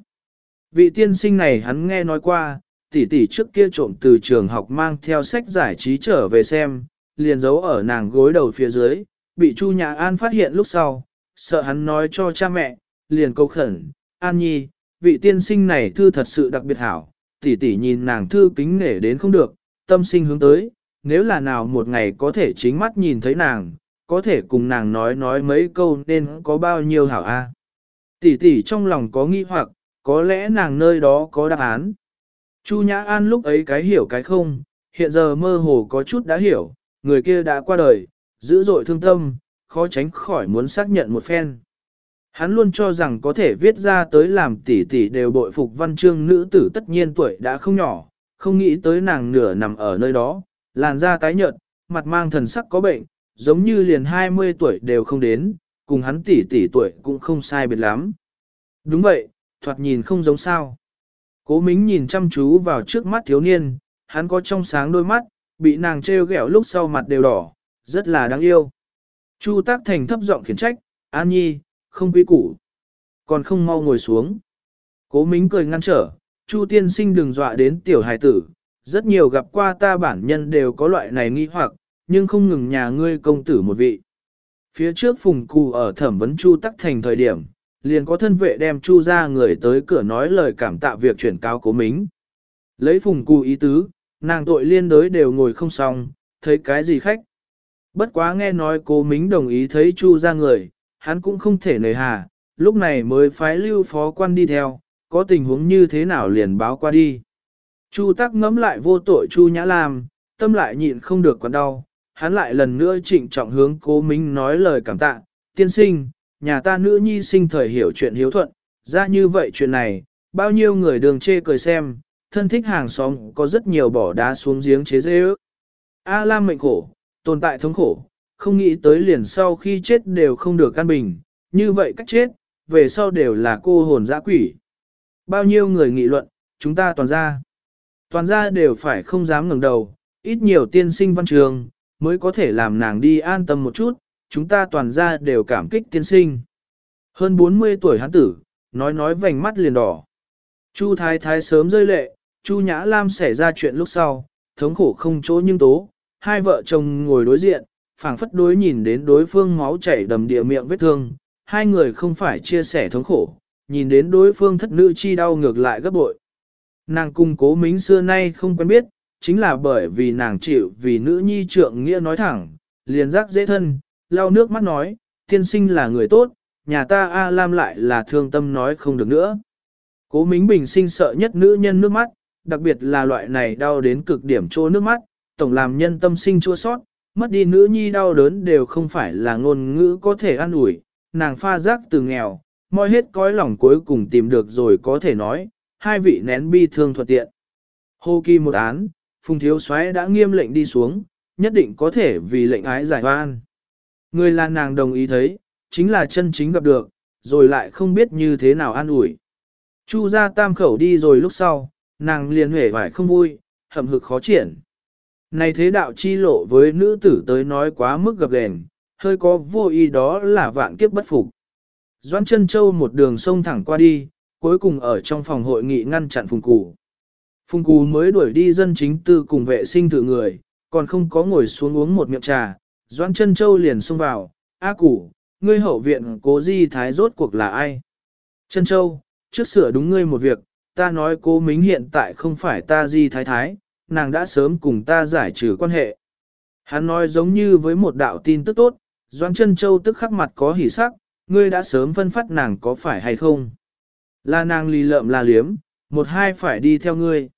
Vị tiên sinh này hắn nghe nói qua, tỷ tỷ trước kia trộm từ trường học mang theo sách giải trí trở về xem, liền giấu ở nàng gối đầu phía dưới, bị Chu Nhã An phát hiện lúc sau, sợ hắn nói cho cha mẹ, liền câu khẩn, An Nhi, vị tiên sinh này thư thật sự đặc biệt hảo, tỷ tỷ nhìn nàng thư kính nể đến không được, tâm sinh hướng tới, nếu là nào một ngày có thể chính mắt nhìn thấy nàng, có thể cùng nàng nói nói mấy câu nên có bao nhiêu hảo a. Tỷ tỷ trong lòng có nghi hoặc, có lẽ nàng nơi đó có đáp án. Chu Nhã An lúc ấy cái hiểu cái không, hiện giờ mơ hồ có chút đã hiểu, người kia đã qua đời, dữ dội thương tâm, khó tránh khỏi muốn xác nhận một phen. Hắn luôn cho rằng có thể viết ra tới làm tỷ tỷ đều bội phục văn chương nữ tử tất nhiên tuổi đã không nhỏ, không nghĩ tới nàng nửa nằm ở nơi đó, làn da tái nhợt, mặt mang thần sắc có bệnh, giống như liền 20 tuổi đều không đến, cùng hắn tỷ tỷ tuổi cũng không sai biệt lắm. Đúng vậy, thoạt nhìn không giống sao. Cố Mính nhìn chăm chú vào trước mắt thiếu niên, hắn có trong sáng đôi mắt, bị nàng trêu ghẹo lúc sau mặt đều đỏ, rất là đáng yêu. Chu Tác Thành thấp giọng khiển trách, An Nhi, không quy củ. Còn không mau ngồi xuống. Cố Mính cười ngăn trở, Chu tiên sinh đừng dọa đến tiểu hài tử, rất nhiều gặp qua ta bản nhân đều có loại này nghi hoặc, nhưng không ngừng nhà ngươi công tử một vị. Phía trước phùng cù ở thẩm vấn Chu tắc thành thời điểm, liền có thân vệ đem Chu ra người tới cửa nói lời cảm tạ việc chuyển cáo cố mính. Lấy phùng cù ý tứ, nàng tội liên đối đều ngồi không xong, thấy cái gì khách. Bất quá nghe nói cố mính đồng ý thấy Chu ra người, hắn cũng không thể nề hà, lúc này mới phái lưu phó quan đi theo, có tình huống như thế nào liền báo qua đi. Chu tắc ngẫm lại vô tội Chu Nhã Lam, tâm lại nhịn không được quặn đau, hắn lại lần nữa trịnh trọng hướng cố minh nói lời cảm tạ, tiên sinh, nhà ta nữ nhi sinh thời hiểu chuyện hiếu thuận, ra như vậy chuyện này, bao nhiêu người đường chê cười xem, thân thích hàng xóm có rất nhiều bỏ đá xuống giếng chế dễ ước. A Lam mệnh khổ, tồn tại thống khổ, không nghĩ tới liền sau khi chết đều không được căn bình, như vậy cách chết, về sau đều là cô hồn dã quỷ. Bao nhiêu người nghị luận, chúng ta toàn ra. Toàn ra đều phải không dám ngẩng đầu, ít nhiều tiên sinh văn trường, mới có thể làm nàng đi an tâm một chút, chúng ta toàn ra đều cảm kích tiên sinh. Hơn 40 tuổi hắn tử, nói nói vành mắt liền đỏ. Chu thái thái sớm rơi lệ, Chu Nhã Lam xảy ra chuyện lúc sau, thống khổ không chỗ nhưng tố, hai vợ chồng ngồi đối diện, phảng phất đối nhìn đến đối phương máu chảy đầm địa miệng vết thương, hai người không phải chia sẻ thống khổ, nhìn đến đối phương thất nữ chi đau ngược lại gấp bội. Nàng cung cố mính xưa nay không quen biết, chính là bởi vì nàng chịu vì nữ nhi trượng nghĩa nói thẳng, liền giác dễ thân, lau nước mắt nói, tiên sinh là người tốt, nhà ta A Lam lại là thương tâm nói không được nữa. Cố Mính Bình sinh sợ nhất nữ nhân nước mắt, đặc biệt là loại này đau đến cực điểm trô nước mắt, tổng làm nhân tâm sinh chua sót, mất đi nữ nhi đau đớn đều không phải là ngôn ngữ có thể an ủi, nàng pha giác từ nghèo, moi hết cõi lòng cuối cùng tìm được rồi có thể nói, hai vị nén bi thương thuận tiện. Hô kỳ một án, Phùng Thiếu Soái đã nghiêm lệnh đi xuống, nhất định có thể vì lệnh ái giải oan. Người là nàng đồng ý thấy, chính là chân chính gặp được, rồi lại không biết như thế nào an ủi. Chu ra tam khẩu đi rồi lúc sau, nàng liền huệ vải không vui, hậm hực khó triển. Này thế đạo chi lộ với nữ tử tới nói quá mức gặp gền, hơi có vô ý đó là vạn kiếp bất phục. Doan chân châu một đường sông thẳng qua đi, cuối cùng ở trong phòng hội nghị ngăn chặn phùng cù. Phùng cù mới đuổi đi dân chính tư cùng vệ sinh thử người, còn không có ngồi xuống uống một miệng trà, Doan chân châu liền xông vào, A củ, ngươi hậu viện cố di thái rốt cuộc là ai? Chân châu, trước sửa đúng ngươi một việc, ta nói cố mính hiện tại không phải ta di thái thái, nàng đã sớm cùng ta giải trừ quan hệ. Hắn nói giống như với một đạo tin tức tốt, Doan chân châu tức khắc mặt có hỉ sắc, ngươi đã sớm phân phát nàng có phải hay không? Là nàng lì lợm là liếm, một hai phải đi theo ngươi.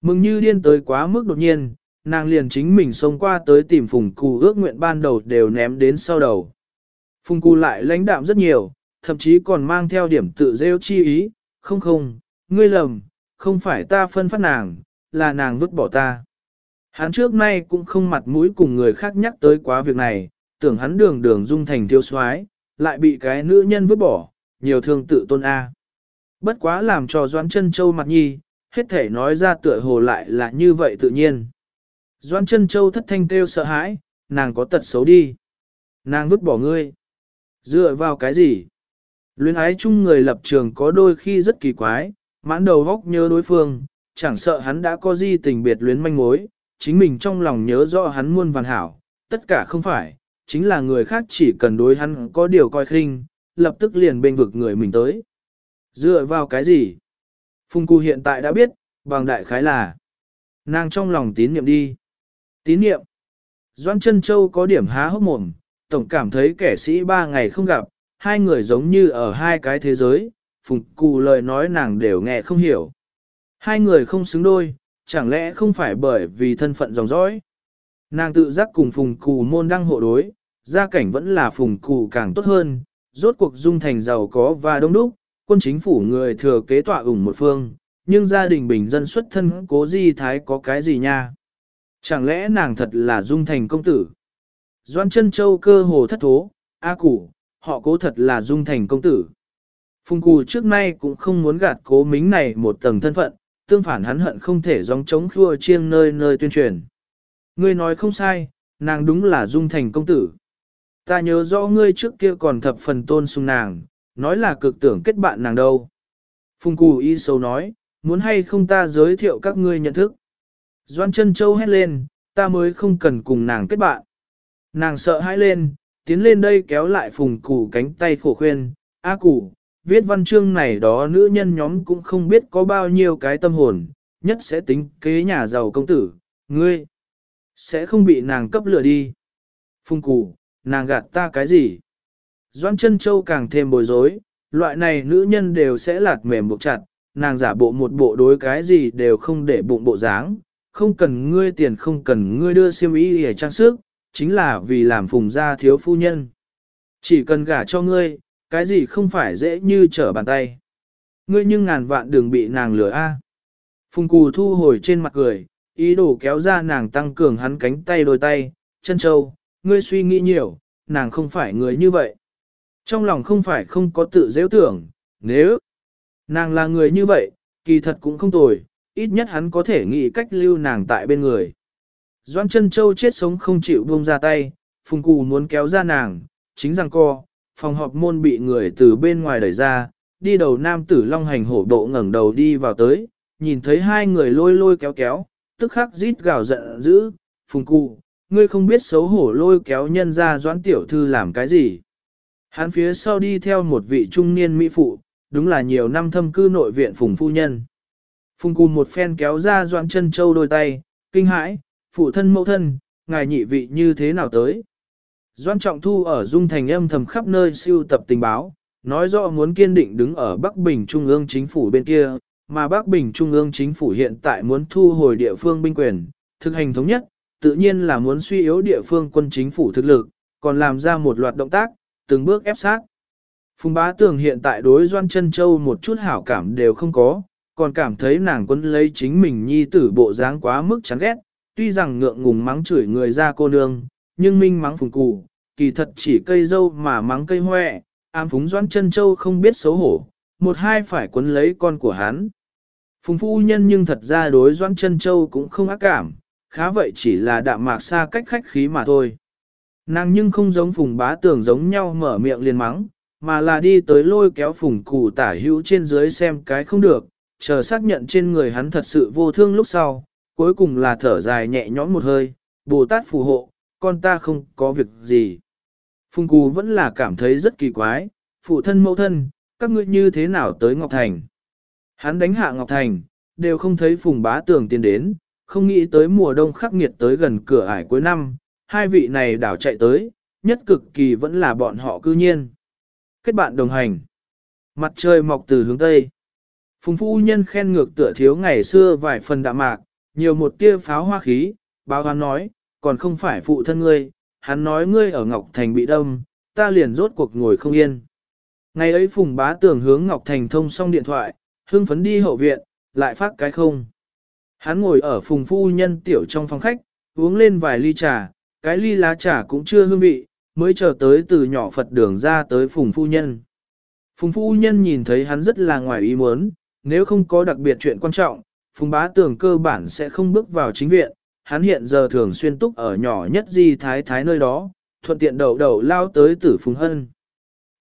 Mừng như điên tới quá mức đột nhiên, nàng liền chính mình xông qua tới tìm phùng cù ước nguyện ban đầu đều ném đến sau đầu. Phùng cù lại lãnh đạm rất nhiều, thậm chí còn mang theo điểm tự rêu chi ý, không không, ngươi lầm, không phải ta phân phát nàng, là nàng vứt bỏ ta. Hắn trước nay cũng không mặt mũi cùng người khác nhắc tới quá việc này, tưởng hắn đường đường dung thành thiếu soái lại bị cái nữ nhân vứt bỏ, nhiều thương tự tôn A. Bất quá làm cho Doãn chân Châu mặt nhi, hết thể nói ra tựa hồ lại là như vậy tự nhiên. Doãn chân Châu thất thanh kêu sợ hãi, nàng có tật xấu đi. Nàng vứt bỏ ngươi. Dựa vào cái gì? Luyến ái chung người lập trường có đôi khi rất kỳ quái, mãn đầu góc nhớ đối phương, chẳng sợ hắn đã có di tình biệt luyến manh mối, chính mình trong lòng nhớ rõ hắn muôn vàn hảo, tất cả không phải, chính là người khác chỉ cần đối hắn có điều coi khinh, lập tức liền bên vực người mình tới. Dựa vào cái gì? Phùng Cù hiện tại đã biết, bằng đại khái là nàng trong lòng tín niệm đi. Tín niệm. Doan chân Châu có điểm há hốc mồm, tổng cảm thấy kẻ sĩ ba ngày không gặp, hai người giống như ở hai cái thế giới, Phùng Cù lời nói nàng đều nghe không hiểu. Hai người không xứng đôi, chẳng lẽ không phải bởi vì thân phận dòng dõi? Nàng tự giác cùng Phùng Cù môn đăng hộ đối, gia cảnh vẫn là Phùng Cù càng tốt hơn, rốt cuộc dung thành giàu có và đông đúc, quân chính phủ người thừa kế tọa ủng một phương, nhưng gia đình bình dân xuất thân cố di thái có cái gì nha? Chẳng lẽ nàng thật là dung thành công tử? Doan chân châu cơ hồ thất thố, A củ, họ cố thật là dung thành công tử. Phùng cù trước nay cũng không muốn gạt cố mính này một tầng thân phận, tương phản hắn hận không thể gióng chống khua chiêng nơi nơi tuyên truyền. Ngươi nói không sai, nàng đúng là dung thành công tử. Ta nhớ rõ ngươi trước kia còn thập phần tôn sùng nàng, nói là cực tưởng kết bạn nàng đâu. Phùng cù y sâu nói, muốn hay không ta giới thiệu các ngươi nhận thức. Doan chân châu hét lên, ta mới không cần cùng nàng kết bạn. Nàng sợ hãi lên, tiến lên đây kéo lại phùng cù cánh tay khổ khuyên, A cù, viết văn chương này đó nữ nhân nhóm cũng không biết có bao nhiêu cái tâm hồn, nhất sẽ tính kế nhà giàu công tử, ngươi, sẽ không bị nàng cấp lửa đi. phung cù, nàng gạt ta cái gì? Doan chân châu càng thêm bối rối, loại này nữ nhân đều sẽ lạt mềm buộc chặt, nàng giả bộ một bộ đối cái gì đều không để bụng bộ dáng, không cần ngươi tiền không cần ngươi đưa xiêm y để trang sức, chính là vì làm phùng gia thiếu phu nhân. Chỉ cần gả cho ngươi, cái gì không phải dễ như trở bàn tay. Ngươi nhưng ngàn vạn đường bị nàng lừa a. À. Phùng cù thu hồi trên mặt cười, ý đồ kéo ra nàng tăng cường hắn cánh tay đôi tay, chân châu, ngươi suy nghĩ nhiều, nàng không phải người như vậy. Trong lòng không phải không có tự dễ tưởng, nếu nàng là người như vậy, kỳ thật cũng không tồi, ít nhất hắn có thể nghĩ cách lưu nàng tại bên người. Doan chân châu chết sống không chịu buông ra tay, phùng cù muốn kéo ra nàng, chính rằng co, phòng họp môn bị người từ bên ngoài đẩy ra, đi đầu nam tử long hành hổ độ ngẩng đầu đi vào tới, nhìn thấy hai người lôi lôi kéo kéo, tức khắc rít gào giận dữ, phùng cụ, ngươi không biết xấu hổ lôi kéo nhân ra doãn tiểu thư làm cái gì. Hắn phía sau đi theo một vị trung niên mỹ phụ, đúng là nhiều năm thâm cư nội viện phùng phu nhân. Phùng cụ một phen kéo ra Doãn chân châu đôi tay, kinh hãi, phụ thân mẫu thân, ngài nhị vị như thế nào tới. Doan Trọng Thu ở Dung Thành âm thầm khắp nơi siêu tập tình báo, nói rõ muốn kiên định đứng ở Bắc Bình Trung ương chính phủ bên kia, mà Bắc Bình Trung ương chính phủ hiện tại muốn thu hồi địa phương binh quyền, thực hành thống nhất, tự nhiên là muốn suy yếu địa phương quân chính phủ thực lực, còn làm ra một loạt động tác, từng bước ép sát. Phùng bá tường hiện tại đối Doan Trân Châu một chút hảo cảm đều không có, còn cảm thấy nàng quân lấy chính mình nhi tử bộ dáng quá mức chán ghét, tuy rằng ngượng ngùng mắng chửi người ra cô nương, nhưng minh mắng phùng cụ, kỳ thật chỉ cây dâu mà mắng cây hoẹ, ám phúng Doan chân Châu không biết xấu hổ, một hai phải quấn lấy con của hắn. Phùng phu nhân nhưng thật ra đối Doan chân Châu cũng không ác cảm, khá vậy chỉ là đạm mạc xa cách khách khí mà thôi. Nàng nhưng không giống phùng bá tưởng giống nhau mở miệng liền mắng, mà là đi tới lôi kéo phùng cụ tả hữu trên dưới xem cái không được, chờ xác nhận trên người hắn thật sự vô thương lúc sau, cuối cùng là thở dài nhẹ nhõm một hơi, Bồ Tát phù hộ, con ta không có việc gì. Phùng cù vẫn là cảm thấy rất kỳ quái, phụ thân mẫu thân, các ngươi như thế nào tới Ngọc Thành. Hắn đánh hạ Ngọc Thành, đều không thấy phùng bá tường tiến đến, không nghĩ tới mùa đông khắc nghiệt tới gần cửa ải cuối năm, hai vị này đảo chạy tới, nhất cực kỳ vẫn là bọn họ cư nhiên. Kết bạn đồng hành. Mặt trời mọc từ hướng Tây. Phùng phu nhân khen ngược tựa thiếu ngày xưa vài phần đạm mạc, nhiều một tia pháo hoa khí, báo hắn nói, còn không phải phụ thân ngươi, hắn nói ngươi ở Ngọc Thành bị đâm, ta liền rốt cuộc ngồi không yên. Ngày ấy Phùng bá Tường hướng Ngọc Thành thông xong điện thoại, hưng phấn đi hậu viện, lại phát cái không. Hắn ngồi ở Phùng phu nhân tiểu trong phòng khách, uống lên vài ly trà, cái ly lá trà cũng chưa hương vị, mới chờ tới từ nhỏ Phật đường ra tới Phùng Phu Nhân. Phùng Phu Nhân nhìn thấy hắn rất là ngoài ý muốn, nếu không có đặc biệt chuyện quan trọng, Phùng Bá Tường cơ bản sẽ không bước vào chính viện, hắn hiện giờ thường xuyên túc ở nhỏ nhất di thái thái nơi đó, thuận tiện đầu đầu lao tới tử Phùng Hân.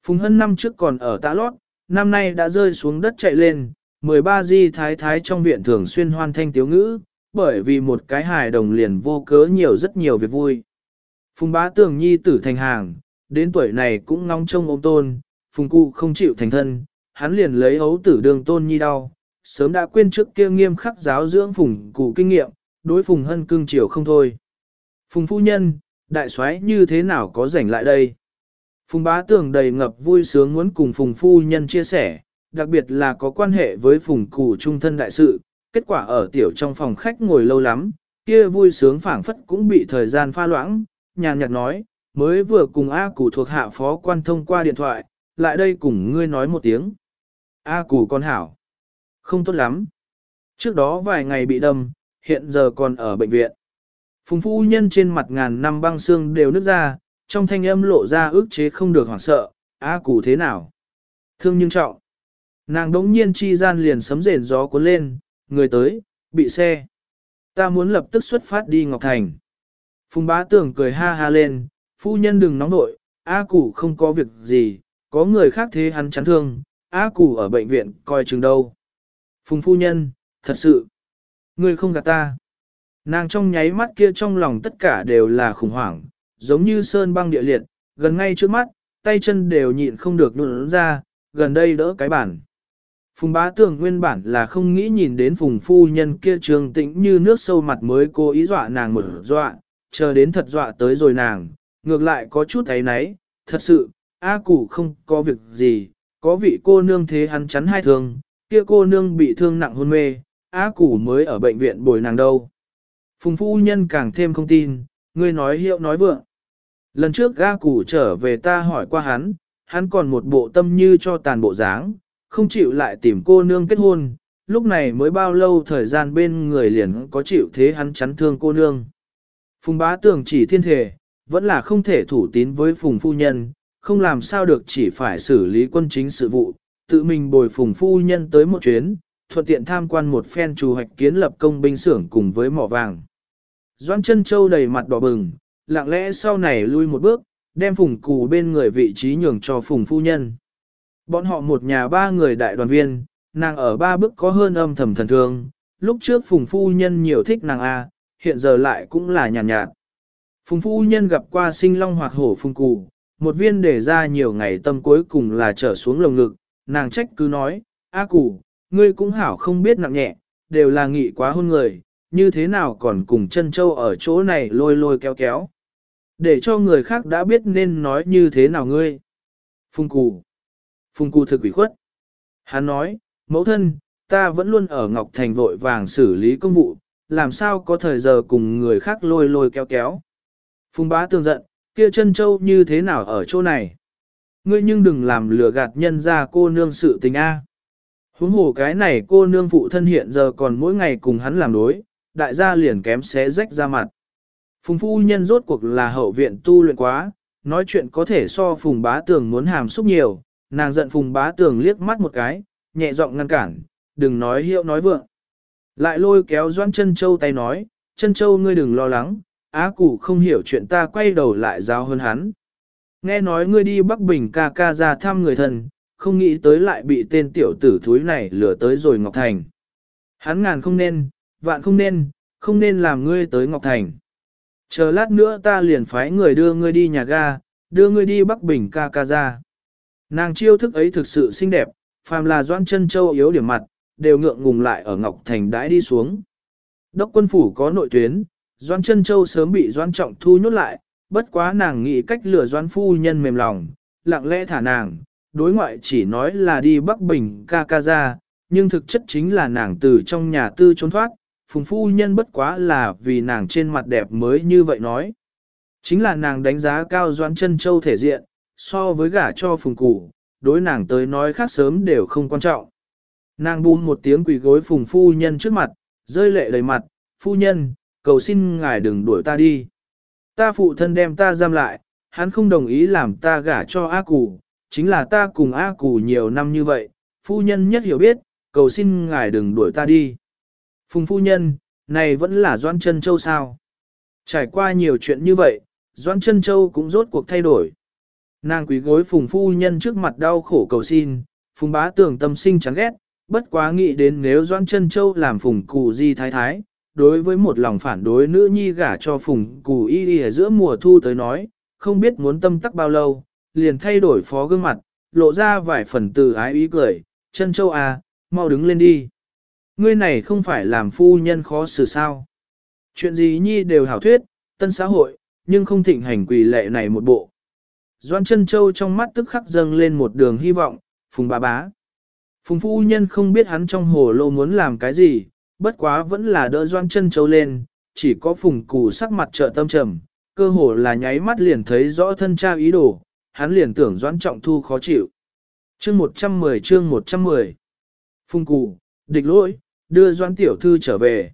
Phùng Hân năm trước còn ở tạ lót, năm nay đã rơi xuống đất chạy lên, 13 di thái thái trong viện thường xuyên hoan thanh tiếu ngữ, bởi vì một cái hài đồng liền vô cớ nhiều rất nhiều việc vui. Phùng bá tường nhi tử thành hàng, đến tuổi này cũng ngóng trông ôm tôn, phùng cụ không chịu thành thân, hắn liền lấy ấu tử đường tôn nhi đau, sớm đã quên trước kia nghiêm khắc giáo dưỡng phùng cụ kinh nghiệm, đối phùng hân cưng chiều không thôi. Phùng phu nhân, đại soái như thế nào có rảnh lại đây? Phùng bá tưởng đầy ngập vui sướng muốn cùng phùng phu nhân chia sẻ, đặc biệt là có quan hệ với phùng cụ trung thân đại sự, kết quả ở tiểu trong phòng khách ngồi lâu lắm, kia vui sướng phảng phất cũng bị thời gian pha loãng, nhàn nhạt nói, mới vừa cùng A Củ thuộc hạ phó quan thông qua điện thoại, lại đây cùng ngươi nói một tiếng. A Củ con hảo. Không tốt lắm. Trước đó vài ngày bị đâm, hiện giờ còn ở bệnh viện. Phùng phu nhân trên mặt ngàn năm băng xương đều nứt ra, trong thanh âm lộ ra ước chế không được hoảng sợ, A Củ thế nào? Thương nhưng trọng. Nàng đống nhiên chi gian liền sấm rền gió cuốn lên, người tới, bị xe. Ta muốn lập tức xuất phát đi Ngọc Thành. Phùng bá tưởng cười ha ha lên, phu nhân đừng nóng nội, A Củ không có việc gì, có người khác thế hắn chán thương, A Củ ở bệnh viện coi chừng đâu. Phùng phu nhân, thật sự, Ngươi không gạt ta. Nàng trong nháy mắt kia trong lòng tất cả đều là khủng hoảng, giống như sơn băng địa liệt, gần ngay trước mắt, tay chân đều nhịn không được nụn ra, gần đây đỡ cái bản. Phùng bá tưởng nguyên bản là không nghĩ nhìn đến phùng phu nhân kia trường tĩnh như nước sâu mặt mới cố ý dọa nàng mở dọa, chờ đến thật dọa tới rồi nàng, ngược lại có chút thấy náy, thật sự, A cụ không có việc gì, có vị cô nương thế hắn chắn hai thương, kia cô nương bị thương nặng hôn mê, á cụ mới ở bệnh viện bồi nàng đâu. Phùng phu nhân càng thêm không tin, ngươi nói hiệu nói vượng. Lần trước A cụ trở về ta hỏi qua hắn, hắn còn một bộ tâm như cho tàn bộ dáng, không chịu lại tìm cô nương kết hôn, lúc này mới bao lâu thời gian bên người liền có chịu thế hắn chắn thương cô nương. Phùng bá tưởng chỉ thiên thể, vẫn là không thể thủ tín với phùng phu nhân, không làm sao được chỉ phải xử lý quân chính sự vụ, tự mình bồi phùng phu nhân tới một chuyến, thuận tiện tham quan một phen chủ hoạch kiến lập công binh xưởng cùng với mỏ vàng. Doan chân châu đầy mặt đỏ bừng, lặng lẽ sau này lui một bước, đem phùng cù bên người vị trí nhường cho phùng phu nhân. Bọn họ một nhà ba người đại đoàn viên, nàng ở ba bước có hơn âm thầm thần thương, lúc trước phùng phu nhân nhiều thích nàng A, hiện giờ lại cũng là nhàn nhạt, nhạt. Phùng phu nhân gặp qua sinh long hoạt hổ phùng cụ, một viên để ra nhiều ngày tâm cuối cùng là trở xuống lồng ngực, nàng trách cứ nói, A cụ, ngươi cũng hảo không biết nặng nhẹ, đều là nghị quá hôn người, như thế nào còn cùng chân châu ở chỗ này lôi lôi kéo kéo. Để cho người khác đã biết nên nói như thế nào ngươi. Phùng Cù. Phùng Cù thực ủy khuất. Hắn nói, mẫu thân, ta vẫn luôn ở Ngọc Thành vội vàng xử lý công vụ, làm sao có thời giờ cùng người khác lôi lôi kéo kéo. Phùng bá tường giận, kia chân châu như thế nào ở chỗ này. Ngươi nhưng đừng làm lừa gạt nhân ra cô nương sự tình A. Huống hồ cái này cô nương phụ thân hiện giờ còn mỗi ngày cùng hắn làm đối, đại gia liền kém xé rách ra mặt. Phùng phu nhân rốt cuộc là hậu viện tu luyện quá, nói chuyện có thể so phùng bá tường muốn hàm xúc nhiều, nàng giận phùng bá tường liếc mắt một cái, nhẹ giọng ngăn cản, đừng nói hiệu nói vượng. Lại lôi kéo doan chân châu tay nói, chân châu ngươi đừng lo lắng, á cụ không hiểu chuyện ta quay đầu lại giáo hơn hắn. Nghe nói ngươi đi Bắc Bình ca ca ra thăm người thân, không nghĩ tới lại bị tên tiểu tử thúi này lừa tới rồi Ngọc Thành. Hắn ngàn không nên, vạn không nên, không nên làm ngươi tới Ngọc Thành. Chờ lát nữa ta liền phái người đưa ngươi đi nhà ga, đưa ngươi đi Bắc Bình ca ca ra. Nàng chiêu thức ấy thực sự xinh đẹp, phàm là doan chân châu yếu điểm mặt, đều ngượng ngùng lại ở Ngọc Thành đãi đi xuống. Đốc quân phủ có nội tuyến, doan chân châu sớm bị doan trọng thu nhốt lại, bất quá nàng nghĩ cách lừa doan phu nhân mềm lòng, lặng lẽ thả nàng, đối ngoại chỉ nói là đi Bắc Bình ca ca ra, nhưng thực chất chính là nàng từ trong nhà tư trốn thoát, phùng phu nhân bất quá là vì nàng trên mặt đẹp mới như vậy nói. Chính là nàng đánh giá cao Doãn chân châu thể diện, so với gả cho phùng củ, đối nàng tới nói khác sớm đều không quan trọng. Nàng buông một tiếng quỳ gối phùng phu nhân trước mặt, rơi lệ đầy mặt, phu nhân, cầu xin ngài đừng đuổi ta đi. Ta phụ thân đem ta giam lại, hắn không đồng ý làm ta gả cho ác củ, chính là ta cùng A Cù nhiều năm như vậy, phu nhân nhất hiểu biết, cầu xin ngài đừng đuổi ta đi. Phùng phu nhân, này vẫn là Doan Trân Châu sao? Trải qua nhiều chuyện như vậy, Doan Trân Châu cũng rốt cuộc thay đổi. Nàng quý gối phùng phu nhân trước mặt đau khổ cầu xin, phùng bá tưởng tâm sinh chán ghét, bất quá nghĩ đến nếu Doan Trân Châu làm phùng cụ di thái thái, đối với một lòng phản đối nữ nhi gả cho phùng cụ y đi ở giữa mùa thu tới nói, không biết muốn tâm tắc bao lâu, liền thay đổi phó gương mặt, lộ ra vài phần từ ái ý cười, chân Châu à, mau đứng lên đi. Ngươi này không phải làm phu nhân khó xử sao. Chuyện gì nhi đều hảo thuyết, tân xã hội, nhưng không thịnh hành quỷ lệ này một bộ. Doan chân châu trong mắt tức khắc dâng lên một đường hy vọng, phùng bá bá. Phùng phu nhân không biết hắn trong hồ lô muốn làm cái gì, bất quá vẫn là đỡ doan chân châu lên, chỉ có phùng củ sắc mặt trợ tâm trầm, cơ hồ là nháy mắt liền thấy rõ thân cha ý đồ, hắn liền tưởng Doãn trọng thu khó chịu. Chương 110 chương 110 Phùng cù, địch lỗi, đưa Doãn tiểu thư trở về.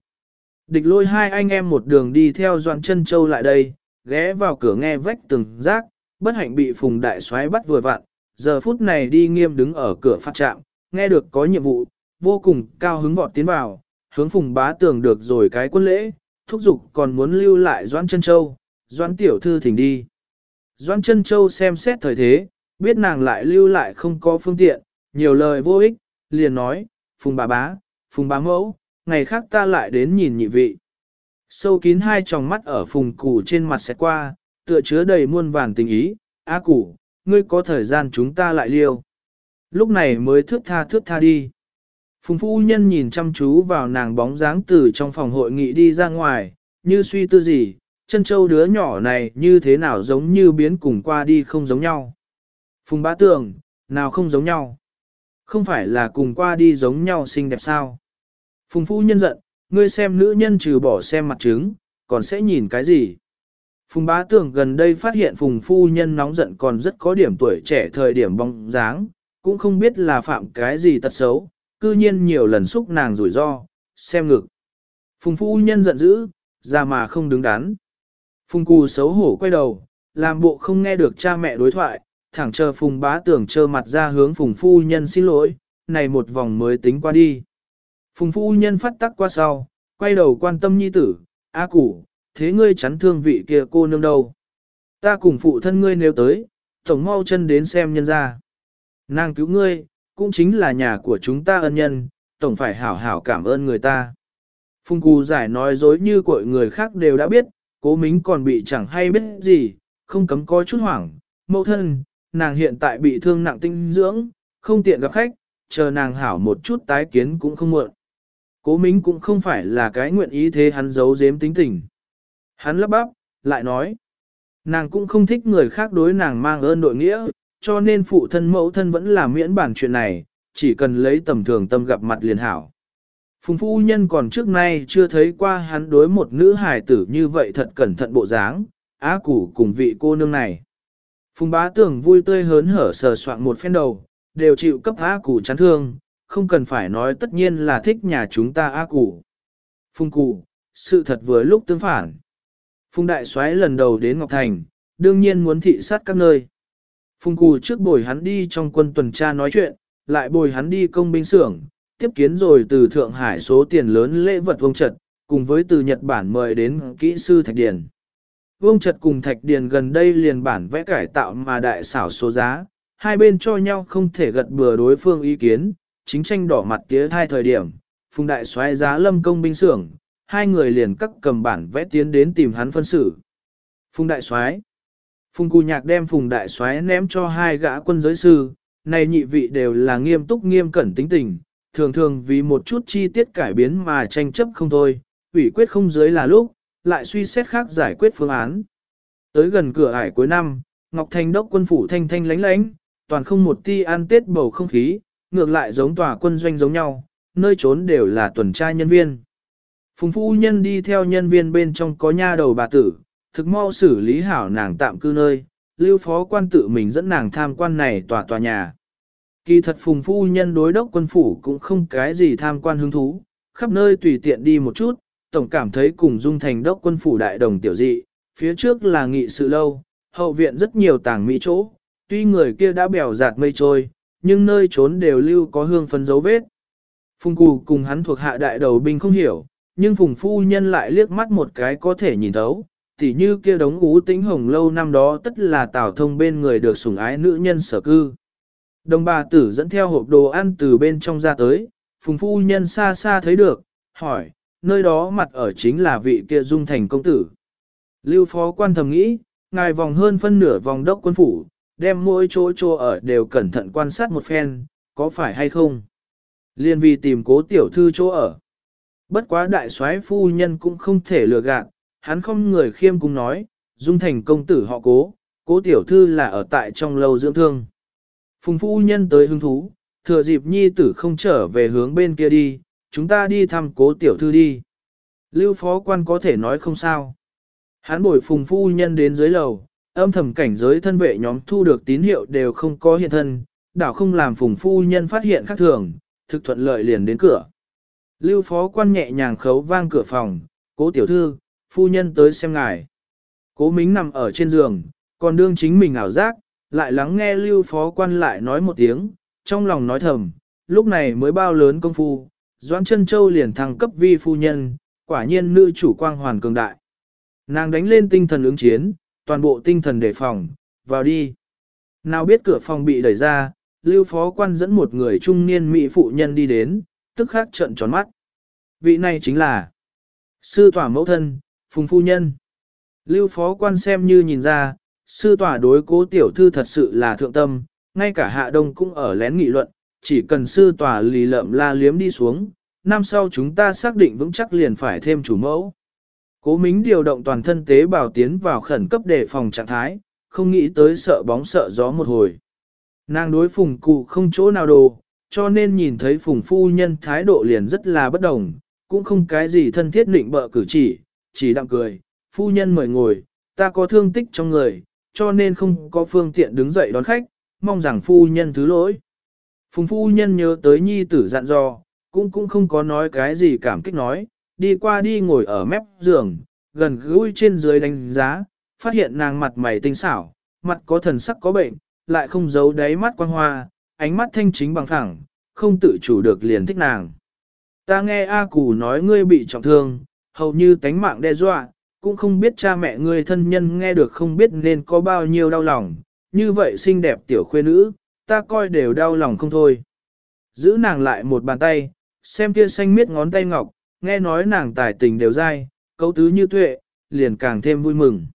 Địch lôi hai anh em một đường đi theo Doãn chân châu lại đây, ghé vào cửa nghe vách từng rác, bất hạnh bị phùng đại soái bắt vừa vặn, giờ phút này đi nghiêm đứng ở cửa phát trạm, nghe được có nhiệm vụ, vô cùng cao hứng vọt tiến vào, hướng phùng bá tường được rồi cái quân lễ, thúc giục còn muốn lưu lại Doãn chân châu, Doãn tiểu thư thỉnh đi. Doan chân châu xem xét thời thế, biết nàng lại lưu lại không có phương tiện, nhiều lời vô ích, liền nói, phùng bà bá, phùng bá mẫu, ngày khác ta lại đến nhìn nhị vị. Sâu kín hai tròng mắt ở phùng củ trên mặt sẽ qua, tựa chứa đầy muôn vàn tình ý, á củ, ngươi có thời gian chúng ta lại liêu. Lúc này mới thước tha thước tha đi. Phùng phu nhân nhìn chăm chú vào nàng bóng dáng từ trong phòng hội nghị đi ra ngoài, như suy tư gì, chân châu đứa nhỏ này như thế nào giống như biến cùng qua đi không giống nhau. Phùng bá tưởng, nào không giống nhau. Không phải là cùng qua đi giống nhau xinh đẹp sao. Phùng phu nhân giận, ngươi xem nữ nhân trừ bỏ xem mặt trứng, còn sẽ nhìn cái gì. Phùng bá tưởng gần đây phát hiện phùng phu nhân nóng giận còn rất có điểm tuổi trẻ thời điểm bóng dáng, cũng không biết là phạm cái gì tật xấu, cư nhiên nhiều lần xúc nàng rủi ro, xem ngực. Phùng phu nhân giận dữ, ra mà không đứng đắn. Phùng cù xấu hổ quay đầu, làm bộ không nghe được cha mẹ đối thoại, thẳng chờ phùng bá tưởng trơ mặt ra hướng phùng phu nhân xin lỗi, này một vòng mới tính qua đi. Phùng phu nhân phát tắc qua sau, quay đầu quan tâm nhi tử, A à củ, thế ngươi chắn thương vị kia cô nương đâu. Ta cùng phụ thân ngươi nếu tới, tổng mau chân đến xem nhân ra. Nàng cứu ngươi, cũng chính là nhà của chúng ta ân nhân, tổng phải hảo hảo cảm ơn người ta. Phùng cù giải nói dối như cội người khác đều đã biết, cố mính còn bị chẳng hay biết gì, không cấm có chút hoảng. Mẫu thân, nàng hiện tại bị thương nặng tinh dưỡng, không tiện gặp khách, chờ nàng hảo một chút tái kiến cũng không muộn. Cố Mính cũng không phải là cái nguyện ý thế hắn giấu giếm tính tình. Hắn lắp bắp, lại nói. Nàng cũng không thích người khác đối nàng mang ơn đội nghĩa, cho nên phụ thân mẫu thân vẫn là miễn bản chuyện này, chỉ cần lấy tầm thường tâm gặp mặt liền hảo. Phùng phu nhân còn trước nay chưa thấy qua hắn đối một nữ hài tử như vậy thật cẩn thận bộ dáng, á củ cùng vị cô nương này. Phùng bá tưởng vui tươi hớn hở sờ soạn một phen đầu, đều chịu cấp á củ chán thương, không cần phải nói tất nhiên là thích nhà chúng ta á củ. Phùng cụ, sự thật vừa lúc tương phản. Phùng đại soái lần đầu đến Ngọc Thành, đương nhiên muốn thị sát các nơi. Phùng cụ trước bồi hắn đi trong quân tuần tra nói chuyện, lại bồi hắn đi công binh xưởng, tiếp kiến rồi từ Thượng Hải số tiền lớn lễ vật vông trật, cùng với từ Nhật Bản mời đến kỹ sư Thạch Điền. Vông trật cùng Thạch Điền gần đây liền bản vẽ cải tạo mà đại xảo số giá, hai bên cho nhau không thể gật bừa đối phương ý kiến, chính tranh đỏ mặt tía hai thời điểm, phùng đại xoáy giá lâm công binh xưởng, hai người liền cắt cầm bản vẽ tiến đến tìm hắn phân xử. Phùng đại xoáy Phùng cù nhạc đem phùng đại soái ném cho hai gã quân giới sư, này nhị vị đều là nghiêm túc nghiêm cẩn tính tình, thường thường vì một chút chi tiết cải biến mà tranh chấp không thôi, ủy quyết không dưới là lúc, lại suy xét khác giải quyết phương án. Tới gần cửa ải cuối năm, Ngọc Thành đốc quân phủ thanh thanh lánh lánh, toàn không một ti an tết bầu không khí, ngược lại giống tòa quân doanh giống nhau, nơi trốn đều là tuần tra nhân viên. Phùng phu nhân đi theo nhân viên bên trong có nha đầu bà tử, thực mau xử lý hảo nàng tạm cư nơi, lưu phó quan tự mình dẫn nàng tham quan này tòa tòa nhà. Kỳ thật phùng phu nhân đối đốc quân phủ cũng không cái gì tham quan hứng thú, khắp nơi tùy tiện đi một chút, tổng cảm thấy cùng dung thành đốc quân phủ đại đồng tiểu dị, phía trước là nghị sự lâu, hậu viện rất nhiều tàng mỹ chỗ, tuy người kia đã bèo giạt mây trôi, nhưng nơi trốn đều lưu có hương phấn dấu vết. Phùng cù cùng hắn thuộc hạ đại đầu binh không hiểu, nhưng phùng phu nhân lại liếc mắt một cái có thể nhìn thấu, tỉ như kia đống ú tính hồng lâu năm đó tất là tào thông bên người được sủng ái nữ nhân sở cư. Đồng bà tử dẫn theo hộp đồ ăn từ bên trong ra tới, phùng phu nhân xa xa thấy được, hỏi, nơi đó mặt ở chính là vị kia dung thành công tử. Lưu phó quan thầm nghĩ, ngài vòng hơn phân nửa vòng đốc quân phủ, đem mỗi chỗ chỗ ở đều cẩn thận quan sát một phen, có phải hay không? Liên vì tìm cố tiểu thư chỗ ở. Bất quá đại soái phu nhân cũng không thể lừa gạt, hắn không người khiêm cung nói, dung thành công tử họ cố, cố tiểu thư là ở tại trong lâu dưỡng thương. Phùng phu nhân tới hứng thú, thừa dịp nhi tử không trở về hướng bên kia đi, chúng ta đi thăm cố tiểu thư đi. Lưu phó quan có thể nói không sao. Hắn bồi phùng phu nhân đến dưới lầu, âm thầm cảnh giới thân vệ nhóm thu được tín hiệu đều không có hiện thân, đảo không làm phùng phu nhân phát hiện khác thường, thực thuận lợi liền đến cửa. Lưu phó quan nhẹ nhàng khấu vang cửa phòng, cố tiểu thư, phu nhân tới xem ngài. Cố mính nằm ở trên giường, còn đương chính mình ảo giác, lại lắng nghe lưu phó quan lại nói một tiếng, trong lòng nói thầm, lúc này mới bao lớn công phu, Doãn chân châu liền thăng cấp vi phu nhân, quả nhiên nữ chủ quang hoàn cường đại. Nàng đánh lên tinh thần ứng chiến, toàn bộ tinh thần đề phòng, vào đi. Nào biết cửa phòng bị đẩy ra, lưu phó quan dẫn một người trung niên mỹ phụ nhân đi đến, tức khắc trợn tròn mắt. Vị này chính là sư tỏa mẫu thân, phùng phu nhân. Lưu phó quan xem như nhìn ra, sư tòa đối cố tiểu thư thật sự là thượng tâm, ngay cả hạ đông cũng ở lén nghị luận, chỉ cần sư tòa lì lợm la liếm đi xuống, năm sau chúng ta xác định vững chắc liền phải thêm chủ mẫu. Cố Mính điều động toàn thân tế bào tiến vào khẩn cấp đề phòng trạng thái, không nghĩ tới sợ bóng sợ gió một hồi. Nàng đối phùng cụ không chỗ nào đồ, cho nên nhìn thấy phùng phu nhân thái độ liền rất là bất đồng, cũng không cái gì thân thiết định bợ cử chỉ, chỉ đặng cười, phu nhân mời ngồi, ta có thương tích trong người, cho nên không có phương tiện đứng dậy đón khách, mong rằng phu nhân thứ lỗi. Phùng phu nhân nhớ tới nhi tử dặn dò, cũng cũng không có nói cái gì cảm kích nói, đi qua đi ngồi ở mép giường, gần gũi trên dưới đánh giá, phát hiện nàng mặt mày tinh xảo, mặt có thần sắc có bệnh, lại không giấu đáy mắt quan hoa, ánh mắt thanh chính bằng thẳng, không tự chủ được liền thích nàng. Ta nghe A Cù nói ngươi bị trọng thương, hầu như tánh mạng đe dọa, cũng không biết cha mẹ ngươi thân nhân nghe được không biết nên có bao nhiêu đau lòng, như vậy xinh đẹp tiểu khuê nữ, ta coi đều đau lòng không thôi. Giữ nàng lại một bàn tay, xem kia xanh miết ngón tay ngọc, nghe nói nàng tài tình đều dai, cấu tứ như tuệ, liền càng thêm vui mừng.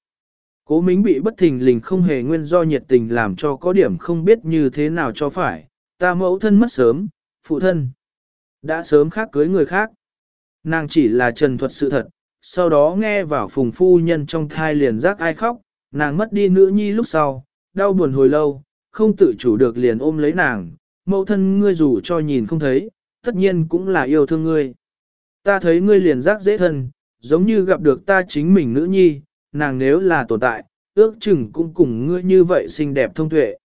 Cố Mính bị bất thình lình không hề nguyên do nhiệt tình làm cho có điểm không biết như thế nào cho phải, ta mẫu thân mất sớm, phụ thân. Đã sớm khác cưới người khác. Nàng chỉ là trần thuật sự thật, sau đó nghe vào phùng phu nhân trong thai liền giác ai khóc, nàng mất đi nữ nhi lúc sau, đau buồn hồi lâu, không tự chủ được liền ôm lấy nàng, mẫu thân ngươi dù cho nhìn không thấy, tất nhiên cũng là yêu thương ngươi. Ta thấy ngươi liền giác dễ thân, giống như gặp được ta chính mình nữ nhi, nàng nếu là tồn tại, ước chừng cũng cùng ngươi như vậy xinh đẹp thông tuệ.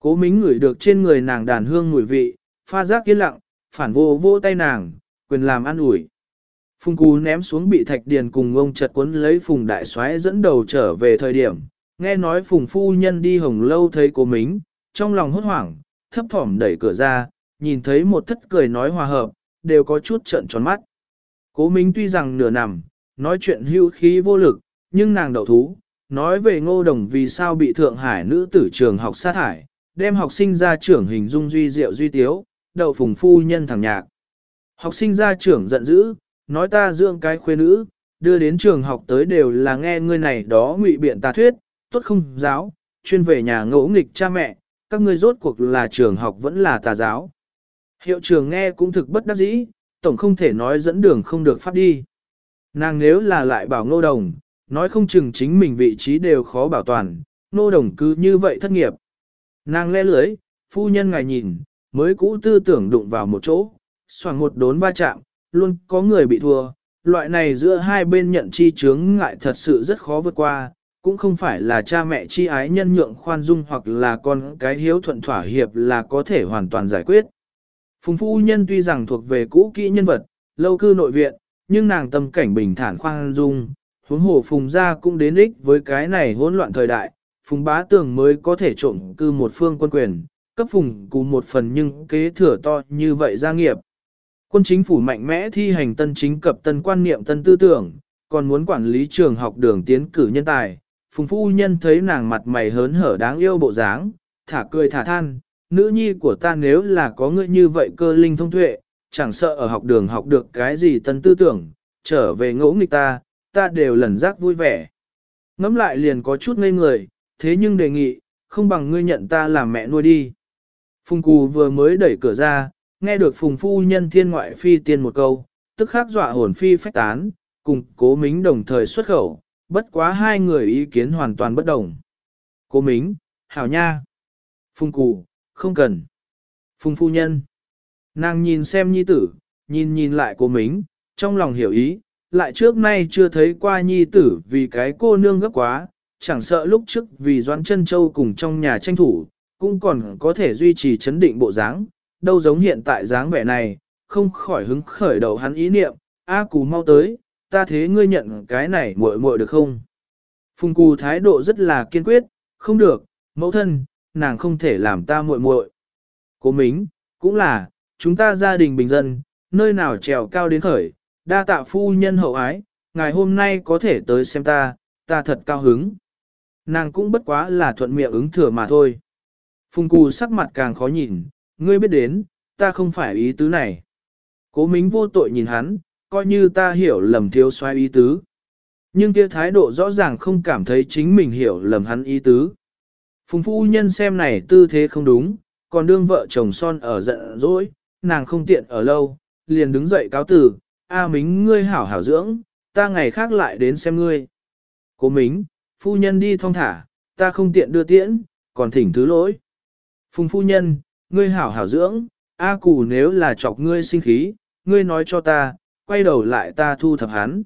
Cố mính ngửi được trên người nàng đàn hương mùi vị, pha giác yên lặng, phản vô vô tay nàng, quyền làm ăn ủi. Phùng Cú ném xuống bị thạch điền cùng ông chật cuốn lấy Phùng Đại soái dẫn đầu trở về thời điểm, nghe nói Phùng Phu Nhân đi hồng lâu thấy cố mính, trong lòng hốt hoảng, thấp thỏm đẩy cửa ra, nhìn thấy một thất cười nói hòa hợp, đều có chút trợn tròn mắt. Cố mính tuy rằng nửa nằm, nói chuyện hưu khí vô lực, nhưng nàng đậu thú, nói về ngô đồng vì sao bị Thượng Hải nữ tử trường học sát thải, đem học sinh ra trưởng hình dung duy diệu duy tiếu, đậu phùng phu nhân thẳng nhạc. Học sinh ra trưởng giận dữ, nói ta dưỡng cái khuê nữ, đưa đến trường học tới đều là nghe ngươi này đó ngụy biện tà thuyết, tốt không giáo, chuyên về nhà ngỗ nghịch cha mẹ, các ngươi rốt cuộc là trường học vẫn là tà giáo. Hiệu trường nghe cũng thực bất đắc dĩ, tổng không thể nói dẫn đường không được pháp đi. Nàng nếu là lại bảo ngô đồng, nói không chừng chính mình vị trí đều khó bảo toàn, ngô đồng cứ như vậy thất nghiệp. Nàng le lưới, phu nhân ngài nhìn, mới cũ tư tưởng đụng vào một chỗ, soạn một đốn va chạm, luôn có người bị thua. Loại này giữa hai bên nhận chi chướng ngại thật sự rất khó vượt qua, cũng không phải là cha mẹ chi ái nhân nhượng khoan dung hoặc là con cái hiếu thuận thỏa hiệp là có thể hoàn toàn giải quyết. Phùng phu nhân tuy rằng thuộc về cũ kỹ nhân vật, lâu cư nội viện, nhưng nàng tâm cảnh bình thản khoan dung, huống hồ phùng gia cũng đến ích với cái này hỗn loạn thời đại, phùng bá tường mới có thể trộm cư một phương quân quyền, cấp phùng cùng một phần nhưng kế thừa to như vậy gia nghiệp. Quân chính phủ mạnh mẽ thi hành tân chính cập tân quan niệm tân tư tưởng, còn muốn quản lý trường học đường tiến cử nhân tài. Phùng phu nhân thấy nàng mặt mày hớn hở đáng yêu bộ dáng, thả cười thả than, nữ nhi của ta nếu là có ngươi như vậy cơ linh thông tuệ, chẳng sợ ở học đường học được cái gì tân tư tưởng, trở về ngỗ nghịch ta, ta đều lần giác vui vẻ. Ngắm lại liền có chút ngây người, thế nhưng đề nghị, không bằng ngươi nhận ta làm mẹ nuôi đi. Phùng Cù vừa mới đẩy cửa ra, nghe được Phùng Phu Nhân thiên ngoại phi tiên một câu, tức khắc dọa hồn phi phách tán, cùng cố mính đồng thời xuất khẩu, bất quá hai người ý kiến hoàn toàn bất đồng. Cố mính, hảo nha. Phùng cụ, không cần. Phùng Phu Nhân. Nàng nhìn xem nhi tử, nhìn nhìn lại cố mính, trong lòng hiểu ý, lại trước nay chưa thấy qua nhi tử vì cái cô nương gấp quá, chẳng sợ lúc trước vì Doãn Chân Châu cùng trong nhà tranh thủ, cũng còn có thể duy trì chấn định bộ dáng, đâu giống hiện tại dáng vẻ này, không khỏi hứng khởi đầu hắn ý niệm, a cù mau tới, ta thế ngươi nhận cái này muội muội được không? Phùng cù thái độ rất là kiên quyết, không được, mẫu thân, nàng không thể làm ta muội muội. Cố mính, cũng là, chúng ta gia đình bình dân, nơi nào trèo cao đến khởi, đa tạ phu nhân hậu ái, ngày hôm nay có thể tới xem ta, ta thật cao hứng. Nàng cũng bất quá là thuận miệng ứng thừa mà thôi. Phùng cù sắc mặt càng khó nhìn, ngươi biết đến, ta không phải ý tứ này. Cố mính vô tội nhìn hắn, coi như ta hiểu lầm thiếu soái ý tứ. Nhưng kia thái độ rõ ràng không cảm thấy chính mình hiểu lầm hắn ý tứ. Phùng phu nhân xem này tư thế không đúng, còn đương vợ chồng son ở giận dỗi, nàng không tiện ở lâu, liền đứng dậy cáo từ, A Mính ngươi hảo hảo dưỡng, ta ngày khác lại đến xem ngươi. Cố Mính, phu nhân đi thong thả, ta không tiện đưa tiễn, còn thỉnh thứ lỗi. Phùng phu nhân, ngươi hảo hảo dưỡng, A Cù nếu là chọc ngươi sinh khí, ngươi nói cho ta, quay đầu lại ta thu thập hắn.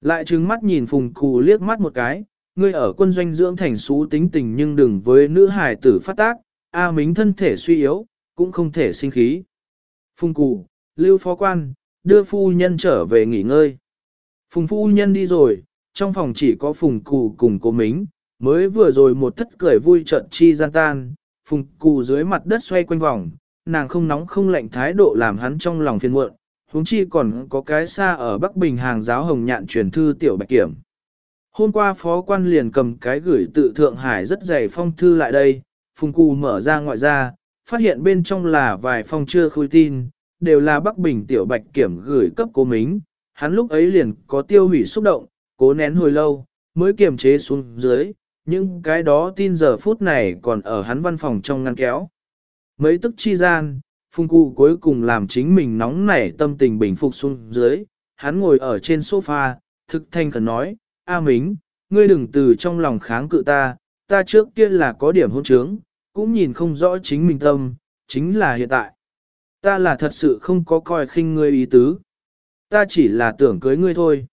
Lại trừng mắt nhìn Phùng Cù liếc mắt một cái, ngươi ở quân doanh dưỡng thành xú tính tình nhưng đừng với nữ hài tử phát tác, A Mính thân thể suy yếu, cũng không thể sinh khí. Phùng Cù, lưu phó quan, đưa phu nhân trở về nghỉ ngơi. Phùng phu nhân đi rồi, trong phòng chỉ có Phùng Cù cùng cô Mính, mới vừa rồi một thất cười vui trận chi gian tan, Phùng Cù dưới mặt đất xoay quanh vòng, nàng không nóng không lạnh thái độ làm hắn trong lòng phiền muộn, huống chi còn có cái xa ở Bắc Bình hàng giáo hồng nhạn truyền thư tiểu bạch kiểm. Hôm qua phó quan liền cầm cái gửi tự Thượng Hải rất dày phong thư lại đây, Phùng Cù mở ra ngoại ra, phát hiện bên trong là vài phong chưa khui tin, đều là Bắc Bình tiểu bạch kiểm gửi cấp cố mính, hắn lúc ấy liền có tiêu hủy xúc động, cố nén hồi lâu, mới kiềm chế xuống dưới, nhưng cái đó tin giờ phút này còn ở hắn văn phòng trong ngăn kéo. Mấy tức chi gian, phung cụ cuối cùng làm chính mình nóng nảy tâm tình bình phục xuống dưới, hắn ngồi ở trên sofa, thực thanh khẩn nói, A Mính, ngươi đừng từ trong lòng kháng cự ta, ta trước kia là có điểm hôn trướng, cũng nhìn không rõ chính mình tâm, chính là hiện tại. Ta là thật sự không có coi khinh ngươi ý tứ. Ta chỉ là tưởng cưới ngươi thôi.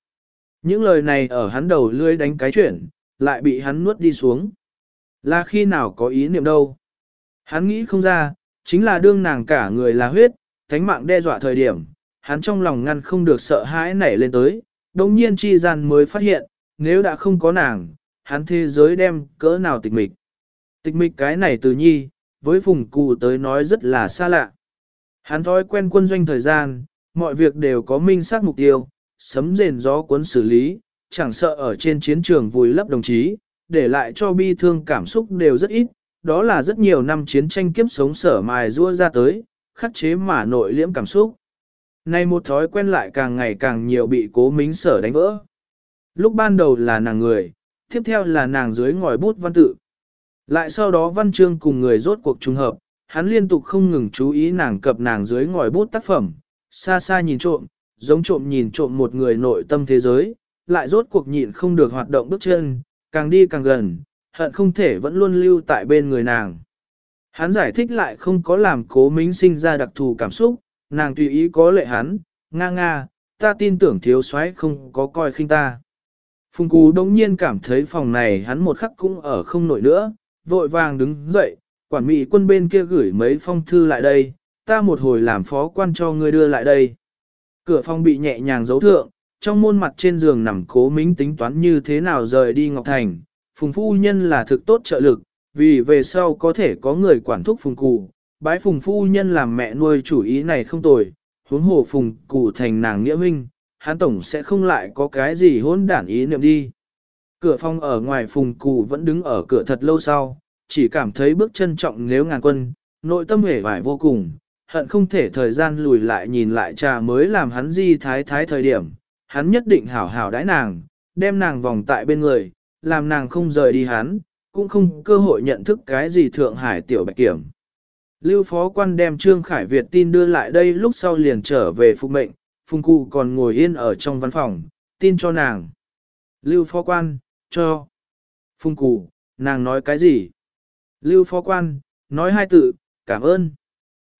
Những lời này ở hắn đầu lưỡi đánh cái chuyển, lại bị hắn nuốt đi xuống. Là khi nào có ý niệm đâu. Hắn nghĩ không ra, chính là đương nàng cả người là huyết, thánh mạng đe dọa thời điểm, hắn trong lòng ngăn không được sợ hãi nảy lên tới, đồng nhiên chi gian mới phát hiện, nếu đã không có nàng, hắn thế giới đem cỡ nào tịch mịch. Tịch mịch cái này từ nhi, với phùng cụ tới nói rất là xa lạ. Hắn thói quen quân doanh thời gian, mọi việc đều có minh xác mục tiêu, sấm rền gió cuốn xử lý, chẳng sợ ở trên chiến trường vùi lấp đồng chí, để lại cho bi thương cảm xúc đều rất ít, đó là rất nhiều năm chiến tranh kiếp sống sở mài rua ra tới, khắc chế mà nội liễm cảm xúc. Nay một thói quen lại càng ngày càng nhiều bị cố mính sở đánh vỡ. Lúc ban đầu là nàng người, tiếp theo là nàng dưới ngòi bút văn tự. Lại sau đó văn chương cùng người rốt cuộc trùng hợp, hắn liên tục không ngừng chú ý nàng cập nàng dưới ngòi bút tác phẩm, xa xa nhìn trộm, giống trộm nhìn trộm một người nội tâm thế giới, lại rốt cuộc nhịn không được hoạt động bước chân, càng đi càng gần, hận không thể vẫn luôn lưu tại bên người nàng. Hắn giải thích lại không có làm cố mính sinh ra đặc thù cảm xúc, nàng tùy ý có lệ hắn, nga nga, ta tin tưởng thiếu soái không có coi khinh ta. Phùng Cú đông nhiên cảm thấy phòng này hắn một khắc cũng ở không nổi nữa, vội vàng đứng dậy, quản mỹ quân bên kia gửi mấy phong thư lại đây, ta một hồi làm phó quan cho ngươi đưa lại đây. Cửa phòng bị nhẹ nhàng giấu thượng, trong môn mặt trên giường nằm cố mính tính toán như thế nào rời đi Ngọc Thành. Phùng phu nhân là thực tốt trợ lực, vì về sau có thể có người quản thúc phùng cụ. Bái phùng phu nhân làm mẹ nuôi chủ ý này không tồi, huống hồ phùng cụ thành nàng nghĩa huynh, hắn tổng sẽ không lại có cái gì hôn đản ý niệm đi. Cửa phòng ở ngoài phùng cụ vẫn đứng ở cửa thật lâu sau, chỉ cảm thấy bước chân trọng nếu ngàn quân, nội tâm hề vải vô cùng, hận không thể thời gian lùi lại nhìn lại trà mới làm hắn di thái thái thời điểm, hắn nhất định hảo hảo đãi nàng, đem nàng vòng tại bên người, làm nàng không rời đi hắn, cũng không cơ hội nhận thức cái gì Thượng Hải tiểu bạch kiểm. Lưu phó quan đem Trương Khải Việt tin đưa lại đây lúc sau liền trở về phục mệnh, Phùng Cụ còn ngồi yên ở trong văn phòng, tin cho nàng. Lưu phó quan, cho. Phùng Cụ, nàng nói cái gì? Lưu phó quan, nói hai tự, cảm ơn.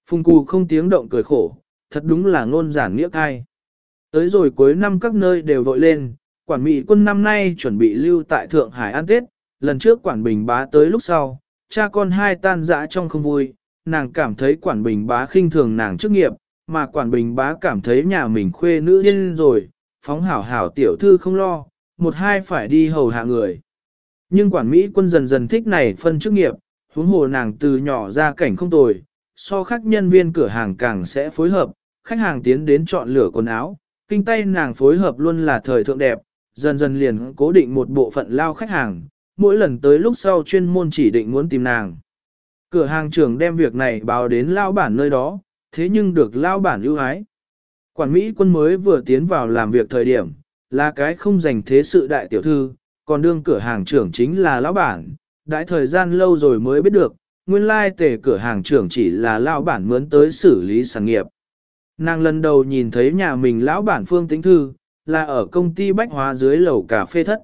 Phùng Cụ không tiếng động cười khổ, thật đúng là ngôn giản nghĩa cai. Tới rồi cuối năm các nơi đều vội lên, quản mỹ quân năm nay chuẩn bị lưu tại Thượng Hải ăn Tết, lần trước quản bình bá tới lúc sau, cha con hai tan dã trong không vui, nàng cảm thấy quản bình bá khinh thường nàng chức nghiệp, mà quản bình bá cảm thấy nhà mình khuê nữ điên rồi, phóng hảo hảo tiểu thư không lo, một hai phải đi hầu hạ người. Nhưng quản Mỹ quân dần dần thích này phân chức nghiệp, huống hồ nàng từ nhỏ ra cảnh không tồi, so khác nhân viên cửa hàng càng sẽ phối hợp, khách hàng tiến đến chọn lựa quần áo, kinh tay nàng phối hợp luôn là thời thượng đẹp, dần dần liền cố định một bộ phận lao khách hàng, mỗi lần tới lúc sau chuyên môn chỉ định muốn tìm nàng. Cửa hàng trưởng đem việc này báo đến lao bản nơi đó, thế nhưng được lao bản ưu ái. Quản Mỹ quân mới vừa tiến vào làm việc thời điểm, là cái không dành thế sự đại tiểu thư, còn đương cửa hàng trưởng chính là lão bản, đại thời gian lâu rồi mới biết được, nguyên lai tề cửa hàng trưởng chỉ là lao bản mướn tới xử lý sản nghiệp. Nàng lần đầu nhìn thấy nhà mình lão bản Phương Tĩnh Thư, là ở công ty bách hóa dưới lầu cà phê thất.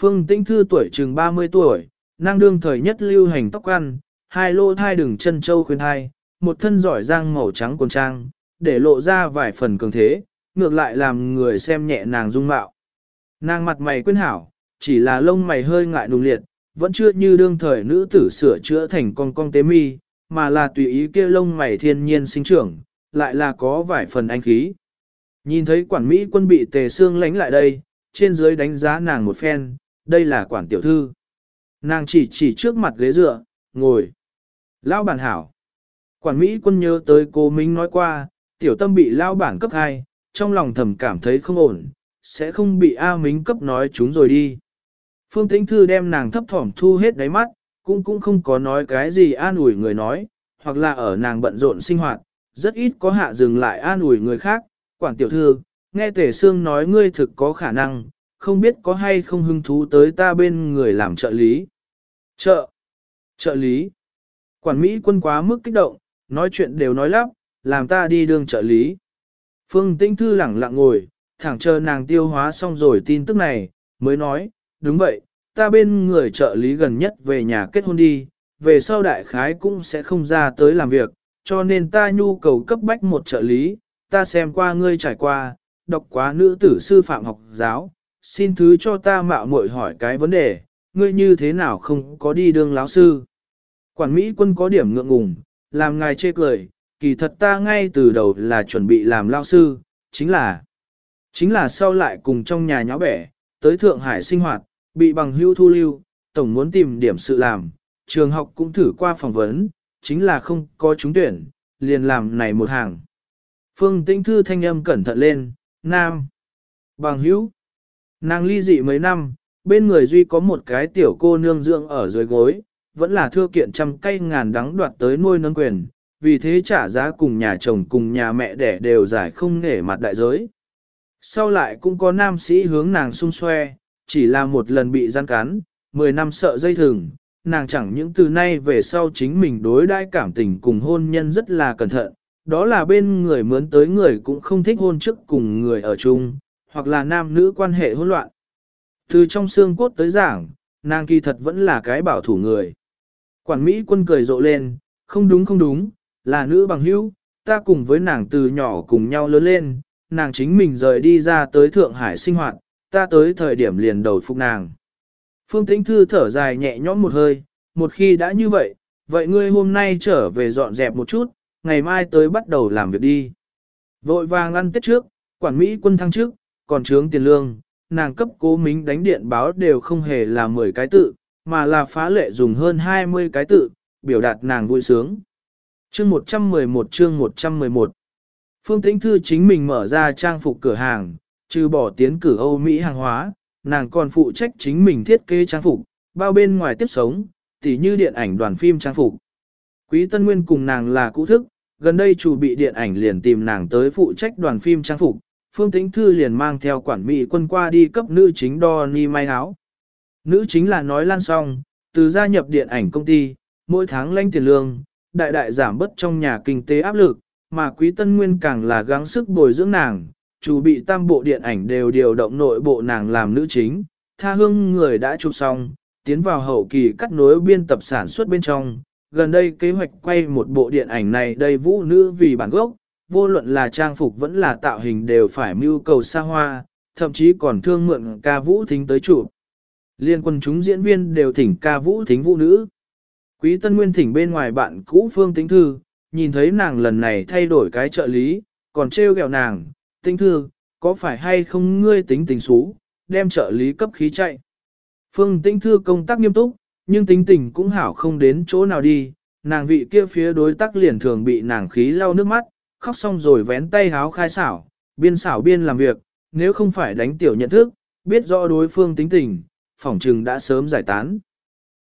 Phương Tĩnh Thư tuổi chừng 30 tuổi, nàng đương thời nhất lưu hành tóc ăn, hai lô thai đường chân châu khuyên thai, một thân giỏi giang màu trắng quần trang, để lộ ra vài phần cường thế, ngược lại làm người xem nhẹ nàng dung mạo. Nàng mặt mày quyến hảo, chỉ là lông mày hơi ngại nùng liệt, vẫn chưa như đương thời nữ tử sửa chữa thành con con tế mi, mà là tùy ý kia lông mày thiên nhiên sinh trưởng, lại là có vài phần anh khí. Nhìn thấy quản Mỹ quân bị tề xương lánh lại đây, trên dưới đánh giá nàng một phen, đây là quản tiểu thư. Nàng chỉ chỉ trước mặt ghế dựa, ngồi. Lão bản hảo. Quản Mỹ quân nhớ tới cô Minh nói qua, tiểu tâm bị lao bản cấp 2, trong lòng thầm cảm thấy không ổn, sẽ không bị A Mính cấp nói chúng rồi đi. Phương Tĩnh Thư đem nàng thấp thỏm thu hết đáy mắt, cũng cũng không có nói cái gì an ủi người nói, hoặc là ở nàng bận rộn sinh hoạt, rất ít có hạ dừng lại an ủi người khác, quản tiểu thư, nghe tể xương nói ngươi thực có khả năng, không biết có hay không hứng thú tới ta bên người làm trợ lý. Trợ, trợ lý. Quản Mỹ quân quá mức kích động, nói chuyện đều nói lắp, làm ta đi đường trợ lý. Phương Tĩnh Thư lẳng lặng ngồi, thẳng chờ nàng tiêu hóa xong rồi tin tức này, mới nói, đúng vậy, ta bên người trợ lý gần nhất về nhà kết hôn đi, về sau đại khái cũng sẽ không ra tới làm việc, cho nên ta nhu cầu cấp bách một trợ lý, ta xem qua ngươi trải qua, đọc quá nữ tử sư phạm học giáo, xin thứ cho ta mạo muội hỏi cái vấn đề, ngươi như thế nào không có đi đương lão sư. Quản Mỹ quân có điểm ngượng ngùng, làm ngài chê cười, kỳ thật ta ngay từ đầu là chuẩn bị làm lão sư, chính là, chính là sau lại cùng trong nhà nháo bẻ, tới Thượng Hải sinh hoạt, bị bằng hưu thu lưu, tổng muốn tìm điểm sự làm, trường học cũng thử qua phỏng vấn, chính là không có trúng tuyển, liền làm này một hàng. Phương Tĩnh Thư thanh âm cẩn thận lên, Nam. Bằng hữu. Nàng ly dị mấy năm, bên người duy có một cái tiểu cô nương dưỡng ở dưới gối, vẫn là thưa kiện trăm cây ngàn đắng đoạt tới nuôi nâng quyền, vì thế trả giá cùng nhà chồng cùng nhà mẹ đẻ đều giải không nể mặt đại giới. Sau lại cũng có nam sĩ hướng nàng xung xoe, chỉ là một lần bị gian cắn, 10 năm sợ dây thừng, nàng chẳng những từ nay về sau chính mình đối đãi cảm tình cùng hôn nhân rất là cẩn thận, đó là bên người mướn tới người cũng không thích hôn trước cùng người ở chung, hoặc là nam nữ quan hệ hỗn loạn. Từ trong xương cốt tới giảng, nàng kỳ thật vẫn là cái bảo thủ người. Quản Mỹ quân cười rộ lên, không đúng không đúng, là nữ bằng hữu, ta cùng với nàng từ nhỏ cùng nhau lớn lên, nàng chính mình rời đi ra tới Thượng Hải sinh hoạt, ta tới thời điểm liền đầu phục nàng. Phương Tĩnh Thư thở dài nhẹ nhõm một hơi, một khi đã như vậy, vậy ngươi hôm nay trở về dọn dẹp một chút, ngày mai tới bắt đầu làm việc đi. Vội vàng ăn tết trước, quản Mỹ quân thăng trước, còn trướng tiền lương, nàng cấp cố mính đánh điện báo đều không hề là 10 cái tự, mà là phá lệ dùng hơn 20 cái tự, biểu đạt nàng vui sướng. Chương 111 chương 111 Phương Tĩnh Thư chính mình mở ra trang phục cửa hàng, trừ bỏ tiến cử Âu Mỹ hàng hóa, nàng còn phụ trách chính mình thiết kế trang phục, bao bên ngoài tiếp sống, tỉ như điện ảnh đoàn phim trang phục. Quý Tân Nguyên cùng nàng là cũ thức, gần đây chủ bị điện ảnh liền tìm nàng tới phụ trách đoàn phim trang phục, Phương Tĩnh Thư liền mang theo quản mỹ quân qua đi cấp nữ chính đo ni may áo. Nữ chính là nói lan song, từ gia nhập điện ảnh công ty, mỗi tháng lãnh tiền lương, đại đại giảm bớt trong nhà kinh tế áp lực, mà Quý Tân Nguyên càng là gắng sức bồi dưỡng nàng, chủ bị tam bộ điện ảnh đều điều động nội bộ nàng làm nữ chính, tha hương người đã chụp xong, tiến vào hậu kỳ cắt nối biên tập sản xuất bên trong. Gần đây kế hoạch quay một bộ điện ảnh này đầy vũ nữ vì bản gốc, vô luận là trang phục vẫn là tạo hình đều phải mưu cầu xa hoa, thậm chí còn thương mượn ca vũ thính tới chủ. Liên quân chúng diễn viên đều thỉnh ca vũ thính vũ nữ. Quý Tân Nguyên thỉnh bên ngoài bạn cũ Phương Tĩnh Thư, nhìn thấy nàng lần này thay đổi cái trợ lý, còn trêu ghẹo nàng, Tĩnh Thư, có phải hay không ngươi tính tình xú, đem trợ lý cấp khí chạy. Phương Tĩnh Thư công tác nghiêm túc, nhưng tính tình cũng hảo không đến chỗ nào đi, nàng vị kia phía đối tác liền thường bị nàng khí lau nước mắt, khóc xong rồi vén tay háo khai xảo, biên xảo biên làm việc, nếu không phải đánh tiểu nhận thức, biết rõ đối phương tính tình, phỏng trừng đã sớm giải tán.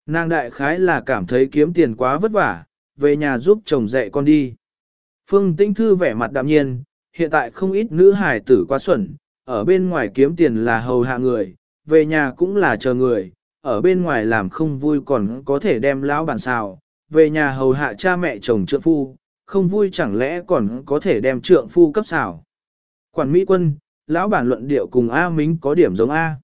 Nàng đại khái là cảm thấy kiếm tiền quá vất vả, về nhà giúp chồng dạy con đi. Phương Tĩnh Thư vẻ mặt đạm nhiên, hiện tại không ít nữ hài tử quá xuẩn, ở bên ngoài kiếm tiền là hầu hạ người, về nhà cũng là chờ người, ở bên ngoài làm không vui còn có thể đem lão bản xào, về nhà hầu hạ cha mẹ chồng trượng phu, không vui chẳng lẽ còn có thể đem trượng phu cấp xào. Quản Mỹ quân, lão bản luận điệu cùng A Mính có điểm giống A.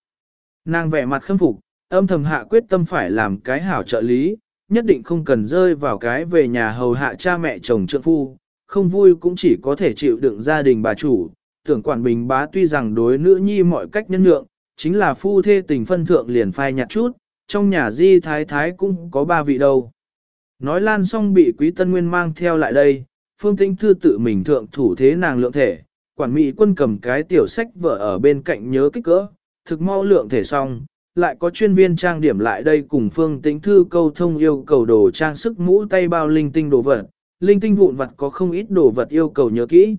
Nàng vẻ mặt khâm phục, âm thầm hạ quyết tâm phải làm cái hảo trợ lý, nhất định không cần rơi vào cái về nhà hầu hạ cha mẹ chồng trượng phu, không vui cũng chỉ có thể chịu đựng gia đình bà chủ. Tưởng quản bình bá tuy rằng đối nữ nhi mọi cách nhân lượng chính là phu thê tình phân thượng liền phai nhạt chút, trong nhà di thái thái cũng có ba vị đâu. Nói lan xong bị quý tân nguyên mang theo lại đây, phương tĩnh thư tự mình thượng thủ thế nàng lượng thể, quản mỹ quân cầm cái tiểu sách vợ ở bên cạnh nhớ kích cỡ, thực mau lượng thể xong, lại có chuyên viên trang điểm lại đây cùng phương tĩnh thư câu thông yêu cầu đồ trang sức mũ tay bao linh tinh đồ vật, linh tinh vụn vật có không ít đồ vật yêu cầu nhớ kỹ.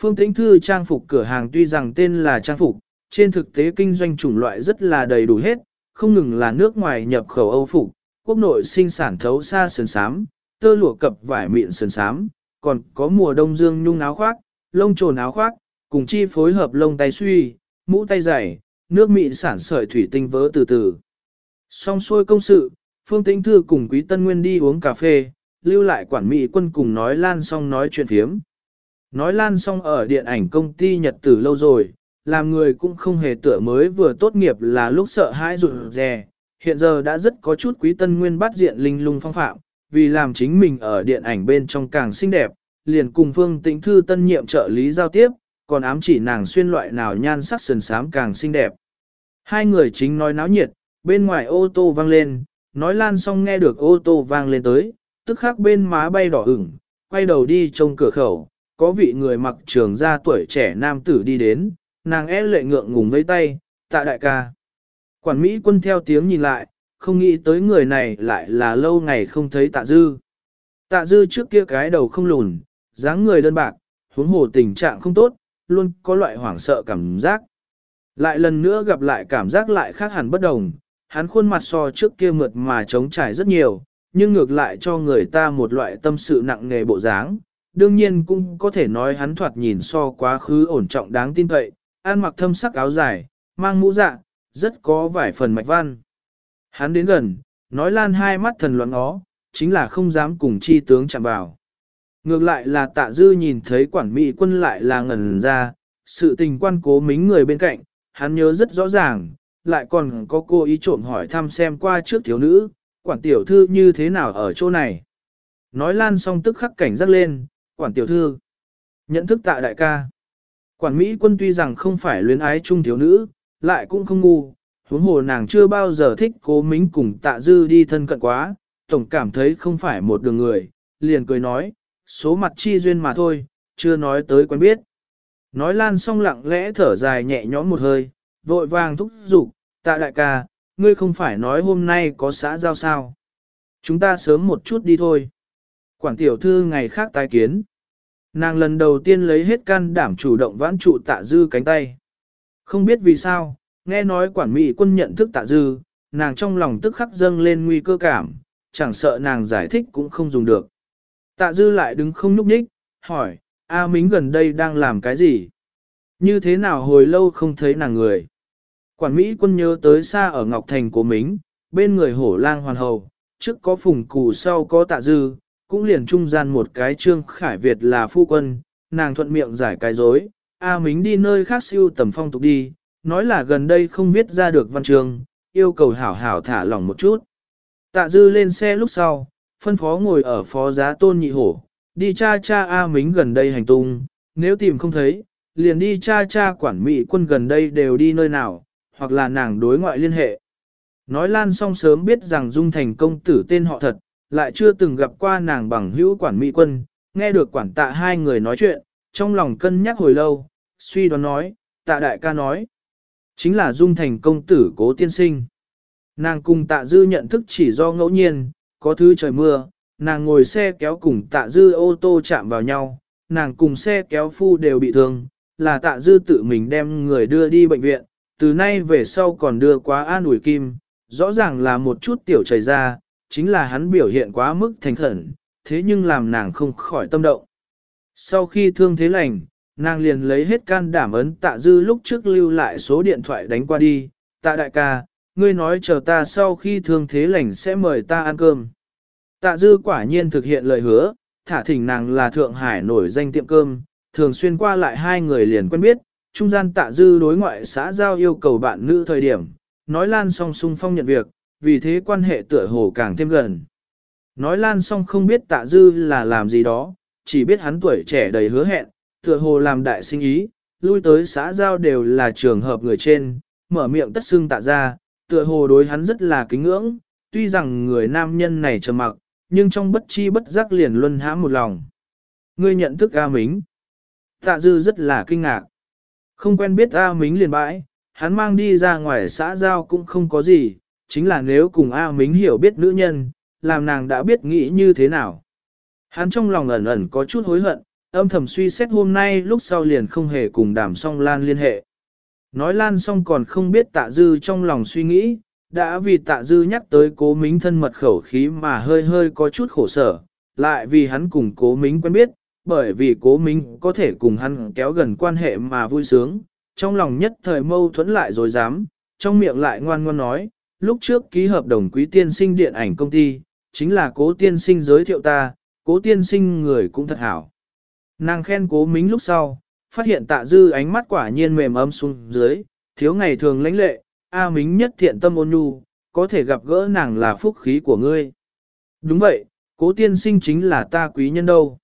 Phương tĩnh thư trang phục cửa hàng tuy rằng tên là trang phục, trên thực tế kinh doanh chủng loại rất là đầy đủ hết, không ngừng là nước ngoài nhập khẩu Âu phục, quốc nội sinh sản thấu xa sườn sám, tơ lụa cập vải mịn sườn sám, còn có mùa đông dương nhung áo khoác, lông trồn áo khoác, cùng chi phối hợp lông tay suy, mũ tay dày, nước mịn sản sợi thủy tinh vỡ từ từ. Xong xuôi công sự, Phương Tĩnh Thư cùng Quý Tân Nguyên đi uống cà phê, lưu lại quản mỹ quân cùng nói lan xong nói chuyện phiếm. Nói lan xong ở điện ảnh công ty Nhật Tử lâu rồi, làm người cũng không hề tựa mới vừa tốt nghiệp là lúc sợ hãi rụt rè, hiện giờ đã rất có chút quý tân nguyên bắt diện linh lung phong phạm, vì làm chính mình ở điện ảnh bên trong càng xinh đẹp, liền cùng Phương Tĩnh Thư tân nhiệm trợ lý giao tiếp, còn ám chỉ nàng xuyên loại nào nhan sắc sườn sám càng xinh đẹp. Hai người chính nói náo nhiệt, bên ngoài ô tô vang lên, nói lan xong nghe được ô tô vang lên tới, tức khắc bên má bay đỏ ửng, quay đầu đi trông cửa khẩu, có vị người mặc trường da tuổi trẻ nam tử đi đến, nàng é lệ ngượng ngùng với tay, tạ đại ca. Quản Mỹ quân theo tiếng nhìn lại, không nghĩ tới người này lại là lâu ngày không thấy tạ dư. Tạ dư trước kia cái đầu không lùn, dáng người đơn bạc, huống hồ tình trạng không tốt, luôn có loại hoảng sợ cảm giác. Lại lần nữa gặp lại cảm giác lại khác hẳn bất đồng, hắn khuôn mặt so trước kia mượt mà trống trải rất nhiều, nhưng ngược lại cho người ta một loại tâm sự nặng nề bộ dáng. Đương nhiên cũng có thể nói hắn thoạt nhìn so quá khứ ổn trọng đáng tin cậy, ăn mặc thâm sắc áo dài, mang mũ dạ, rất có vài phần mạch văn. Hắn đến gần, nói lan hai mắt thần loạn ó, chính là không dám cùng chi tướng chạm vào. Ngược lại là tạ dư nhìn thấy quản mỹ quân lại là ngẩn ra, sự tình quan cố mính người bên cạnh, hắn nhớ rất rõ ràng, lại còn có cô ý trộm hỏi thăm xem qua trước thiếu nữ, quản tiểu thư như thế nào ở chỗ này. Nói lan xong tức khắc cảnh giác lên, quản tiểu thư. Nhận thức tạ đại ca. Quản Mỹ quân tuy rằng không phải luyến ái trung thiếu nữ, lại cũng không ngu, huống hồ nàng chưa bao giờ thích cố mính cùng tạ dư đi thân cận quá, tổng cảm thấy không phải một đường người, liền cười nói, số mặt chi duyên mà thôi, chưa nói tới quen biết. Nói lan xong lặng lẽ thở dài nhẹ nhõm một hơi, vội vàng thúc giục, tạ đại ca, ngươi không phải nói hôm nay có xã giao sao. Chúng ta sớm một chút đi thôi. Quản tiểu thư ngày khác tái kiến. Nàng lần đầu tiên lấy hết can đảm chủ động vãn trụ tạ dư cánh tay. Không biết vì sao, nghe nói quản mỹ quân nhận thức tạ dư, nàng trong lòng tức khắc dâng lên nguy cơ cảm, chẳng sợ nàng giải thích cũng không dùng được. Tạ dư lại đứng không nhúc nhích, hỏi, A Mính gần đây đang làm cái gì? Như thế nào hồi lâu không thấy nàng người? Quản Mỹ quân nhớ tới xa ở Ngọc Thành của Mính, bên người hổ lang hoàn hầu, trước có phùng cù sau có tạ dư, cũng liền trung gian một cái trương khải Việt là phu quân, nàng thuận miệng giải cái dối, A Mính đi nơi khác siêu tầm phong tục đi, nói là gần đây không viết ra được văn trường, yêu cầu hảo hảo thả lỏng một chút. Tạ dư lên xe lúc sau, phân phó ngồi ở phó giá tôn nhị hổ, đi cha cha A Mính gần đây hành tung, nếu tìm không thấy, liền đi cha cha quản mỹ quân gần đây đều đi nơi nào, hoặc là nàng đối ngoại liên hệ. Nói lan song sớm biết rằng Dung Thành công tử tên họ thật, lại chưa từng gặp qua nàng bằng hữu quản mỹ quân, nghe được quản tạ hai người nói chuyện, trong lòng cân nhắc hồi lâu, suy đoán nói, tạ đại ca nói, chính là Dung Thành công tử cố tiên sinh. Nàng cùng tạ dư nhận thức chỉ do ngẫu nhiên, có thứ trời mưa, nàng ngồi xe kéo cùng tạ dư ô tô chạm vào nhau, nàng cùng xe kéo phu đều bị thương, là tạ dư tự mình đem người đưa đi bệnh viện, từ nay về sau còn đưa quá an ủi kim, rõ ràng là một chút tiểu chảy ra, chính là hắn biểu hiện quá mức thành khẩn, thế nhưng làm nàng không khỏi tâm động. Sau khi thương thế lành, nàng liền lấy hết can đảm ấn tạ dư lúc trước lưu lại số điện thoại đánh qua đi, tạ đại ca, ngươi nói chờ ta sau khi thương thế lành sẽ mời ta ăn cơm. Tạ dư quả nhiên thực hiện lời hứa, thả thỉnh nàng là Thượng Hải nổi danh tiệm cơm, thường xuyên qua lại hai người liền quen biết, trung gian tạ dư đối ngoại xã giao yêu cầu bạn nữ thời điểm, nói lan song sung phong nhận việc, vì thế quan hệ tựa hồ càng thêm gần. Nói lan song không biết tạ dư là làm gì đó, chỉ biết hắn tuổi trẻ đầy hứa hẹn, tựa hồ làm đại sinh ý, lui tới xã giao đều là trường hợp người trên, mở miệng tất xưng tạ ra, tựa hồ đối hắn rất là kính ngưỡng, tuy rằng người nam nhân này trầm mặc, nhưng trong bất chi bất giác liền luân hãm một lòng. Ngươi nhận thức A Mính. Tạ Dư rất là kinh ngạc. Không quen biết A Mính liền bãi, hắn mang đi ra ngoài xã giao cũng không có gì, chính là nếu cùng A Mính hiểu biết nữ nhân, làm nàng đã biết nghĩ như thế nào. Hắn trong lòng ẩn ẩn có chút hối hận, âm thầm suy xét hôm nay lúc sau liền không hề cùng đàm song lan liên hệ. Nói lan song còn không biết tạ dư trong lòng suy nghĩ, đã vì tạ dư nhắc tới cố mính thân mật khẩu khí mà hơi hơi có chút khổ sở, lại vì hắn cùng cố mính quen biết, bởi vì cố minh có thể cùng hắn kéo gần quan hệ mà vui sướng, trong lòng nhất thời mâu thuẫn lại rồi dám, trong miệng lại ngoan ngoan nói, lúc trước ký hợp đồng quý tiên sinh điện ảnh công ty, chính là cố tiên sinh giới thiệu ta, cố tiên sinh người cũng thật hảo. Nàng khen cố mính lúc sau, phát hiện tạ dư ánh mắt quả nhiên mềm ấm xuống dưới, thiếu ngày thường lãnh lệ, A Mính nhất thiện tâm ôn nhu, có thể gặp gỡ nàng là phúc khí của ngươi. Đúng vậy, cố tiên sinh chính là ta quý nhân đâu.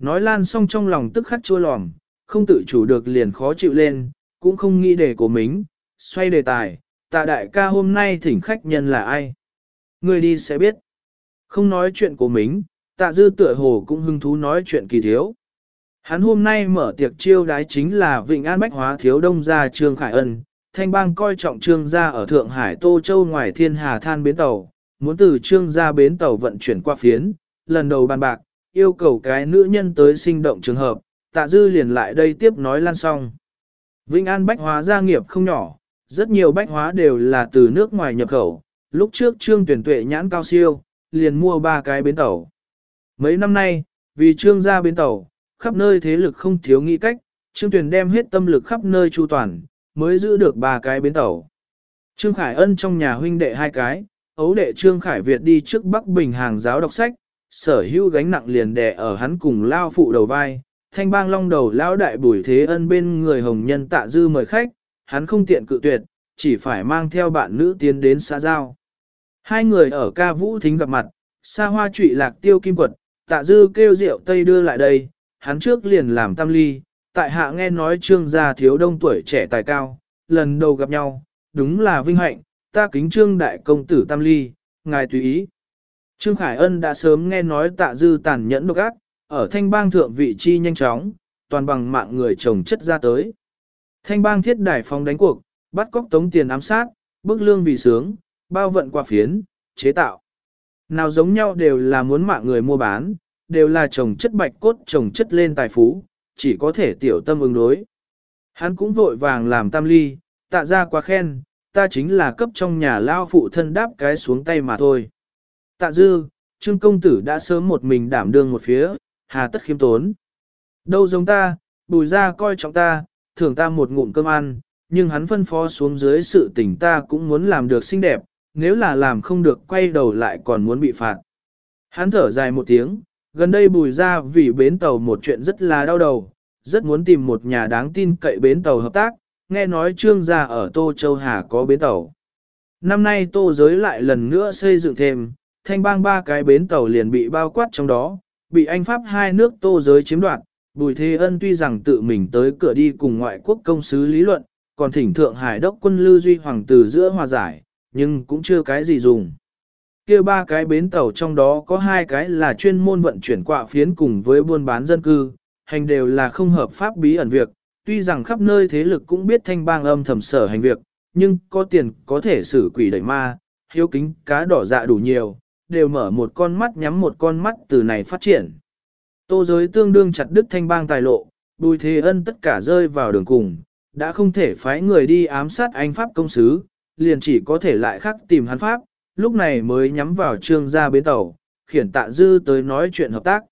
Nói lan xong trong lòng tức khắc chua lòm, không tự chủ được liền khó chịu lên, cũng không nghĩ để của mình, xoay đề tài, tạ đại ca hôm nay thỉnh khách nhân là ai. Người đi sẽ biết. Không nói chuyện của mình, tạ dư tựa hồ cũng hứng thú nói chuyện kỳ thiếu. Hắn hôm nay mở tiệc chiêu đái chính là Vịnh An Bách Hóa Thiếu Đông gia Trương Khải Ân, thanh bang coi trọng Trương gia ở Thượng Hải Tô Châu ngoài thiên hà than bến tàu, muốn từ Trương gia bến tàu vận chuyển qua phiến, lần đầu bàn bạc, yêu cầu cái nữ nhân tới sinh động trường hợp, tạ dư liền lại đây tiếp nói lan xong. Vĩnh An bách hóa gia nghiệp không nhỏ, rất nhiều bách hóa đều là từ nước ngoài nhập khẩu, lúc trước trương tuyển tuệ nhãn cao siêu, liền mua ba cái bến tàu. Mấy năm nay, vì trương gia bến tàu, khắp nơi thế lực không thiếu nghĩ cách, trương tuyển đem hết tâm lực khắp nơi chu toàn, mới giữ được ba cái bến tàu. Trương Khải Ân trong nhà huynh đệ hai cái, ấu đệ Trương Khải Việt đi trước Bắc Bình hàng giáo đọc sách, sở hữu gánh nặng liền đè ở hắn cùng lao phụ đầu vai, thanh bang long đầu lão đại bùi thế ân bên người hồng nhân tạ dư mời khách, hắn không tiện cự tuyệt, chỉ phải mang theo bạn nữ tiến đến xã giao. Hai người ở ca vũ thính gặp mặt, xa hoa trụy lạc tiêu kim quật, tạ dư kêu rượu tây đưa lại đây, hắn trước liền làm tam ly, tại hạ nghe nói trương gia thiếu đông tuổi trẻ tài cao, lần đầu gặp nhau, đúng là vinh hạnh, ta kính trương đại công tử tam ly, ngài tùy ý. Trương Khải Ân đã sớm nghe nói tạ dư tàn nhẫn độc ác, ở thanh bang thượng vị chi nhanh chóng, toàn bằng mạng người chồng chất ra tới. Thanh bang thiết đài phong đánh cuộc, bắt cóc tống tiền ám sát, bức lương vì sướng, bao vận qua phiến, chế tạo. Nào giống nhau đều là muốn mạng người mua bán, đều là chồng chất bạch cốt chồng chất lên tài phú, chỉ có thể tiểu tâm ứng đối. Hắn cũng vội vàng làm tam ly, tạ ra quá khen, ta chính là cấp trong nhà lao phụ thân đáp cái xuống tay mà thôi. Tạ dư, trương công tử đã sớm một mình đảm đương một phía, hà tất khiêm tốn. Đâu giống ta, bùi ra coi trọng ta, thưởng ta một ngụm cơm ăn, nhưng hắn phân phó xuống dưới sự tình ta cũng muốn làm được xinh đẹp, nếu là làm không được quay đầu lại còn muốn bị phạt. Hắn thở dài một tiếng, gần đây bùi ra vì bến tàu một chuyện rất là đau đầu, rất muốn tìm một nhà đáng tin cậy bến tàu hợp tác, nghe nói trương gia ở Tô Châu Hà có bến tàu. Năm nay tô giới lại lần nữa xây dựng thêm, thanh bang ba cái bến tàu liền bị bao quát trong đó, bị Anh Pháp hai nước tô giới chiếm đoạt. Bùi Thế Ân tuy rằng tự mình tới cửa đi cùng ngoại quốc công sứ lý luận, còn thỉnh Thượng Hải đốc quân Lư Duy Hoàng từ giữa hòa giải, nhưng cũng chưa cái gì dùng. kia ba cái bến tàu trong đó có hai cái là chuyên môn vận chuyển quạ phiến cùng với buôn bán dân cư, hành đều là không hợp pháp bí ẩn việc, tuy rằng khắp nơi thế lực cũng biết thanh bang âm thầm sở hành việc, nhưng có tiền có thể xử quỷ đẩy ma, hiếu kính cá đỏ dạ đủ nhiều, đều mở một con mắt nhắm một con mắt từ này phát triển. Tô giới tương đương chặt đứt thanh bang tài lộ, bùi thế ân tất cả rơi vào đường cùng, đã không thể phái người đi ám sát anh Pháp công sứ, liền chỉ có thể lại khắc tìm hắn Pháp, lúc này mới nhắm vào trương gia bến tàu, khiển tạ dư tới nói chuyện hợp tác.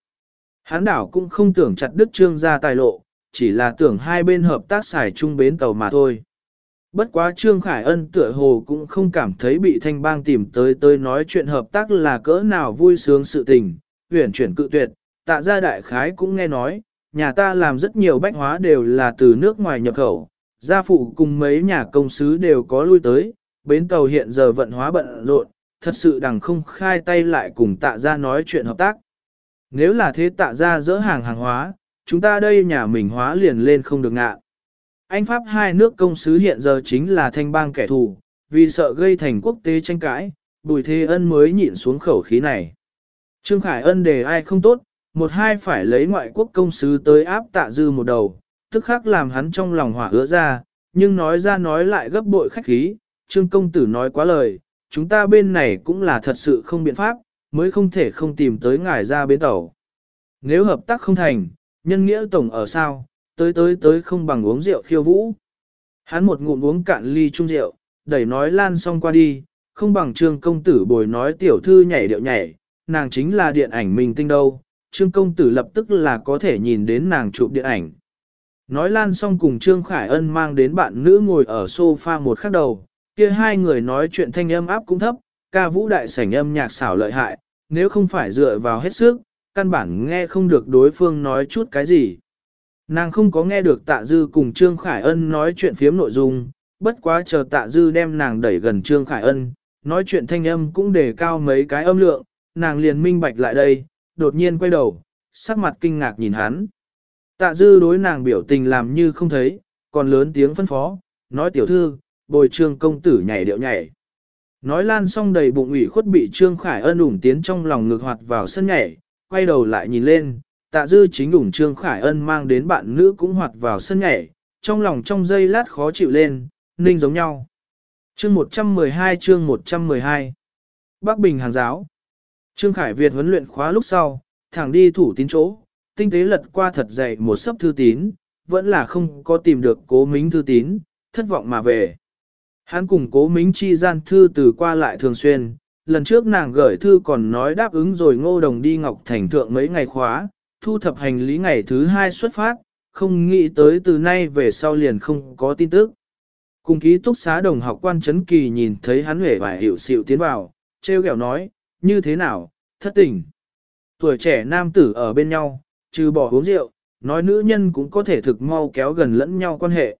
Hán đảo cũng không tưởng chặt đứt trương gia tài lộ, chỉ là tưởng hai bên hợp tác xài chung bến tàu mà thôi. Bất quá Trương Khải Ân tựa hồ cũng không cảm thấy bị thanh bang tìm tới tới nói chuyện hợp tác là cỡ nào vui sướng sự tình, huyển chuyển cự tuyệt, tạ gia đại khái cũng nghe nói, nhà ta làm rất nhiều bách hóa đều là từ nước ngoài nhập khẩu, gia phụ cùng mấy nhà công sứ đều có lui tới, bến tàu hiện giờ vận hóa bận rộn, thật sự đằng không khai tay lại cùng tạ gia nói chuyện hợp tác. Nếu là thế tạ gia dỡ hàng hàng hóa, chúng ta đây nhà mình hóa liền lên không được ngạ. Anh Pháp hai nước công sứ hiện giờ chính là thanh bang kẻ thù, vì sợ gây thành quốc tế tranh cãi, Bùi Thế Ân mới nhịn xuống khẩu khí này. Trương Khải Ân đề ai không tốt, một hai phải lấy ngoại quốc công sứ tới áp tạ dư một đầu, tức khắc làm hắn trong lòng hỏa ứa ra, nhưng nói ra nói lại gấp bội khách khí, Trương Công Tử nói quá lời, chúng ta bên này cũng là thật sự không biện pháp, mới không thể không tìm tới ngài ra bến tàu. Nếu hợp tác không thành, nhân nghĩa tổng ở sao, tới tới tới không bằng uống rượu khiêu vũ. Hắn một ngụm uống cạn ly chung rượu, đẩy nói lan xong qua đi, không bằng trương công tử bồi nói tiểu thư nhảy điệu nhảy, nàng chính là điện ảnh mình tinh đâu, trương công tử lập tức là có thể nhìn đến nàng chụp điện ảnh. Nói lan xong cùng trương khải ân mang đến bạn nữ ngồi ở sofa một khắc đầu, kia hai người nói chuyện thanh âm áp cũng thấp, ca vũ đại sảnh âm nhạc xảo lợi hại, nếu không phải dựa vào hết sức, căn bản nghe không được đối phương nói chút cái gì. Nàng không có nghe được tạ dư cùng Trương Khải Ân nói chuyện phiếm nội dung, bất quá chờ tạ dư đem nàng đẩy gần Trương Khải Ân, nói chuyện thanh âm cũng đề cao mấy cái âm lượng, nàng liền minh bạch lại đây, đột nhiên quay đầu, sắc mặt kinh ngạc nhìn hắn. Tạ dư đối nàng biểu tình làm như không thấy, còn lớn tiếng phân phó, nói tiểu thư, bồi trương công tử nhảy điệu nhảy. Nói lan xong đầy bụng ủy khuất bị trương khải ân ủng tiến trong lòng ngược hoạt vào sân nhảy, quay đầu lại nhìn lên, tạ dư chính ủng trương khải ân mang đến bạn nữ cũng hoạt vào sân nhảy, trong lòng trong giây lát khó chịu lên, ninh giống nhau. Chương 112 chương 112 Bắc Bình hàng giáo Trương Khải Việt huấn luyện khóa lúc sau, thẳng đi thủ tín chỗ, tinh tế lật qua thật dày một sấp thư tín, vẫn là không có tìm được cố mính thư tín, thất vọng mà về. Hắn cùng cố mính chi gian thư từ qua lại thường xuyên, lần trước nàng gửi thư còn nói đáp ứng rồi ngô đồng đi Ngọc Thành Thượng mấy ngày khóa, thu thập hành lý ngày thứ hai xuất phát, không nghĩ tới từ nay về sau liền không có tin tức. Cùng ký túc xá đồng học quan chấn kỳ nhìn thấy hắn huệ và hiểu xịu tiến vào, treo kẹo nói, như thế nào, thất tình. Tuổi trẻ nam tử ở bên nhau, trừ bỏ uống rượu, nói nữ nhân cũng có thể thực mau kéo gần lẫn nhau quan hệ.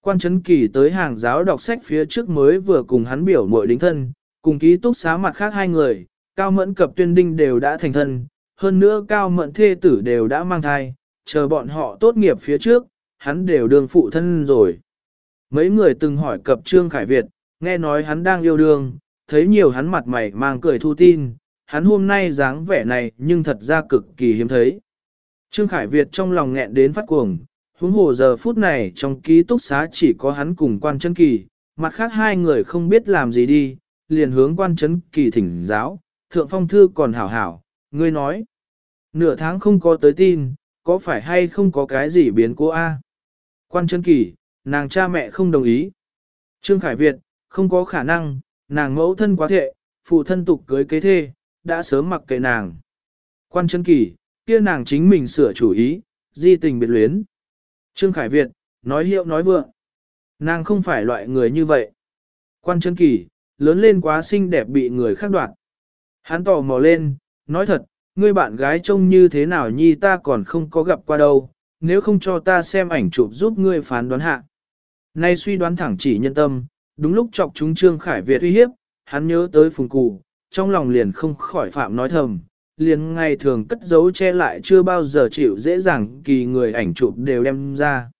Quan chấn kỳ tới hàng giáo đọc sách phía trước mới vừa cùng hắn biểu muội đính thân, cùng ký túc xá mặt khác hai người, cao mẫn cập tuyên đinh đều đã thành thân, hơn nữa cao mẫn thê tử đều đã mang thai, chờ bọn họ tốt nghiệp phía trước, hắn đều đương phụ thân rồi. Mấy người từng hỏi cập Trương Khải Việt, nghe nói hắn đang yêu đương, thấy nhiều hắn mặt mày mang cười thu tin, hắn hôm nay dáng vẻ này nhưng thật ra cực kỳ hiếm thấy. Trương Khải Việt trong lòng nghẹn đến phát cuồng, huống hồ giờ phút này trong ký túc xá chỉ có hắn cùng quan chân kỳ, mặt khác hai người không biết làm gì đi, liền hướng quan chân kỳ thỉnh giáo, thượng phong thư còn hảo hảo, ngươi nói. Nửa tháng không có tới tin, có phải hay không có cái gì biến cố A? Quan chân kỳ, nàng cha mẹ không đồng ý. Trương Khải Việt, không có khả năng, nàng mẫu thân quá thệ, phụ thân tục cưới kế thê, đã sớm mặc kệ nàng. Quan chân kỳ, kia nàng chính mình sửa chủ ý, di tình biệt luyến. Trương Khải Việt, nói hiệu nói vượng. Nàng không phải loại người như vậy. Quan chân kỳ, lớn lên quá xinh đẹp bị người khác đoạt. Hắn tò mò lên, nói thật, ngươi bạn gái trông như thế nào nhi ta còn không có gặp qua đâu, nếu không cho ta xem ảnh chụp giúp ngươi phán đoán hạ. Nay suy đoán thẳng chỉ nhân tâm, đúng lúc chọc chúng Trương Khải Việt uy hiếp, hắn nhớ tới phùng cụ, trong lòng liền không khỏi phạm nói thầm, liền ngày thường cất giấu che lại chưa bao giờ chịu dễ dàng kỳ người ảnh chụp đều đem ra.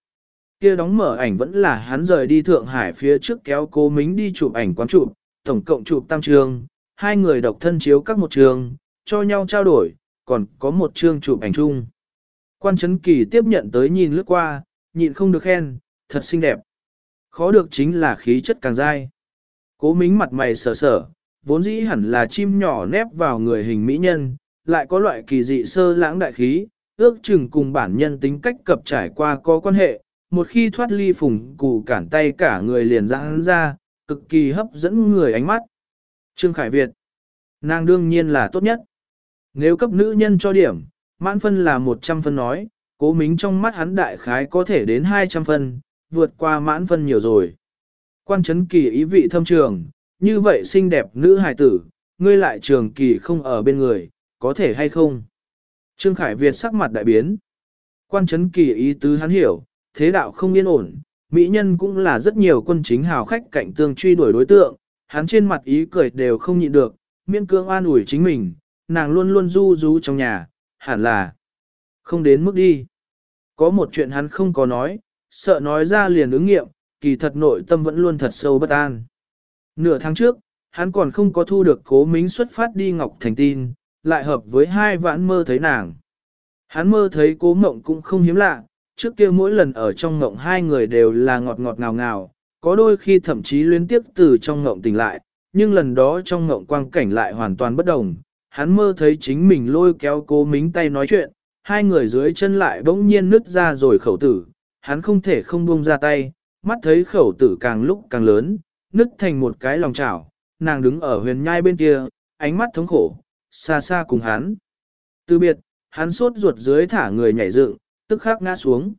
Kia đóng mở ảnh vẫn là hắn rời đi Thượng Hải phía trước kéo cố mính đi chụp ảnh quán chụp, tổng cộng chụp tam trường, hai người độc thân chiếu các một trường, cho nhau trao đổi, còn có một chương chụp ảnh chung. Quan Trấn Kỳ tiếp nhận tới nhìn lướt qua, nhịn không được khen, thật xinh đẹp. Khó được chính là khí chất càng dai. Cố mính mặt mày sở sở, vốn dĩ hẳn là chim nhỏ nép vào người hình mỹ nhân, lại có loại kỳ dị sơ lãng đại khí, ước chừng cùng bản nhân tính cách cập trải qua có quan hệ, một khi thoát ly phùng cụ cản tay cả người liền giãn ra, cực kỳ hấp dẫn người ánh mắt. Trương Khải Việt, nàng đương nhiên là tốt nhất. Nếu cấp nữ nhân cho điểm, mãn phân là 100 phân nói, cố mính trong mắt hắn đại khái có thể đến 200 phân, vượt qua mãn phân nhiều rồi. Quan chấn kỳ ý vị thâm trường, như vậy xinh đẹp nữ hài tử, ngươi lại trường kỳ không ở bên người, có thể hay không? Trương Khải Việt sắc mặt đại biến. Quan chấn kỳ ý tứ hắn hiểu, thế đạo không yên ổn, mỹ nhân cũng là rất nhiều quân chính hào khách cạnh tương truy đuổi đối tượng, hắn trên mặt ý cười đều không nhịn được, miễn cưỡng an ủi chính mình, nàng luôn luôn du rú trong nhà, hẳn là không đến mức đi. Có một chuyện hắn không có nói, sợ nói ra liền ứng nghiệm, kỳ thật nội tâm vẫn luôn thật sâu bất an. Nửa tháng trước, hắn còn không có thu được cố mính xuất phát đi Ngọc Thành tin, lại hợp với hai vãn mơ thấy nàng. Hắn mơ thấy cố mộng cũng không hiếm lạ, trước kia mỗi lần ở trong mộng hai người đều là ngọt ngọt ngào ngào, có đôi khi thậm chí liên tiếp từ trong mộng tỉnh lại, nhưng lần đó trong mộng quang cảnh lại hoàn toàn bất đồng. Hắn mơ thấy chính mình lôi kéo cố mính tay nói chuyện, hai người dưới chân lại bỗng nhiên nứt ra rồi khẩu tử, hắn không thể không buông ra tay, mắt thấy khẩu tử càng lúc càng lớn, nứt thành một cái lòng chảo, nàng đứng ở huyền nhai bên kia, ánh mắt thống khổ, xa xa cùng hắn. Từ biệt, hắn sốt ruột dưới thả người nhảy dựng, tức khắc ngã xuống.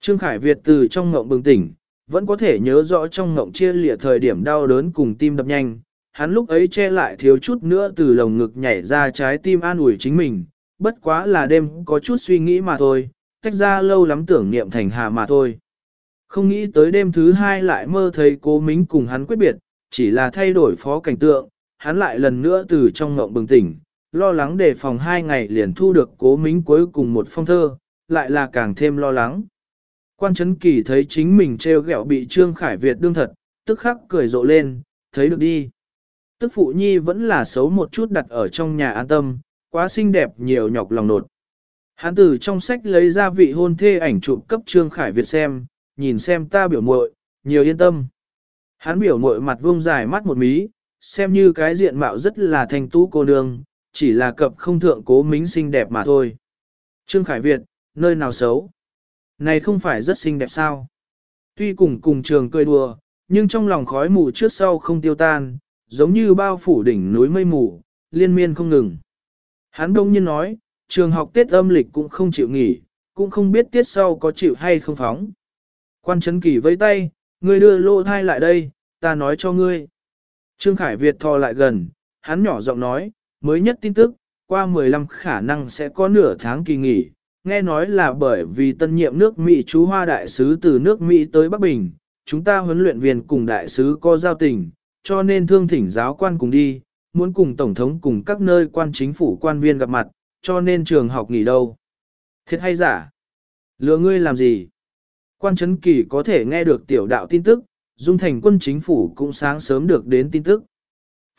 Trương Khải Việt từ trong ngộng bừng tỉnh, vẫn có thể nhớ rõ trong ngộng chia lìa thời điểm đau đớn cùng tim đập nhanh. Hắn lúc ấy che lại thiếu chút nữa từ lồng ngực nhảy ra trái tim an ủi chính mình, bất quá là đêm có chút suy nghĩ mà thôi. tách ra lâu lắm tưởng niệm thành hà mà thôi. Không nghĩ tới đêm thứ hai lại mơ thấy cố mính cùng hắn quyết biệt, chỉ là thay đổi phó cảnh tượng, hắn lại lần nữa từ trong ngộng bừng tỉnh, lo lắng đề phòng hai ngày liền thu được cố mính cuối cùng một phong thơ, lại là càng thêm lo lắng. Quan Trấn Kỳ thấy chính mình treo gẹo bị Trương Khải Việt đương thật, tức khắc cười rộ lên, thấy được đi. Tức phụ nhi vẫn là xấu một chút đặt ở trong nhà an tâm, quá xinh đẹp nhiều nhọc lòng nột. Hắn từ trong sách lấy ra vị hôn thê ảnh chụp cấp Trương Khải Việt xem, nhìn xem ta biểu muội, nhiều yên tâm. Hắn biểu muội mặt vuông dài mắt một mí, xem như cái diện mạo rất là thanh tú cô nương, chỉ là cập không thượng cố mính xinh đẹp mà thôi. Trương Khải Việt, nơi nào xấu? Này không phải rất xinh đẹp sao? Tuy cùng cùng trường cười đùa, nhưng trong lòng khói mù trước sau không tiêu tan, giống như bao phủ đỉnh núi mây mù, liên miên không ngừng. Hắn đông nhiên nói, trường học Tết âm lịch cũng không chịu nghỉ, cũng không biết tiết sau có chịu hay không phóng. Quan Trấn Kỳ vẫy tay, ngươi đưa lô thai lại đây, ta nói cho ngươi. Trương Khải Việt thò lại gần, hắn nhỏ giọng nói, mới nhất tin tức, qua 15 khả năng sẽ có nửa tháng kỳ nghỉ, nghe nói là bởi vì tân nhiệm nước Mỹ chú Hoa Đại sứ từ nước Mỹ tới Bắc Bình, chúng ta huấn luyện viên cùng Đại sứ có giao tình, cho nên thương thỉnh giáo quan cùng đi, muốn cùng Tổng thống cùng các nơi quan chính phủ quan viên gặp mặt, cho nên trường học nghỉ đâu. Thiệt hay giả? Lừa ngươi làm gì? Quan Trấn Kỳ có thể nghe được tiểu đạo tin tức, Dung Thành quân chính phủ cũng sáng sớm được đến tin tức.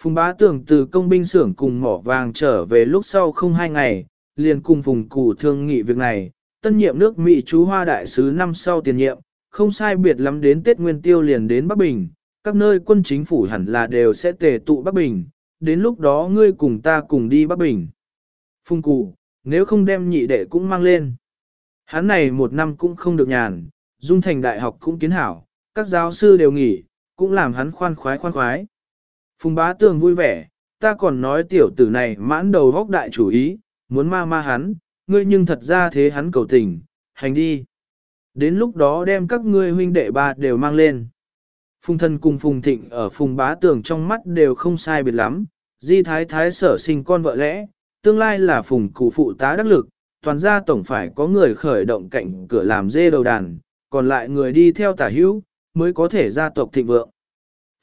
Phùng bá tưởng từ công binh xưởng cùng mỏ vàng trở về lúc sau không hai ngày, liền cùng Phùng Củ thương nghị việc này, tân nhiệm nước Mỹ chú Hoa Đại sứ năm sau tiền nhiệm, không sai biệt lắm đến Tết Nguyên Tiêu liền đến Bắc Bình, các nơi quân chính phủ hẳn là đều sẽ tề tụ Bắc Bình, đến lúc đó ngươi cùng ta cùng đi Bắc Bình. phung cụ nếu không đem nhị đệ cũng mang lên. Hắn này một năm cũng không được nhàn, Dung Thành Đại học cũng kiến hảo, các giáo sư đều nghỉ, cũng làm hắn khoan khoái khoan khoái. Phùng bá tường vui vẻ, ta còn nói tiểu tử này mãn đầu vóc đại chủ ý, muốn ma ma hắn, ngươi nhưng thật ra thế hắn cầu tình, hành đi. Đến lúc đó đem các ngươi huynh đệ ba đều mang lên. Phùng thân cùng Phùng Thịnh ở Phùng bá tường trong mắt đều không sai biệt lắm, di thái thái sở sinh con vợ lẽ, tương lai là Phùng cụ phụ tá đắc lực, toàn gia tổng phải có người khởi động cạnh cửa làm dê đầu đàn, còn lại người đi theo tả hữu, mới có thể gia tộc thịnh vượng.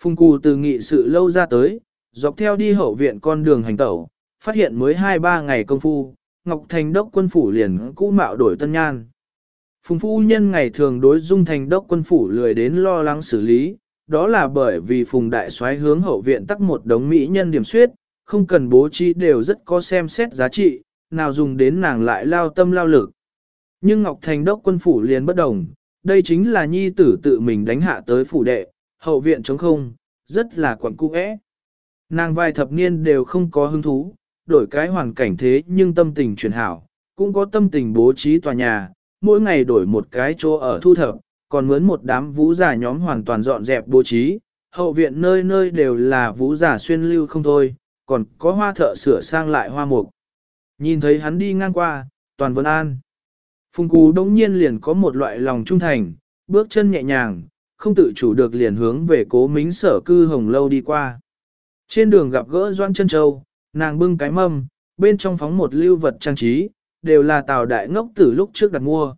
Phùng cụ từ nghị sự lâu ra tới, dọc theo đi hậu viện con đường hành tẩu, phát hiện mới 2-3 ngày công phu, Ngọc Thành đốc quân phủ liền cũ mạo đổi tân nhan. Phùng phu nhân ngày thường đối dung thành đốc quân phủ lười đến lo lắng xử lý, đó là bởi vì phùng đại soái hướng hậu viện tắc một đống mỹ nhân điểm suyết, không cần bố trí đều rất có xem xét giá trị, nào dùng đến nàng lại lao tâm lao lực. Nhưng Ngọc Thành đốc quân phủ liền bất đồng, đây chính là nhi tử tự mình đánh hạ tới phủ đệ, hậu viện trống không, rất là quẩn cung ẽ. Nàng vài thập niên đều không có hứng thú, đổi cái hoàn cảnh thế nhưng tâm tình chuyển hảo, cũng có tâm tình bố trí tòa nhà, mỗi ngày đổi một cái chỗ ở thu thập, còn mướn một đám vũ giả nhóm hoàn toàn dọn dẹp bố trí, hậu viện nơi nơi đều là vũ giả xuyên lưu không thôi, còn có hoa thợ sửa sang lại hoa mục. Nhìn thấy hắn đi ngang qua, toàn vân an. Phùng Cú đống nhiên liền có một loại lòng trung thành, bước chân nhẹ nhàng, không tự chủ được liền hướng về cố mính sở cư hồng lâu đi qua. Trên đường gặp gỡ Doan chân Châu, nàng bưng cái mâm, bên trong phóng một lưu vật trang trí, đều là tào đại ngốc tử lúc trước đặt mua.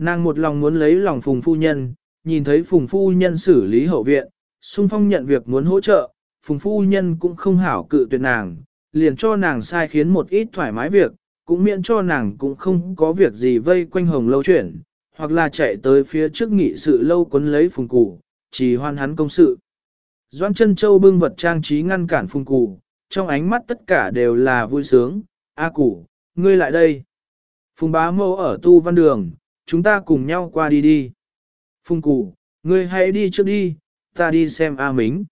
Nàng một lòng muốn lấy lòng phùng phu nhân, nhìn thấy phùng phu nhân xử lý hậu viện, xung phong nhận việc muốn hỗ trợ, phùng phu nhân cũng không hảo cự tuyệt nàng, liền cho nàng sai khiến một ít thoải mái việc, cũng miễn cho nàng cũng không có việc gì vây quanh hồng lâu chuyển, hoặc là chạy tới phía trước nghị sự lâu quấn lấy phùng củ, chỉ hoan hắn công sự. Doan chân châu bưng vật trang trí ngăn cản phùng củ, trong ánh mắt tất cả đều là vui sướng, A củ, ngươi lại đây. Phùng bá mẫu ở tu văn đường, chúng ta cùng nhau qua đi đi. Phùng cụ, ngươi hãy đi trước đi, ta đi xem A Mính.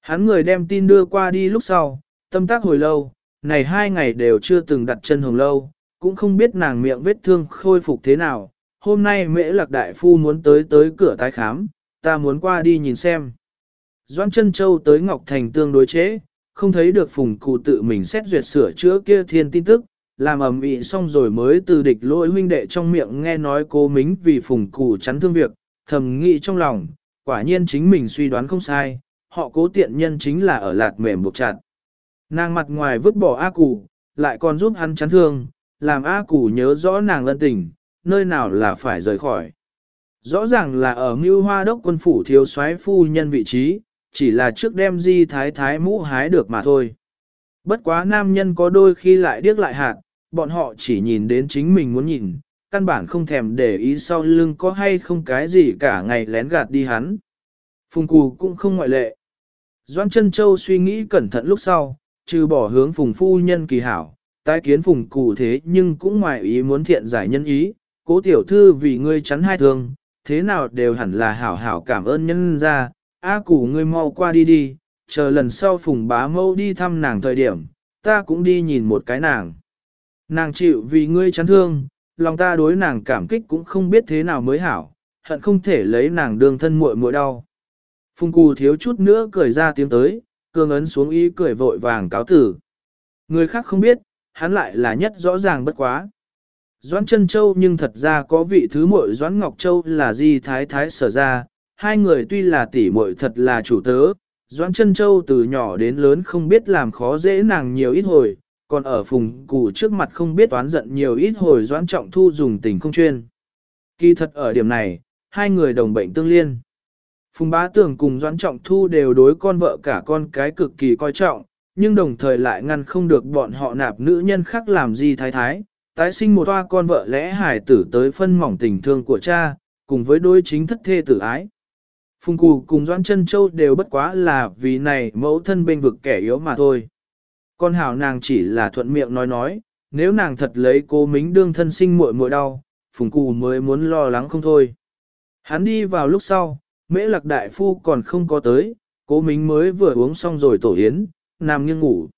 Hắn người đem tin đưa qua đi lúc sau, tâm tác hồi lâu, này hai ngày đều chưa từng đặt chân hồng lâu, cũng không biết nàng miệng vết thương khôi phục thế nào. Hôm nay mễ lạc đại phu muốn tới tới cửa tái khám, ta muốn qua đi nhìn xem. Doan chân châu tới Ngọc Thành tương đối chế, không thấy được phùng cụ tự mình xét duyệt sửa chữa kia thiên tin tức, làm ầm ĩ xong rồi mới từ địch lỗi huynh đệ trong miệng nghe nói cô mính vì phùng củ chắn thương việc, thầm nghĩ trong lòng, quả nhiên chính mình suy đoán không sai, họ cố tiện nhân chính là ở lạt mềm buộc chặt. Nàng mặt ngoài vứt bỏ A Củ, lại còn giúp hắn chắn thương, làm A Củ nhớ rõ nàng lân tình, nơi nào là phải rời khỏi. Rõ ràng là ở mưu hoa đốc quân phủ thiếu soái phu nhân vị trí, chỉ là trước đem di thái thái mũ hái được mà thôi. Bất quá nam nhân có đôi khi lại điếc lại hạt, bọn họ chỉ nhìn đến chính mình muốn nhìn, căn bản không thèm để ý sau lưng có hay không cái gì cả ngày lén gạt đi hắn. Phùng cù cũng không ngoại lệ. Doan Trân châu suy nghĩ cẩn thận lúc sau, trừ bỏ hướng phùng phu nhân kỳ hảo, tái kiến phùng cù thế nhưng cũng ngoài ý muốn thiện giải nhân ý, cố tiểu thư vì ngươi chắn hai thương, thế nào đều hẳn là hảo hảo cảm ơn nhân ra, A củ ngươi mau qua đi đi, chờ lần sau phùng bá mâu đi thăm nàng thời điểm, ta cũng đi nhìn một cái nàng. Nàng chịu vì ngươi chán thương, lòng ta đối nàng cảm kích cũng không biết thế nào mới hảo, hận không thể lấy nàng đường thân muội muội đau. Phùng cù thiếu chút nữa cười ra tiếng tới, cương ấn xuống ý cười vội vàng cáo tử. Người khác không biết, hắn lại là nhất rõ ràng bất quá. Doãn Trân châu nhưng thật ra có vị thứ muội Doãn Ngọc Châu là di thái thái sở ra, hai người tuy là tỷ muội thật là chủ tớ, Doãn Trân châu từ nhỏ đến lớn không biết làm khó dễ nàng nhiều ít hồi, còn ở phùng cụ trước mặt không biết toán giận nhiều ít hồi Doãn trọng thu dùng tình không chuyên. Kỳ thật ở điểm này, hai người đồng bệnh tương liên. Phùng bá tưởng cùng Doãn trọng thu đều đối con vợ cả con cái cực kỳ coi trọng, nhưng đồng thời lại ngăn không được bọn họ nạp nữ nhân khác làm gì thái thái, tái sinh một toa con vợ lẽ hải tử tới phân mỏng tình thương của cha, cùng với đối chính thất thê tử ái. Phùng Cù cùng Doãn Chân Châu đều bất quá là vì này mẫu thân bên vực kẻ yếu mà thôi. Con hảo nàng chỉ là thuận miệng nói nói, nếu nàng thật lấy cô mính đương thân sinh muội muội đau, Phùng Cù mới muốn lo lắng không thôi. Hắn đi vào lúc sau, mễ lạc đại phu còn không có tới, cố mính mới vừa uống xong rồi tổ yến, nằm nghiêng ngủ.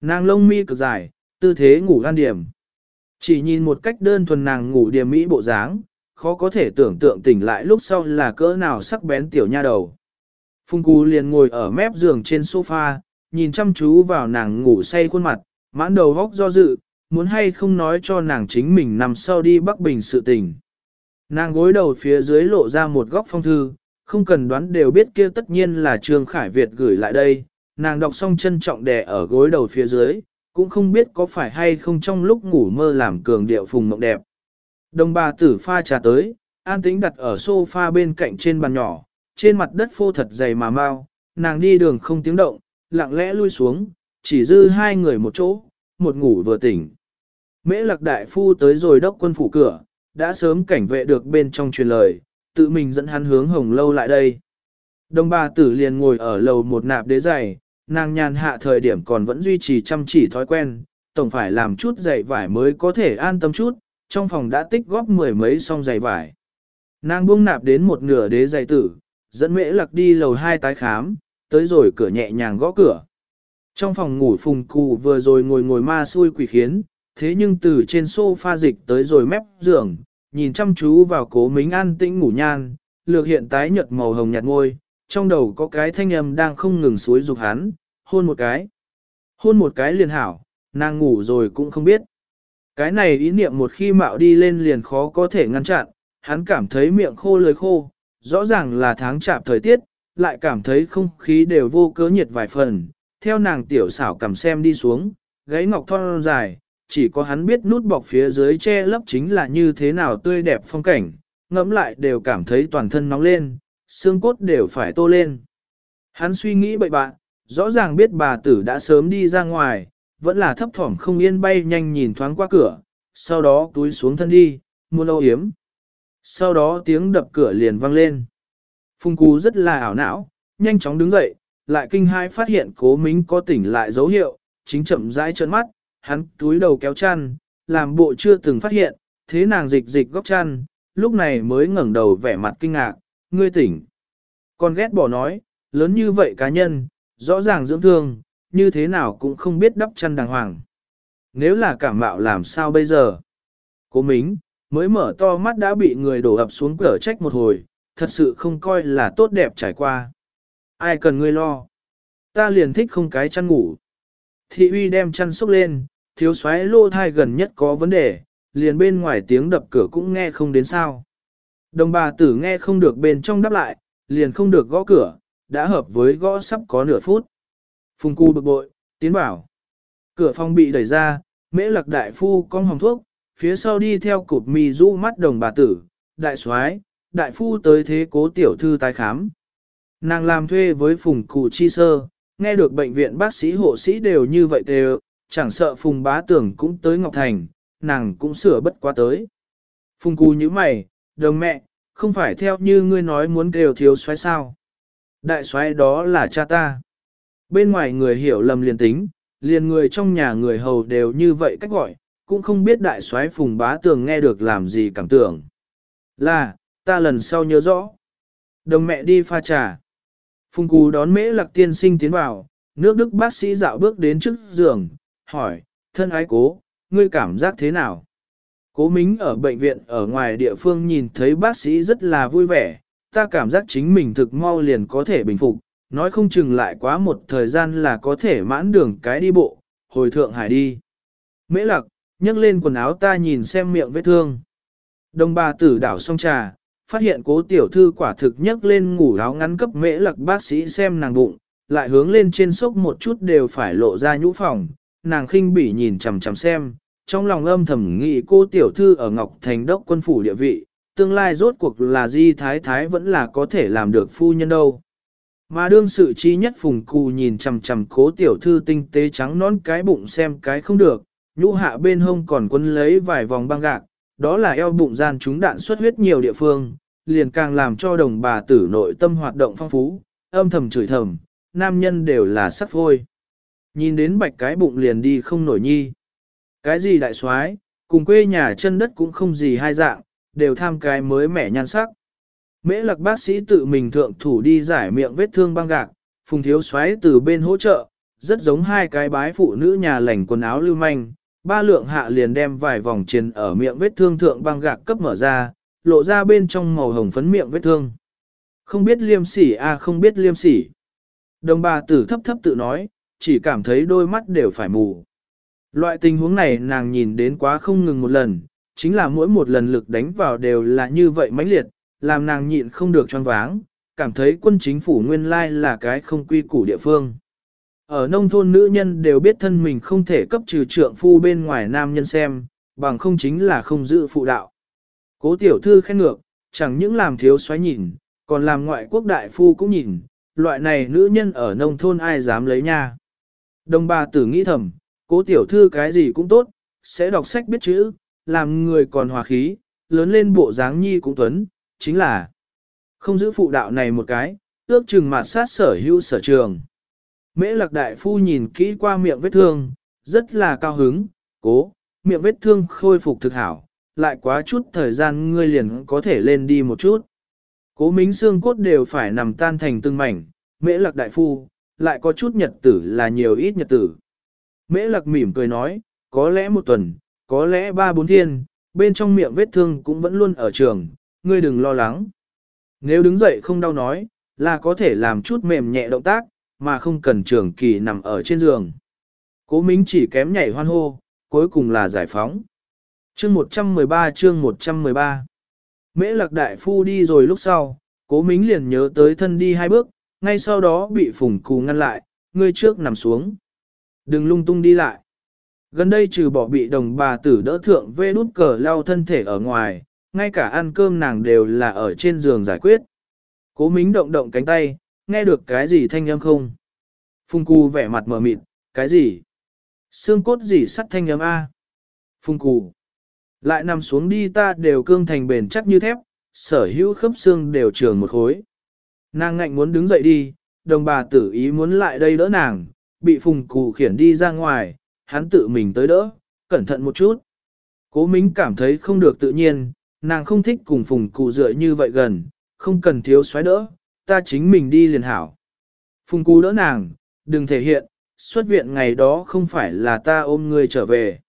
Nàng lông mi cực dài, tư thế ngủ an điểm. Chỉ nhìn một cách đơn thuần nàng ngủ điểm mỹ bộ dáng, khó có thể tưởng tượng tỉnh lại lúc sau là cỡ nào sắc bén tiểu nha đầu. Phung Cú liền ngồi ở mép giường trên sofa, nhìn chăm chú vào nàng ngủ say khuôn mặt, mãn đầu góc do dự, muốn hay không nói cho nàng chính mình nằm sau đi Bắc Bình sự tình. Nàng gối đầu phía dưới lộ ra một góc phong thư, không cần đoán đều biết kia tất nhiên là Trương Khải Việt gửi lại đây, nàng đọc xong trân trọng đè ở gối đầu phía dưới, cũng không biết có phải hay không trong lúc ngủ mơ làm cường điệu phùng mộng đẹp. Đồng bà tử pha trà tới, an tĩnh đặt ở sofa bên cạnh trên bàn nhỏ, trên mặt đất phô thật dày mà mau, nàng đi đường không tiếng động, lặng lẽ lui xuống, chỉ dư hai người một chỗ, một ngủ vừa tỉnh. Mễ lạc đại phu tới rồi đốc quân phủ cửa, đã sớm cảnh vệ được bên trong truyền lời, tự mình dẫn hắn hướng hồng lâu lại đây. Đồng bà tử liền ngồi ở lầu một nạp đế giày, nàng nhàn hạ thời điểm còn vẫn duy trì chăm chỉ thói quen, tổng phải làm chút giày vải mới có thể an tâm chút, trong phòng đã tích góp mười mấy song giày vải. Nàng buông nạp đến một nửa đế giày tử, dẫn mễ lạc đi lầu hai tái khám, tới rồi cửa nhẹ nhàng gõ cửa. Trong phòng ngủ phùng cụ vừa rồi ngồi ngồi ma xui quỷ khiến, thế nhưng từ trên sofa dịch tới rồi mép giường, nhìn chăm chú vào cố mính an tĩnh ngủ nhan, lược hiện tái nhợt màu hồng nhạt ngôi, trong đầu có cái thanh âm đang không ngừng suối dục hắn, hôn một cái. Hôn một cái liền hảo, nàng ngủ rồi cũng không biết. Cái này ý niệm một khi mạo đi lên liền khó có thể ngăn chặn, hắn cảm thấy miệng khô lưỡi khô, rõ ràng là tháng chạp thời tiết, lại cảm thấy không khí đều vô cớ nhiệt vài phần. Theo nàng tiểu xảo cầm xem đi xuống, gáy ngọc thon dài, chỉ có hắn biết nút bọc phía dưới che lấp chính là như thế nào tươi đẹp phong cảnh, ngẫm lại đều cảm thấy toàn thân nóng lên, xương cốt đều phải tô lên. Hắn suy nghĩ bậy bạ, rõ ràng biết bà tử đã sớm đi ra ngoài, vẫn là thấp thỏm không yên bay nhanh nhìn thoáng qua cửa, sau đó túi xuống thân đi, mua âu yếm. Sau đó tiếng đập cửa liền vang lên. Phùng Cú rất là ảo não, nhanh chóng đứng dậy, lại kinh hai phát hiện cố mính có tỉnh lại dấu hiệu, chính chậm rãi trợn mắt, hắn túi đầu kéo chăn, làm bộ chưa từng phát hiện, thế nàng dịch dịch góc chăn, lúc này mới ngẩng đầu vẻ mặt kinh ngạc, ngươi tỉnh. Con ghét bỏ nói, lớn như vậy cá nhân, rõ ràng dưỡng thương, như thế nào cũng không biết đắp chăn đàng hoàng. Nếu là cảm mạo làm sao bây giờ? Cố Mính, mới mở to mắt đã bị người đổ ập xuống cửa trách một hồi, thật sự không coi là tốt đẹp trải qua. Ai cần ngươi lo? Ta liền thích không cái chăn ngủ. Thị uy đem chăn xúc lên, thiếu xoáy lô thai gần nhất có vấn đề, liền bên ngoài tiếng đập cửa cũng nghe không đến sao. Đồng bà tử nghe không được bên trong đáp lại, liền không được gõ cửa, đã hợp với gõ sắp có nửa phút. Phùng cu bực bội, tiến bảo. Cửa phòng bị đẩy ra, mễ lạc đại phu con hồng thuốc, phía sau đi theo cụp mì rũ mắt đồng bà tử, đại soái, đại phu tới thế cố tiểu thư tái khám. Nàng làm thuê với phùng cụ chi sơ, nghe được bệnh viện bác sĩ hộ sĩ đều như vậy đều, chẳng sợ phùng bá tưởng cũng tới Ngọc Thành, nàng cũng sửa bất quá tới. Phùng cụ như mày, đồng mẹ, không phải theo như ngươi nói muốn đều thiếu xoáy sao. Đại xoáy đó là cha ta. Bên ngoài người hiểu lầm liền tính, liền người trong nhà người hầu đều như vậy cách gọi, cũng không biết đại soái phùng bá tường nghe được làm gì cảm tưởng. Là, ta lần sau nhớ rõ. Đồng mẹ đi pha trà. Phùng cú đón mễ lạc tiên sinh tiến vào, nước đức bác sĩ dạo bước đến trước giường, hỏi, thân ái cố, ngươi cảm giác thế nào? Cố Mính ở bệnh viện ở ngoài địa phương nhìn thấy bác sĩ rất là vui vẻ, ta cảm giác chính mình thực mau liền có thể bình phục, nói không chừng lại quá một thời gian là có thể mãn đường cái đi bộ, hồi thượng hải đi. Mễ Lạc nhấc lên quần áo ta nhìn xem miệng vết thương. Đồng bà tử đảo xong trà, phát hiện cố tiểu thư quả thực nhấc lên ngủ áo ngắn cấp mễ lặc bác sĩ xem nàng bụng, lại hướng lên trên sốc một chút đều phải lộ ra nhũ phòng, nàng khinh bỉ nhìn chằm chằm xem, trong lòng âm thầm nghĩ cô tiểu thư ở Ngọc Thành đốc quân phủ địa vị, tương lai rốt cuộc là di thái thái vẫn là có thể làm được phu nhân đâu. Mà đương sự chi nhất phùng cù nhìn chằm chằm cố tiểu thư tinh tế trắng nón cái bụng xem cái không được, nhũ hạ bên hông còn quân lấy vài vòng băng gạc, đó là eo bụng gian chúng đạn xuất huyết nhiều địa phương, liền càng làm cho đồng bà tử nội tâm hoạt động phong phú, âm thầm chửi thầm, nam nhân đều là sắc phôi. Nhìn đến bạch cái bụng liền đi không nổi nhi. Cái gì đại soái, cùng quê nhà chân đất cũng không gì hai dạng, đều tham cái mới mẻ nhan sắc. Mễ lạc bác sĩ tự mình thượng thủ đi giải miệng vết thương băng gạc, phùng thiếu xoáy từ bên hỗ trợ, rất giống hai cái bái phụ nữ nhà lành quần áo lưu manh. Ba lượng hạ liền đem vài vòng trên ở miệng vết thương thượng băng gạc cấp mở ra, lộ ra bên trong màu hồng phấn miệng vết thương. Không biết liêm sỉ à không biết liêm sỉ. Đồng bà tử thấp thấp tự nói, chỉ cảm thấy đôi mắt đều phải mù. Loại tình huống này nàng nhìn đến quá không ngừng một lần, chính là mỗi một lần lực đánh vào đều là như vậy mãnh liệt, làm nàng nhịn không được choáng váng, cảm thấy quân chính phủ nguyên lai là cái không quy củ địa phương. Ở nông thôn nữ nhân đều biết thân mình không thể cấp trừ trượng phu bên ngoài nam nhân xem, bằng không chính là không giữ phụ đạo. Cố tiểu thư khen ngược, chẳng những làm thiếu xoáy nhìn, còn làm ngoại quốc đại phu cũng nhìn, loại này nữ nhân ở nông thôn ai dám lấy nha. Đồng bà tử nghĩ thầm, cố tiểu thư cái gì cũng tốt, sẽ đọc sách biết chữ, làm người còn hòa khí, lớn lên bộ dáng nhi cũng tuấn, chính là không giữ phụ đạo này một cái, ước chừng mạt sát sở hữu sở trường. Mễ lạc đại phu nhìn kỹ qua miệng vết thương, rất là cao hứng, cố, miệng vết thương khôi phục thực hảo, lại quá chút thời gian ngươi liền có thể lên đi một chút. Cố mính xương cốt đều phải nằm tan thành từng mảnh, mễ lạc đại phu, lại có chút nhật tử là nhiều ít nhật tử. Mễ lạc mỉm cười nói, có lẽ một tuần, có lẽ ba bốn thiên, bên trong miệng vết thương cũng vẫn luôn ở trường, ngươi đừng lo lắng. Nếu đứng dậy không đau nói, là có thể làm chút mềm nhẹ động tác, mà không cần trường kỳ nằm ở trên giường. Cố Mính chỉ kém nhảy hoan hô, cuối cùng là giải phóng. Chương 113 chương 113 Mễ lạc đại phu đi rồi lúc sau, cố Mính liền nhớ tới thân đi hai bước, ngay sau đó bị phùng cù ngăn lại, ngươi trước nằm xuống. Đừng lung tung đi lại. Gần đây trừ bỏ bị đồng bà tử đỡ thượng vê đút cờ lao thân thể ở ngoài, ngay cả ăn cơm nàng đều là ở trên giường giải quyết. Cố mính động động cánh tay, nghe được cái gì thanh âm không? Phùng cù vẻ mặt mờ mịt, cái gì? Xương cốt gì sắt thanh âm A? Phùng cù. Lại nằm xuống đi ta đều cương thành bền chắc như thép, sở hữu khớp xương đều trường một khối. Nàng ngạnh muốn đứng dậy đi, đồng bà tử ý muốn lại đây đỡ nàng, bị phùng cù khiển đi ra ngoài, hắn tự mình tới đỡ, cẩn thận một chút. Cố Mính cảm thấy không được tự nhiên, nàng không thích cùng phùng Cù dựa như vậy gần, không cần thiếu xoáy đỡ, ta chính mình đi liền hảo. Phùng cú đỡ nàng, đừng thể hiện, xuất viện ngày đó không phải là ta ôm người trở về.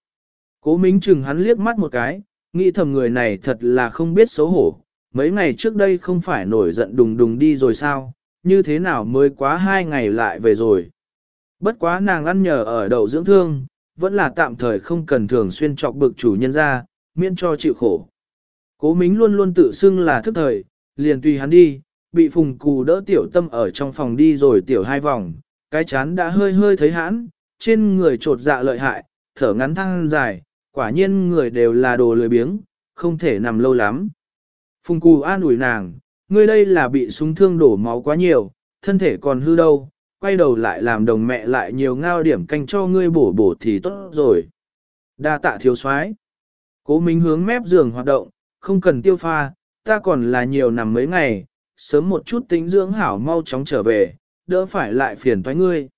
Cố Mính chừng hắn liếc mắt một cái, nghĩ thầm người này thật là không biết xấu hổ, mấy ngày trước đây không phải nổi giận đùng đùng đi rồi sao, như thế nào mới quá hai ngày lại về rồi. Bất quá nàng ăn nhờ ở đậu dưỡng thương, vẫn là tạm thời không cần thường xuyên chọc bực chủ nhân ra, miễn cho chịu khổ. Cố Mính luôn luôn tự xưng là thức thời, liền tùy hắn đi, bị phùng cù đỡ tiểu tâm ở trong phòng đi rồi tiểu hai vòng, cái chán đã hơi hơi thấy hãn, trên người trột dạ lợi hại, thở ngắn thăng dài, quả nhiên người đều là đồ lười biếng, không thể nằm lâu lắm. Phùng Cù an ủi nàng, ngươi đây là bị súng thương đổ máu quá nhiều, thân thể còn hư đâu, quay đầu lại làm đồng mẹ lại nhiều ngao điểm canh cho ngươi bổ bổ thì tốt rồi. Đa tạ thiếu soái. Cố Minh hướng mép giường hoạt động, không cần tiêu pha, ta còn là nhiều nằm mấy ngày, sớm một chút tính dưỡng hảo mau chóng trở về, đỡ phải lại phiền thoái ngươi.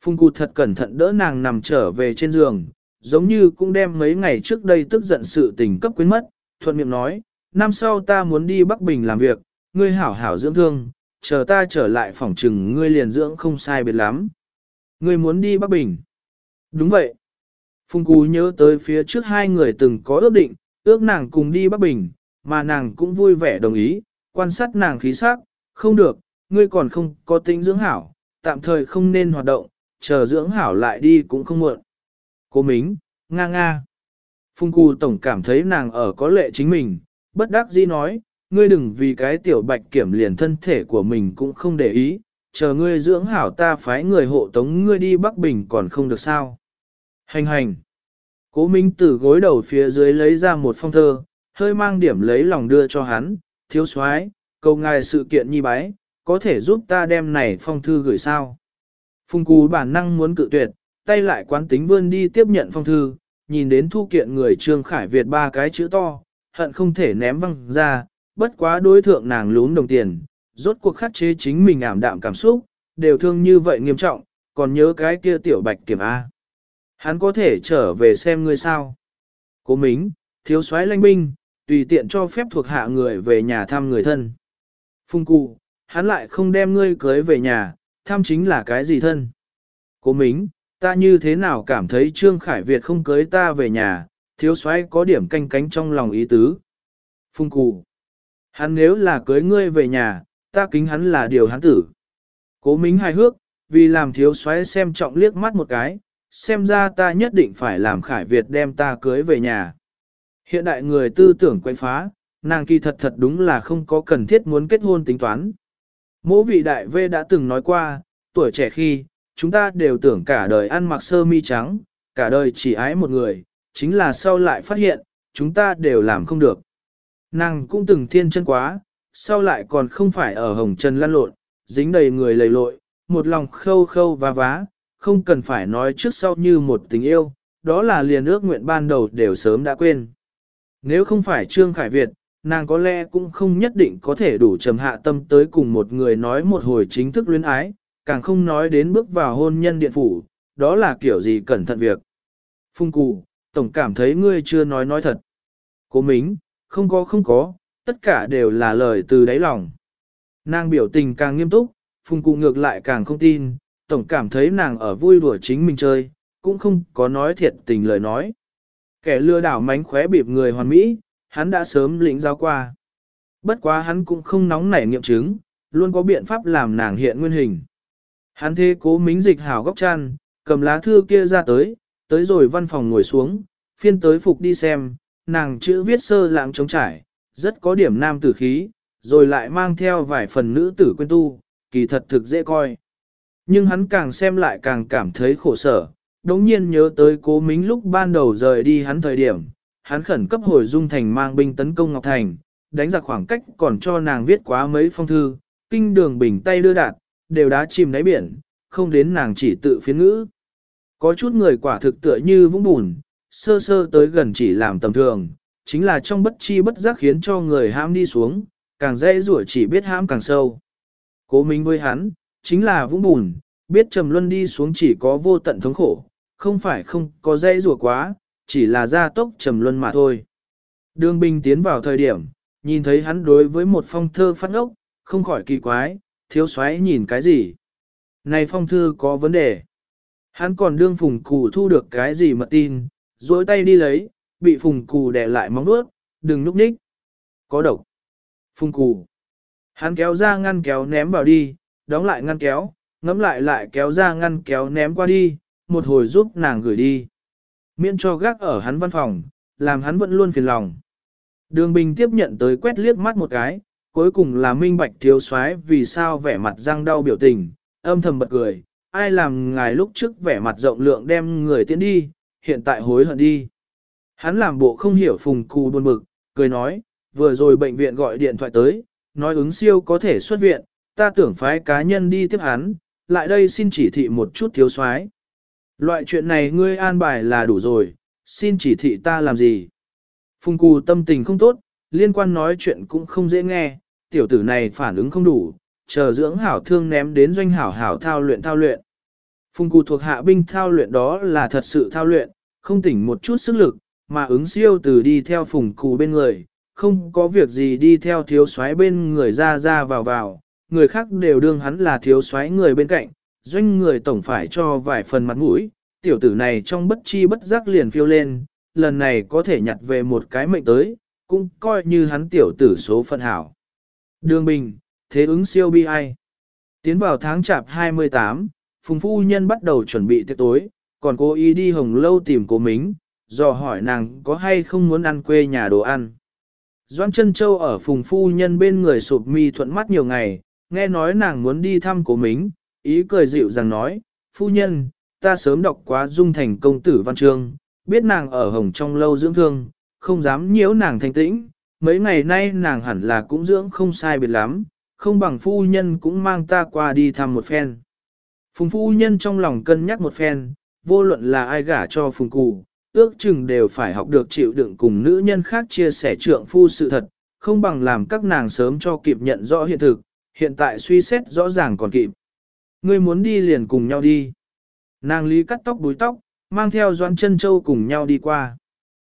Phùng cụ thật cẩn thận đỡ nàng nằm trở về trên giường, giống như cũng đem mấy ngày trước đây tức giận sự tình cấp quyến mất, thuận miệng nói, năm sau ta muốn đi Bắc Bình làm việc, ngươi hảo hảo dưỡng thương, chờ ta trở lại phòng trừng ngươi liền dưỡng không sai biệt lắm. Ngươi muốn đi Bắc Bình. Đúng vậy. Phùng Cú nhớ tới phía trước hai người từng có ước định, ước nàng cùng đi Bắc Bình, mà nàng cũng vui vẻ đồng ý, quan sát nàng khí sắc, không được, ngươi còn không có tính dưỡng hảo, tạm thời không nên hoạt động, chờ dưỡng hảo lại đi cũng không muộn. Cố Mính, nga nga. phung Cù Tổng cảm thấy nàng ở có lệ chính mình, bất đắc dĩ nói, ngươi đừng vì cái tiểu bạch kiểm liền thân thể của mình cũng không để ý, chờ ngươi dưỡng hảo ta phái người hộ tống ngươi đi Bắc Bình còn không được sao. Hành hành. Cố Minh từ gối đầu phía dưới lấy ra một phong thơ, hơi mang điểm lấy lòng đưa cho hắn, thiếu soái, cầu ngài sự kiện nhi bái, có thể giúp ta đem này phong thư gửi sao. Phùng cú bản năng muốn cự tuyệt, tay lại quán tính vươn đi tiếp nhận phong thư, nhìn đến thu kiện người Trương Khải Việt ba cái chữ to, hận không thể ném văng ra, bất quá đối thượng nàng lún đồng tiền, rốt cuộc khắc chế chính mình ảm đạm cảm xúc, đều thương như vậy nghiêm trọng, còn nhớ cái kia tiểu bạch kiểm A. Hắn có thể trở về xem ngươi sao. Cố mính, thiếu soái lanh binh, tùy tiện cho phép thuộc hạ người về nhà thăm người thân. Phung cụ, hắn lại không đem ngươi cưới về nhà, thăm chính là cái gì thân. Cố mính, ta như thế nào cảm thấy Trương Khải Việt không cưới ta về nhà, thiếu soái có điểm canh cánh trong lòng ý tứ. Phung cụ, hắn nếu là cưới ngươi về nhà, ta kính hắn là điều hắn tử. Cố mính hài hước, vì làm thiếu soái xem trọng liếc mắt một cái, xem ra ta nhất định phải làm Khải Việt đem ta cưới về nhà. Hiện đại người tư tưởng quay phá, nàng kỳ thật thật đúng là không có cần thiết muốn kết hôn tính toán. Mỗ vị đại vê đã từng nói qua, tuổi trẻ khi, chúng ta đều tưởng cả đời ăn mặc sơ mi trắng, cả đời chỉ ái một người, chính là sau lại phát hiện, chúng ta đều làm không được. Nàng cũng từng thiên chân quá, sau lại còn không phải ở hồng trần lăn lộn, dính đầy người lầy lội, một lòng khâu khâu và vá, không cần phải nói trước sau như một tình yêu, đó là liền ước nguyện ban đầu đều sớm đã quên. Nếu không phải Trương Khải Việt, nàng có lẽ cũng không nhất định có thể đủ trầm hạ tâm tới cùng một người nói một hồi chính thức luyến ái, càng không nói đến bước vào hôn nhân điện phủ, đó là kiểu gì cẩn thận việc. Phung Cù, tổng cảm thấy ngươi chưa nói nói thật. Cố mính, không có không có, tất cả đều là lời từ đáy lòng. Nàng biểu tình càng nghiêm túc, phung cụ ngược lại càng không tin, tổng cảm thấy nàng ở vui đùa chính mình chơi, cũng không có nói thiệt tình lời nói. Kẻ lừa đảo mánh khóe bịp người hoàn mỹ, hắn đã sớm lĩnh giáo qua. Bất quá hắn cũng không nóng nảy nghiệm chứng, luôn có biện pháp làm nàng hiện nguyên hình. Hắn thế cố mính dịch hảo góc chăn, cầm lá thư kia ra tới, tới rồi văn phòng ngồi xuống, phiên tới phục đi xem, nàng chữ viết sơ lãng trống trải, rất có điểm nam tử khí, rồi lại mang theo vài phần nữ tử quên tu, kỳ thật thực dễ coi. Nhưng hắn càng xem lại càng cảm thấy khổ sở, đống nhiên nhớ tới cố mính lúc ban đầu rời đi hắn thời điểm, hắn khẩn cấp hồi dung thành mang binh tấn công Ngọc Thành, đánh giặc khoảng cách còn cho nàng viết quá mấy phong thư, kinh đường bình tay đưa đạt, đều đã chìm đáy biển, không đến nàng chỉ tự phiến ngữ. Có chút người quả thực tựa như vũng bùn, sơ sơ tới gần chỉ làm tầm thường, chính là trong bất chi bất giác khiến cho người ham đi xuống, càng dễ rủa chỉ biết hãm càng sâu. Cố minh với hắn, chính là vũng bùn, biết trầm luân đi xuống chỉ có vô tận thống khổ, không phải không có dây rùa quá, chỉ là gia tốc trầm luân mà thôi. Đường binh tiến vào thời điểm, nhìn thấy hắn đối với một phong thơ phát ốc, không khỏi kỳ quái, thiếu soái nhìn cái gì. Này phong thư có vấn đề. Hắn còn đương phùng cù thu được cái gì mà tin, dối tay đi lấy, bị phùng cù đè lại móng nuốt, đừng núp ních. Có độc. Phùng cù. Hắn kéo ra ngăn kéo ném vào đi, đóng lại ngăn kéo, ngắm lại lại kéo ra ngăn kéo ném qua đi, một hồi giúp nàng gửi đi. Miễn cho gác ở hắn văn phòng, làm hắn vẫn luôn phiền lòng. Đường Bình tiếp nhận tới quét liếc mắt một cái, cuối cùng là minh bạch thiếu soái vì sao vẻ mặt răng đau biểu tình, âm thầm bật cười, ai làm ngài lúc trước vẻ mặt rộng lượng đem người tiến đi, hiện tại hối hận đi. Hắn làm bộ không hiểu phùng cù buồn bực, cười nói, vừa rồi bệnh viện gọi điện thoại tới, nói ứng siêu có thể xuất viện, ta tưởng phái cá nhân đi tiếp hắn, lại đây xin chỉ thị một chút thiếu soái. Loại chuyện này ngươi an bài là đủ rồi, xin chỉ thị ta làm gì. Phùng cù tâm tình không tốt, liên quan nói chuyện cũng không dễ nghe, tiểu tử này phản ứng không đủ, chờ dưỡng hảo thương ném đến doanh hảo hảo thao luyện thao luyện. Phùng cù thuộc hạ binh thao luyện đó là thật sự thao luyện, không tỉnh một chút sức lực, mà ứng siêu từ đi theo phùng cù bên người, không có việc gì đi theo thiếu soái bên người ra ra vào vào, người khác đều đương hắn là thiếu soái người bên cạnh, doanh người tổng phải cho vài phần mặt mũi, tiểu tử này trong bất chi bất giác liền phiêu lên, lần này có thể nhặt về một cái mệnh tới, cũng coi như hắn tiểu tử số phận hảo. Đường Bình, thế ứng siêu bi ai. Tiến vào tháng chạp 28, Phùng Phu Nhân bắt đầu chuẩn bị tiệc tối, còn cố ý đi hồng lâu tìm cô Mính, dò hỏi nàng có hay không muốn ăn quê nhà đồ ăn. Doan Trân châu ở Phùng Phu Nhân bên người sụp mi thuận mắt nhiều ngày, nghe nói nàng muốn đi thăm cô Mính, ý cười dịu rằng nói, Phu Nhân, ta sớm đọc quá dung thành công tử văn chương, biết nàng ở hồng trong lâu dưỡng thương, không dám nhiễu nàng thanh tĩnh, mấy ngày nay nàng hẳn là cũng dưỡng không sai biệt lắm, không bằng phu nhân cũng mang ta qua đi thăm một phen. Phùng phu nhân trong lòng cân nhắc một phen, vô luận là ai gả cho phùng cụ, ước chừng đều phải học được chịu đựng cùng nữ nhân khác chia sẻ trượng phu sự thật, không bằng làm các nàng sớm cho kịp nhận rõ hiện thực, hiện tại suy xét rõ ràng còn kịp. Ngươi muốn đi liền cùng nhau đi. Nàng lý cắt tóc búi tóc, mang theo doan chân châu cùng nhau đi qua.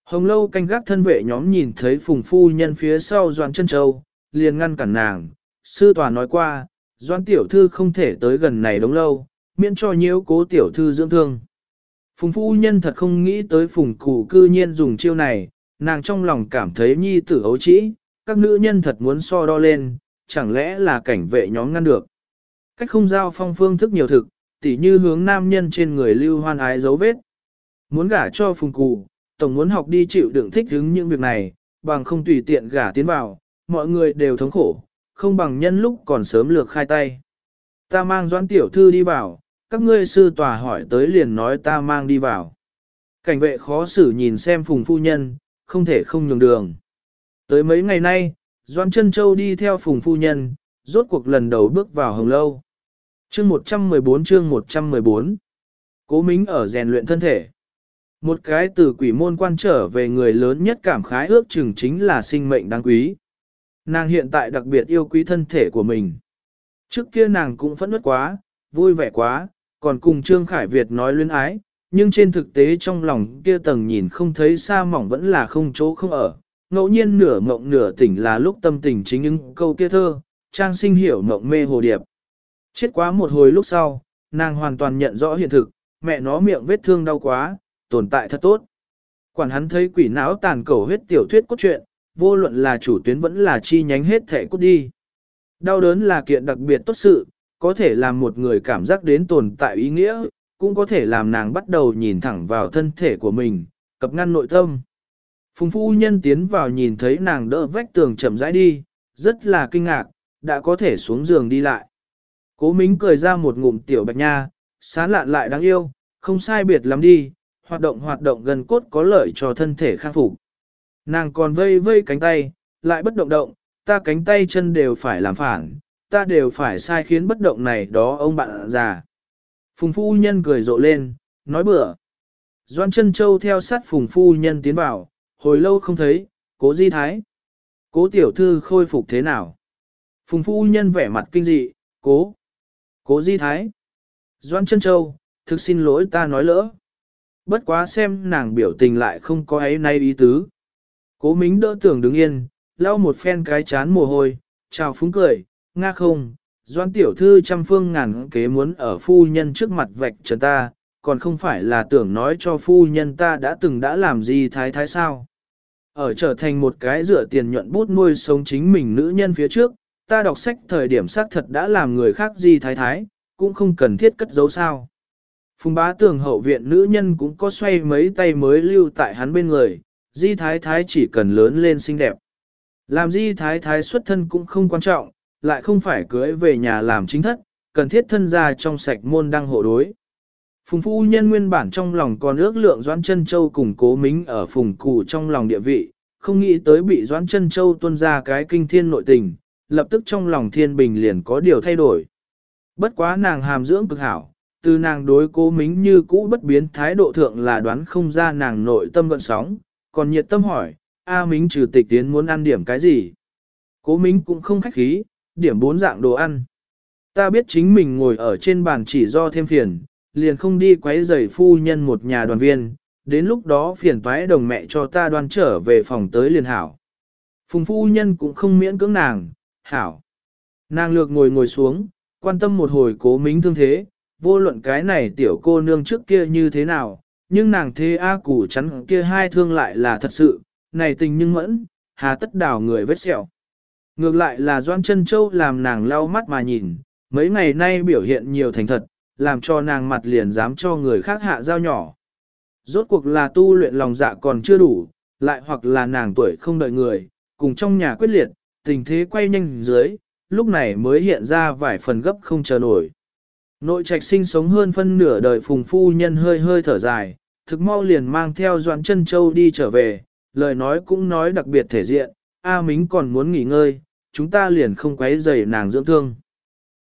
Hồng lâu canh gác thân vệ nhóm nhìn thấy phùng phu nhân phía sau doan chân châu, liền ngăn cản nàng. Sư tòa nói qua, doan tiểu thư không thể tới gần này đống lâu, miễn cho nhiễu cố tiểu thư dưỡng thương. Phùng phu nhân thật không nghĩ tới phùng cụ cư nhiên dùng chiêu này, nàng trong lòng cảm thấy nhi tử ấu trĩ, các nữ nhân thật muốn so đo lên, chẳng lẽ là cảnh vệ nhóm ngăn được. Cách không giao phong phương thức nhiều thực, tỉ như hướng nam nhân trên người lưu hoan ái dấu vết. Muốn gả cho phùng cụ, tổng muốn học đi chịu đựng thích hứng những việc này, bằng không tùy tiện gả tiến vào, mọi người đều thống khổ, không bằng nhân lúc còn sớm lược khai tay. Ta mang doãn tiểu thư đi vào, các ngươi sư tòa hỏi tới liền nói ta mang đi vào. Cảnh vệ khó xử nhìn xem phùng phu nhân, không thể không nhường đường. Tới mấy ngày nay, Doan chân Châu đi theo phùng phu nhân, rốt cuộc lần đầu bước vào hồng lâu. Chương 114 chương 114 Cố Mính ở rèn luyện thân thể. Một cái từ quỷ môn quan trở về người lớn nhất cảm khái ước chừng chính là sinh mệnh đáng quý. Nàng hiện tại đặc biệt yêu quý thân thể của mình. Trước kia nàng cũng phẫn nứt quá, vui vẻ quá, còn cùng Trương Khải Việt nói luyến ái, nhưng trên thực tế trong lòng kia tầng nhìn không thấy xa mỏng vẫn là không chỗ không ở. Ngẫu nhiên nửa mộng nửa tỉnh là lúc tâm tình chính những câu kia thơ, trang sinh hiểu mộng mê hồ điệp. Chết quá một hồi lúc sau, nàng hoàn toàn nhận rõ hiện thực, mẹ nó miệng vết thương đau quá, tồn tại thật tốt. Quản hắn thấy quỷ não tàn cầu huyết tiểu thuyết cốt truyện, vô luận là chủ tuyến vẫn là chi nhánh hết thể cốt đi. Đau đớn là kiện đặc biệt tốt sự, có thể làm một người cảm giác đến tồn tại ý nghĩa, cũng có thể làm nàng bắt đầu nhìn thẳng vào thân thể của mình, cập ngăn nội tâm. Phùng phu nhân tiến vào nhìn thấy nàng đỡ vách tường chậm rãi đi, rất là kinh ngạc, đã có thể xuống giường đi lại. Cố Mính cười ra một ngụm tiểu bạch nha, sán lạn lại đáng yêu, không sai biệt lắm đi, hoạt động hoạt động gần cốt có lợi cho thân thể khang phục. Nàng còn vây vây cánh tay, lại bất động động, ta cánh tay chân đều phải làm phản, ta đều phải sai khiến bất động này đó ông bạn già. Phùng phu nhân cười rộ lên, nói bừa. Doan chân châu theo sát phùng phu nhân tiến vào, hồi lâu không thấy, cố di thái. Cố tiểu thư khôi phục thế nào? Phùng phu nhân vẻ mặt kinh dị, cố. Cố di thái. Doan chân châu, thực xin lỗi ta nói lỡ. Bất quá xem nàng biểu tình lại không có ấy nay ý tứ. Cố mính đỡ tưởng đứng yên, lau một phen cái chán mồ hôi, chào phúng cười, nga không, doan tiểu thư trăm phương ngàn kế muốn ở phu nhân trước mặt vạch trần ta, còn không phải là tưởng nói cho phu nhân ta đã từng đã làm gì thái thái sao. Ở trở thành một cái dựa tiền nhuận bút nuôi sống chính mình nữ nhân phía trước, ta đọc sách thời điểm xác thật đã làm người khác gì thái thái, cũng không cần thiết cất giấu sao. Phùng bá tường hậu viện nữ nhân cũng có xoay mấy tay mới lưu tại hắn bên người, di thái thái chỉ cần lớn lên xinh đẹp. Làm di thái thái xuất thân cũng không quan trọng, lại không phải cưới về nhà làm chính thất, cần thiết thân ra trong sạch môn đăng hộ đối. Phùng phu nhân nguyên bản trong lòng còn ước lượng Doãn Chân Châu cùng cố mính ở phùng cụ trong lòng địa vị, không nghĩ tới bị Doãn Chân Châu tuân ra cái kinh thiên nội tình, lập tức trong lòng thiên bình liền có điều thay đổi. Bất quá nàng hàm dưỡng cực hảo, từ nàng đối cố mính như cũ bất biến thái độ thượng là đoán không ra nàng nội tâm gọn sóng, còn nhiệt tâm hỏi, A Mính trừ tịch tiến muốn ăn điểm cái gì? Cố Mính cũng không khách khí, điểm bốn dạng đồ ăn. Ta biết chính mình ngồi ở trên bàn chỉ do thêm phiền, liền không đi quấy rầy phu nhân một nhà đoàn viên, đến lúc đó phiền toái đồng mẹ cho ta đoan trở về phòng tới liền hảo. Phùng phu nhân cũng không miễn cưỡng nàng, hảo. Nàng lược ngồi ngồi xuống, quan tâm một hồi cố mính thương thế, vô luận cái này tiểu cô nương trước kia như thế nào, nhưng nàng thế A củ chắn kia hai thương lại là thật sự, này tình nhưng mẫn, hà tất đảo người vết sẹo. Ngược lại là Doan chân Châu làm nàng lau mắt mà nhìn, mấy ngày nay biểu hiện nhiều thành thật, làm cho nàng mặt liền dám cho người khác hạ giao nhỏ. Rốt cuộc là tu luyện lòng dạ còn chưa đủ, lại hoặc là nàng tuổi không đợi người, cùng trong nhà quyết liệt, tình thế quay nhanh dưới, lúc này mới hiện ra vài phần gấp không chờ nổi. Nội trạch sinh sống hơn phân nửa đời phùng phu nhân hơi hơi thở dài, thực mau liền mang theo Doãn chân Châu đi trở về, lời nói cũng nói đặc biệt thể diện, A Mính còn muốn nghỉ ngơi, chúng ta liền không quấy rầy nàng dưỡng thương.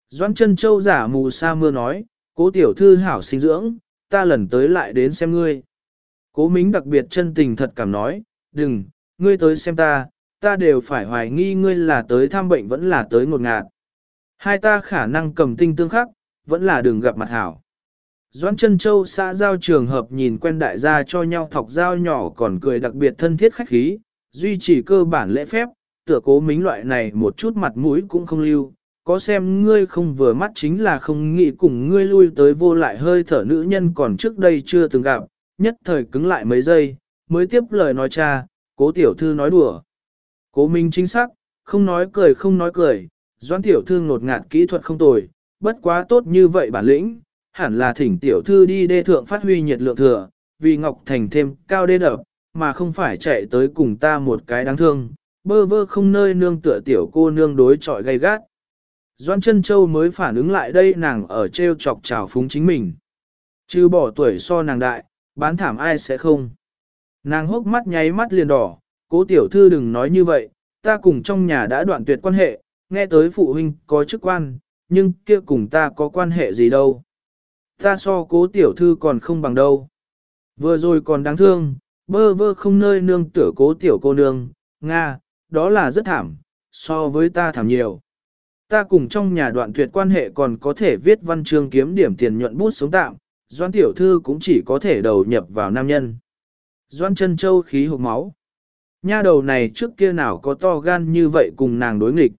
Doãn chân Châu giả mù sa mưa nói, cố tiểu thư hảo sinh dưỡng, ta lần tới lại đến xem ngươi. Cố Mính đặc biệt chân tình thật cảm nói, đừng, ngươi tới xem ta, ta đều phải hoài nghi ngươi là tới thăm bệnh vẫn là tới ngột ngạt. Hai ta khả năng cầm tinh tương khắc, vẫn là đường gặp mặt hảo. Doãn chân châu xã giao trường hợp nhìn quen đại gia cho nhau thọc giao nhỏ còn cười đặc biệt thân thiết khách khí, duy trì cơ bản lễ phép, tựa cố mính loại này một chút mặt mũi cũng không lưu, có xem ngươi không vừa mắt chính là không nghĩ cùng ngươi lui tới vô lại hơi thở nữ nhân còn trước đây chưa từng gặp, nhất thời cứng lại mấy giây, mới tiếp lời nói cha, cố tiểu thư nói đùa. Cố minh chính xác, không nói cười không nói cười, doãn tiểu thư ngột ngạt kỹ thuật không tồi, bất quá tốt như vậy bản lĩnh, hẳn là thỉnh tiểu thư đi đê thượng phát huy nhiệt lượng thừa, vì Ngọc Thành thêm cao đê đập, mà không phải chạy tới cùng ta một cái đáng thương, bơ vơ không nơi nương tựa tiểu cô nương đối trọi gay gắt. Doan chân châu mới phản ứng lại đây nàng ở treo chọc trào phúng chính mình. Chứ bỏ tuổi so nàng đại, bán thảm ai sẽ không. Nàng hốc mắt nháy mắt liền đỏ, cố tiểu thư đừng nói như vậy, ta cùng trong nhà đã đoạn tuyệt quan hệ, nghe tới phụ huynh có chức quan, nhưng kia cùng ta có quan hệ gì đâu. Ta so cố tiểu thư còn không bằng đâu. Vừa rồi còn đáng thương, bơ vơ không nơi nương tựa cố tiểu cô nương, Nga, đó là rất thảm, so với ta thảm nhiều. Ta cùng trong nhà đoạn tuyệt quan hệ còn có thể viết văn chương kiếm điểm tiền nhuận bút sống tạm, Doan tiểu thư cũng chỉ có thể đầu nhập vào nam nhân. Doan chân châu khí hộp máu. Nha đầu này trước kia nào có to gan như vậy cùng nàng đối nghịch.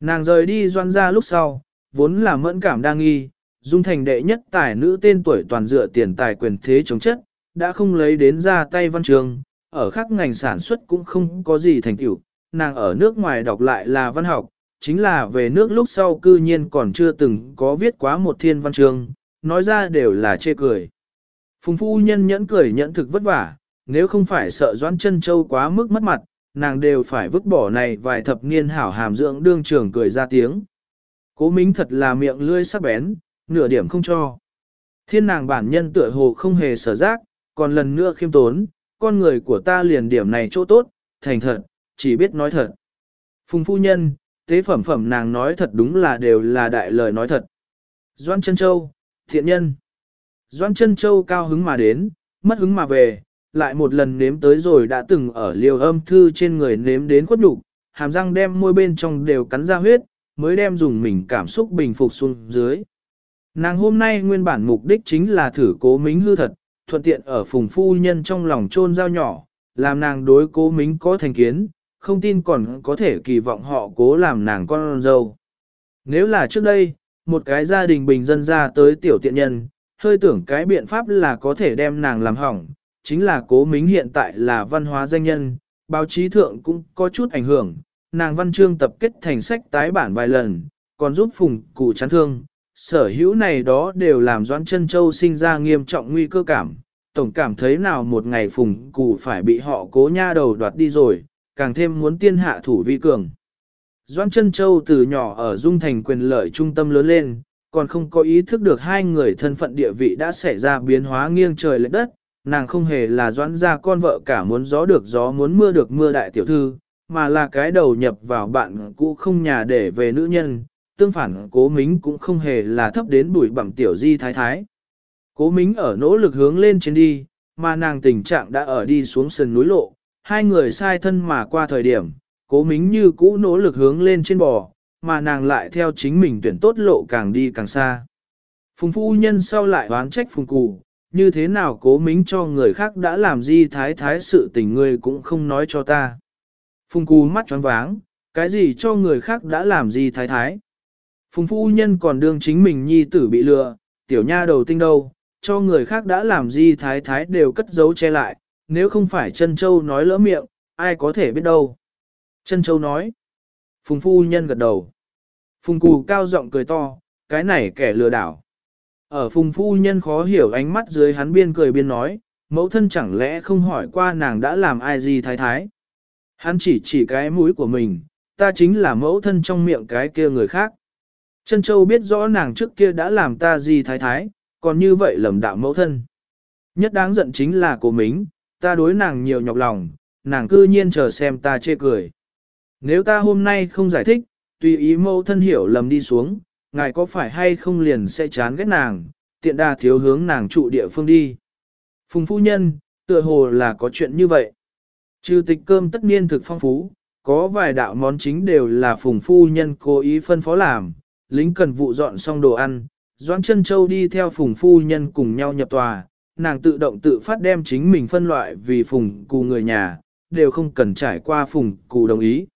Nàng rời đi doan ra lúc sau, vốn là mẫn cảm đang nghi, dung thành đệ nhất tài nữ tên tuổi toàn dựa tiền tài quyền thế chống chất, đã không lấy đến ra tay văn trường, ở các ngành sản xuất cũng không có gì thành tựu, nàng ở nước ngoài đọc lại là văn học, chính là về nước lúc sau cư nhiên còn chưa từng có viết quá một thiên văn chương, nói ra đều là chê cười. Phùng phu nhân nhẫn cười nhẫn thực vất vả, nếu không phải sợ doãn chân châu quá mức mất mặt, nàng đều phải vứt bỏ này vài thập niên hảo hàm dưỡng đương trường cười ra tiếng. Cố mính thật là miệng lươi sắc bén, nửa điểm không cho. Thiên nàng bản nhân tựa hồ không hề sở giác, còn lần nữa khiêm tốn, con người của ta liền điểm này chỗ tốt, thành thật, chỉ biết nói thật. Phùng phu nhân, tế phẩm phẩm nàng nói thật đúng là đều là đại lời nói thật. Doan chân châu, thiện nhân. Doan chân châu cao hứng mà đến, mất hứng mà về, lại một lần nếm tới rồi đã từng ở liều âm thư trên người nếm đến khuất nhục, hàm răng đem môi bên trong đều cắn ra huyết, mới đem dùng mình cảm xúc bình phục xuống dưới. Nàng hôm nay nguyên bản mục đích chính là thử cố mính hư thật, thuận tiện ở phùng phu nhân trong lòng trôn dao nhỏ, làm nàng đối cố mính có thành kiến, không tin còn có thể kỳ vọng họ cố làm nàng con dâu. Nếu là trước đây, một cái gia đình bình dân ra tới tiểu tiện nhân, hơi tưởng cái biện pháp là có thể đem nàng làm hỏng, chính là cố mính hiện tại là văn hóa danh nhân, báo chí thượng cũng có chút ảnh hưởng, nàng văn chương tập kết thành sách tái bản vài lần, còn giúp phùng cụ chán thương. Sở hữu này đó đều làm Doãn chân Châu sinh ra nghiêm trọng nguy cơ cảm, tổng cảm thấy nào một ngày phùng cụ phải bị họ cố nha đầu đoạt đi rồi, càng thêm muốn tiên hạ thủ vi cường. Doãn chân Châu từ nhỏ ở Dung Thành quyền lợi trung tâm lớn lên, còn không có ý thức được hai người thân phận địa vị đã xảy ra biến hóa nghiêng trời lệch đất, nàng không hề là doãn ra con vợ cả muốn gió được gió muốn mưa được mưa đại tiểu thư, mà là cái đầu nhập vào bạn cũ không nhà để về nữ nhân, tương phản cố mính cũng không hề là thấp đến bụi bẩm tiểu di thái thái. Cố mính ở nỗ lực hướng lên trên đi, mà nàng tình trạng đã ở đi xuống sườn núi lộ, hai người sai thân mà qua thời điểm, cố mính như cũ nỗ lực hướng lên trên bò, mà nàng lại theo chính mình tuyển tốt lộ càng đi càng xa. Phùng phu nhân sau lại oán trách phùng cụ, như thế nào cố mính cho người khác đã làm gì thái thái sự tình ngươi cũng không nói cho ta. Phùng cú mắt tròn váng, cái gì cho người khác đã làm gì thái thái. Phùng phu nhân còn đương chính mình nhi tử bị lừa, tiểu nha đầu tinh đâu, cho người khác đã làm gì thái thái đều cất giấu che lại, nếu không phải chân châu nói lỡ miệng, ai có thể biết đâu. Chân châu nói, phùng phu nhân gật đầu. Phùng cù cao giọng cười to, cái này kẻ lừa đảo. Ở phùng phu nhân khó hiểu ánh mắt dưới hắn biên cười biên nói, mẫu thân chẳng lẽ không hỏi qua nàng đã làm ai gì thái thái. Hắn chỉ chỉ cái mũi của mình, ta chính là mẫu thân trong miệng cái kia người khác. Chân châu biết rõ nàng trước kia đã làm ta gì thái thái, còn như vậy lầm đạo mẫu thân. Nhất đáng giận chính là của mình ta đối nàng nhiều nhọc lòng, nàng cư nhiên chờ xem ta chê cười. Nếu ta hôm nay không giải thích, tùy ý mẫu thân hiểu lầm đi xuống, ngài có phải hay không liền sẽ chán ghét nàng, tiện đa thiếu hướng nàng trụ địa phương đi. Phùng phu nhân, tựa hồ là có chuyện như vậy. Trừ tịch cơm tất niên thực phong phú, có vài đạo món chính đều là phùng phu nhân cố ý phân phó làm, lính cần vụ dọn xong đồ ăn, Doãn chân châu đi theo phùng phu nhân cùng nhau nhập tòa, nàng tự động tự phát đem chính mình phân loại vì phùng cù người nhà, đều không cần trải qua phùng cù đồng ý.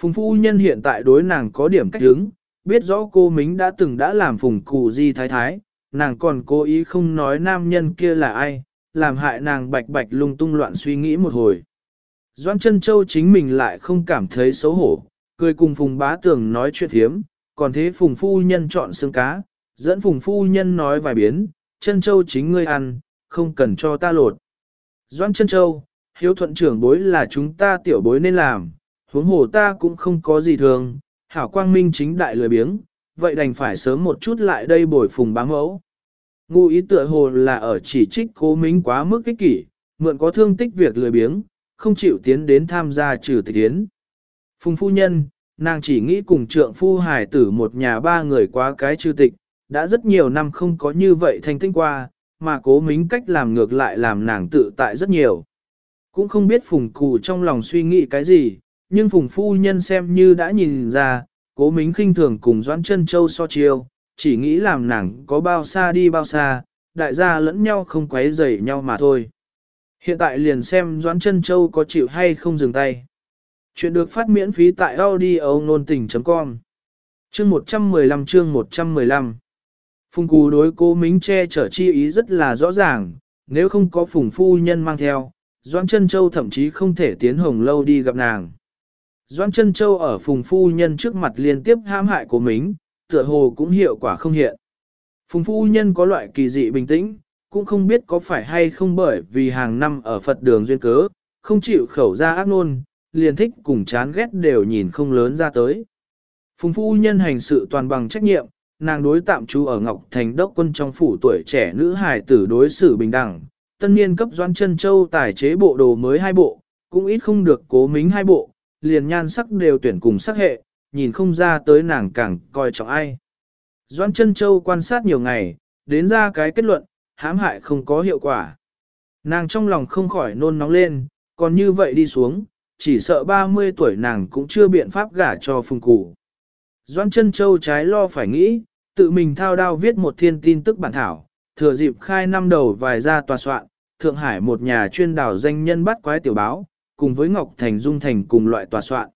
Phùng phu nhân hiện tại đối nàng có điểm cách hướng, biết rõ cô Mính đã từng đã làm phùng cù di thái thái, nàng còn cố ý không nói nam nhân kia là ai, làm hại nàng bạch bạch lung tung loạn suy nghĩ một hồi. Doan chân châu chính mình lại không cảm thấy xấu hổ, cười cùng phùng bá tường nói chuyện hiếm, còn thế phùng phu nhân chọn xương cá, dẫn phùng phu nhân nói vài biến, chân châu chính ngươi ăn, không cần cho ta lột. Doan chân châu, hiếu thuận trưởng bối là chúng ta tiểu bối nên làm, huống hồ ta cũng không có gì thường, hảo quang minh chính đại lười biếng, vậy đành phải sớm một chút lại đây bồi phùng bám mẫu. Ngụ ý tựa hồ là ở chỉ trích cố minh quá mức kích kỷ, mượn có thương tích việc lười biếng, không chịu tiến đến tham gia trừ tịch tiến. Phùng phu nhân, nàng chỉ nghĩ cùng trượng phu hải tử một nhà ba người quá cái trừ tịch, đã rất nhiều năm không có như vậy thanh tinh qua, mà cố mính cách làm ngược lại làm nàng tự tại rất nhiều. Cũng không biết phùng cụ trong lòng suy nghĩ cái gì, nhưng phùng phu nhân xem như đã nhìn ra, cố mính khinh thường cùng doãn chân châu so chiêu, chỉ nghĩ làm nàng có bao xa đi bao xa, đại gia lẫn nhau không quấy rầy nhau mà thôi. Hiện tại liền xem doãn chân châu có chịu hay không dừng tay. Chuyện được phát miễn phí tại audio nôn tình.com Chương 115 chương 115 Phùng cù đối cố Mính che chở chi ý rất là rõ ràng, nếu không có phùng phu nhân mang theo, doãn chân Châu thậm chí không thể tiến hồng lâu đi gặp nàng. Doan chân Châu ở phùng phu nhân trước mặt liên tiếp hãm hại của Mính, tựa hồ cũng hiệu quả không hiện. Phùng phu nhân có loại kỳ dị bình tĩnh, cũng không biết có phải hay không bởi vì hàng năm ở Phật đường duyên cớ, không chịu khẩu ra ác nôn, liền thích cùng chán ghét đều nhìn không lớn ra tới. Phùng phu nhân hành sự toàn bằng trách nhiệm, nàng đối tạm trú ở Ngọc Thành đốc quân trong phủ tuổi trẻ nữ hài tử đối xử bình đẳng, tân niên cấp doan chân châu tài chế bộ đồ mới hai bộ, cũng ít không được cố mính hai bộ, liền nhan sắc đều tuyển cùng sắc hệ, nhìn không ra tới nàng càng coi trọng ai. Doan chân châu quan sát nhiều ngày, đến ra cái kết luận, hãm hại không có hiệu quả. Nàng trong lòng không khỏi nôn nóng lên, còn như vậy đi xuống, chỉ sợ 30 tuổi nàng cũng chưa biện pháp gả cho phùng củ. Doan chân châu trái lo phải nghĩ, tự mình thao đao viết một thiên tin tức bản thảo, thừa dịp khai năm đầu vài ra tòa soạn, Thượng Hải một nhà chuyên đào danh nhân bắt quái tiểu báo, cùng với Ngọc Thành Dung Thành cùng loại tòa soạn.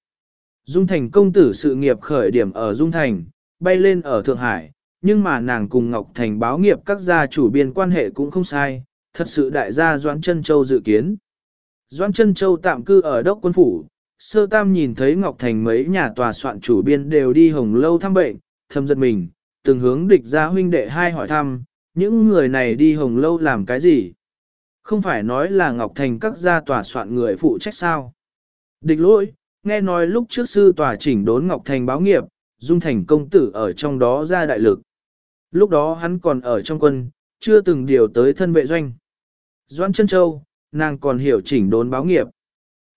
Dung Thành công tử sự nghiệp khởi điểm ở Dung Thành, bay lên ở Thượng Hải, nhưng mà nàng cùng Ngọc Thành báo nghiệp các gia chủ biên quan hệ cũng không sai, thật sự đại gia Doãn Trân Châu dự kiến. Doãn Trân Châu tạm cư ở Đốc Quân Phủ, Sơ Tam nhìn thấy Ngọc Thành mấy nhà tòa soạn chủ biên đều đi hồng lâu thăm bệnh, thâm giật mình, từng hướng địch ra huynh đệ hai hỏi thăm, những người này đi hồng lâu làm cái gì? Không phải nói là Ngọc Thành các gia tòa soạn người phụ trách sao? Địch lỗi, nghe nói lúc trước sư tòa chỉnh đốn Ngọc Thành báo nghiệp, Dung Thành công tử ở trong đó ra đại lực. Lúc đó hắn còn ở trong quân, chưa từng điều tới thân vệ doanh. Doan chân châu, nàng còn hiểu chỉnh đốn báo nghiệp.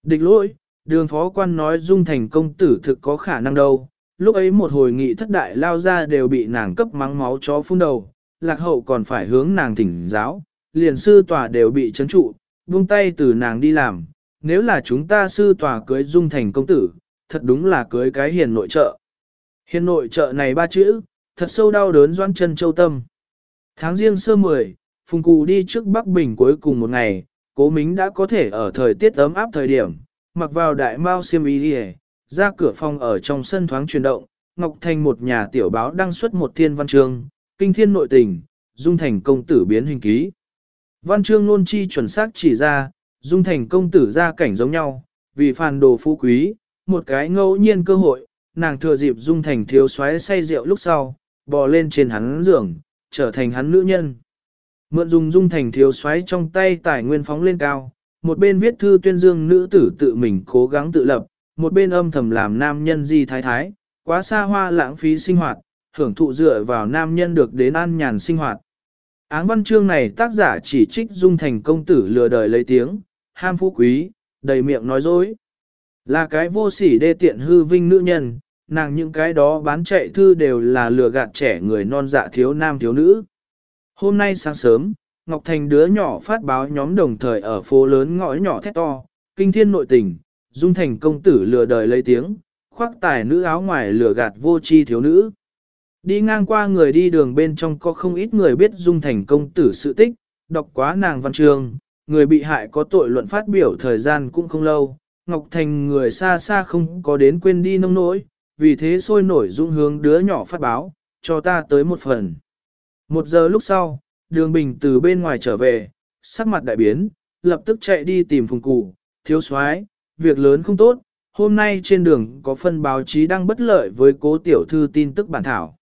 Địch lỗi, đường phó quan nói dung thành công tử thực có khả năng đâu. Lúc ấy một hồi nghị thất đại lao ra đều bị nàng cấp mắng máu chó phun đầu, lạc hậu còn phải hướng nàng thỉnh giáo, liền sư tòa đều bị chấn trụ, buông tay từ nàng đi làm. Nếu là chúng ta sư tòa cưới dung thành công tử, thật đúng là cưới cái hiền nội trợ. Hiền nội trợ này ba chữ, thật sâu đau đớn doan chân châu tâm. Tháng riêng sơ mười, Phùng Cù đi trước Bắc Bình cuối cùng một ngày, cố mính đã có thể ở thời tiết ấm áp thời điểm, mặc vào đại mao xiêm y đi ra cửa phòng ở trong sân thoáng chuyển động, Ngọc Thành một nhà tiểu báo đăng xuất một thiên văn chương, kinh thiên nội tình, dung thành công tử biến hình ký. Văn chương nôn chi chuẩn xác chỉ ra, dung thành công tử ra cảnh giống nhau, vì phàn đồ phú quý, một cái ngẫu nhiên cơ hội, nàng thừa dịp dung thành thiếu xoáy say rượu lúc sau, bò lên trên hắn giường, trở thành hắn nữ nhân. Mượn dùng dung thành thiếu xoáy trong tay tài nguyên phóng lên cao, một bên viết thư tuyên dương nữ tử tự mình cố gắng tự lập, một bên âm thầm làm nam nhân di thái thái, quá xa hoa lãng phí sinh hoạt, hưởng thụ dựa vào nam nhân được đến an nhàn sinh hoạt. Áng văn chương này tác giả chỉ trích dung thành công tử lừa đời lấy tiếng, ham phú quý, đầy miệng nói dối. Là cái vô sỉ đê tiện hư vinh nữ nhân, nàng những cái đó bán chạy thư đều là lừa gạt trẻ người non dạ thiếu nam thiếu nữ. Hôm nay sáng sớm, Ngọc Thành đứa nhỏ phát báo nhóm đồng thời ở phố lớn ngõ nhỏ thét to, kinh thiên nội tình, dung thành công tử lừa đời lấy tiếng, khoác tài nữ áo ngoài lừa gạt vô chi thiếu nữ. Đi ngang qua người đi đường bên trong có không ít người biết dung thành công tử sự tích, đọc quá nàng văn trường, người bị hại có tội luận phát biểu thời gian cũng không lâu, Ngọc Thành người xa xa không có đến quên đi nông nỗi, vì thế sôi nổi dung hướng đứa nhỏ phát báo, cho ta tới một phần. Một giờ lúc sau, đường bình từ bên ngoài trở về, sắc mặt đại biến, lập tức chạy đi tìm phùng cụ, thiếu soái việc lớn không tốt, hôm nay trên đường có phân báo chí đang bất lợi với cố tiểu thư tin tức bản thảo.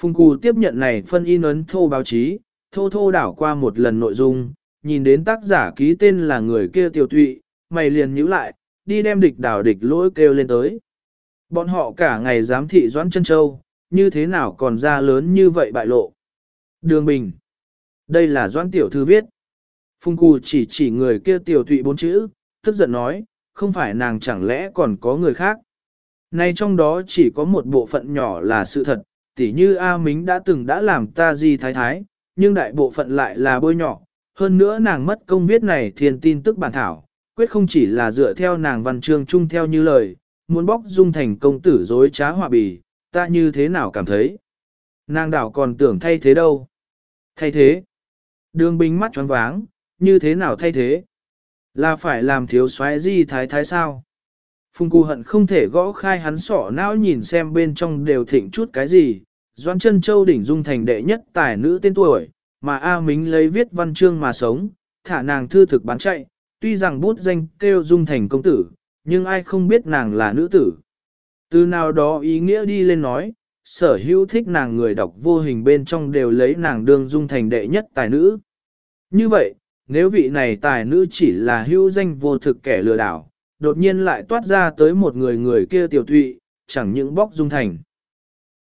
Phùng Cù tiếp nhận này phân in ấn thô báo chí, thô thô đảo qua một lần nội dung, nhìn đến tác giả ký tên là người kia tiểu Thụy, mày liền nhíu lại, đi đem địch đảo địch lỗi kêu lên tới. Bọn họ cả ngày giám thị Doãn chân Châu, như thế nào còn ra lớn như vậy bại lộ. Đường Bình. Đây là Doãn Tiểu Thư viết. Phùng Cù chỉ chỉ người kia tiểu Thụy bốn chữ, tức giận nói, không phải nàng chẳng lẽ còn có người khác. Nay trong đó chỉ có một bộ phận nhỏ là sự thật, tỉ như A Mính đã từng đã làm ta gì thái thái, nhưng đại bộ phận lại là bôi nhỏ. Hơn nữa nàng mất công viết này thiên tin tức bản thảo, quyết không chỉ là dựa theo nàng văn chương chung theo như lời, muốn bóc dung thành công tử dối trá họa bì, ta như thế nào cảm thấy. Nàng đảo còn tưởng thay thế đâu. Thay thế. Đường binh mắt choáng váng, như thế nào thay thế? Là phải làm thiếu soái di thái thái sao? Phùng Cù hận không thể gõ khai hắn sọ não nhìn xem bên trong đều thịnh chút cái gì. Doan chân châu đỉnh dung thành đệ nhất tài nữ tên tuổi, mà A Mính lấy viết văn chương mà sống, thả nàng thư thực bán chạy, tuy rằng bút danh kêu dung thành công tử, nhưng ai không biết nàng là nữ tử. Từ nào đó ý nghĩa đi lên nói, sở hữu thích nàng người đọc vô hình bên trong đều lấy nàng đương dung thành đệ nhất tài nữ. Như vậy, nếu vị này tài nữ chỉ là hữu danh vô thực kẻ lừa đảo, đột nhiên lại toát ra tới một người người kia tiểu thụy, chẳng những bóc dung thành.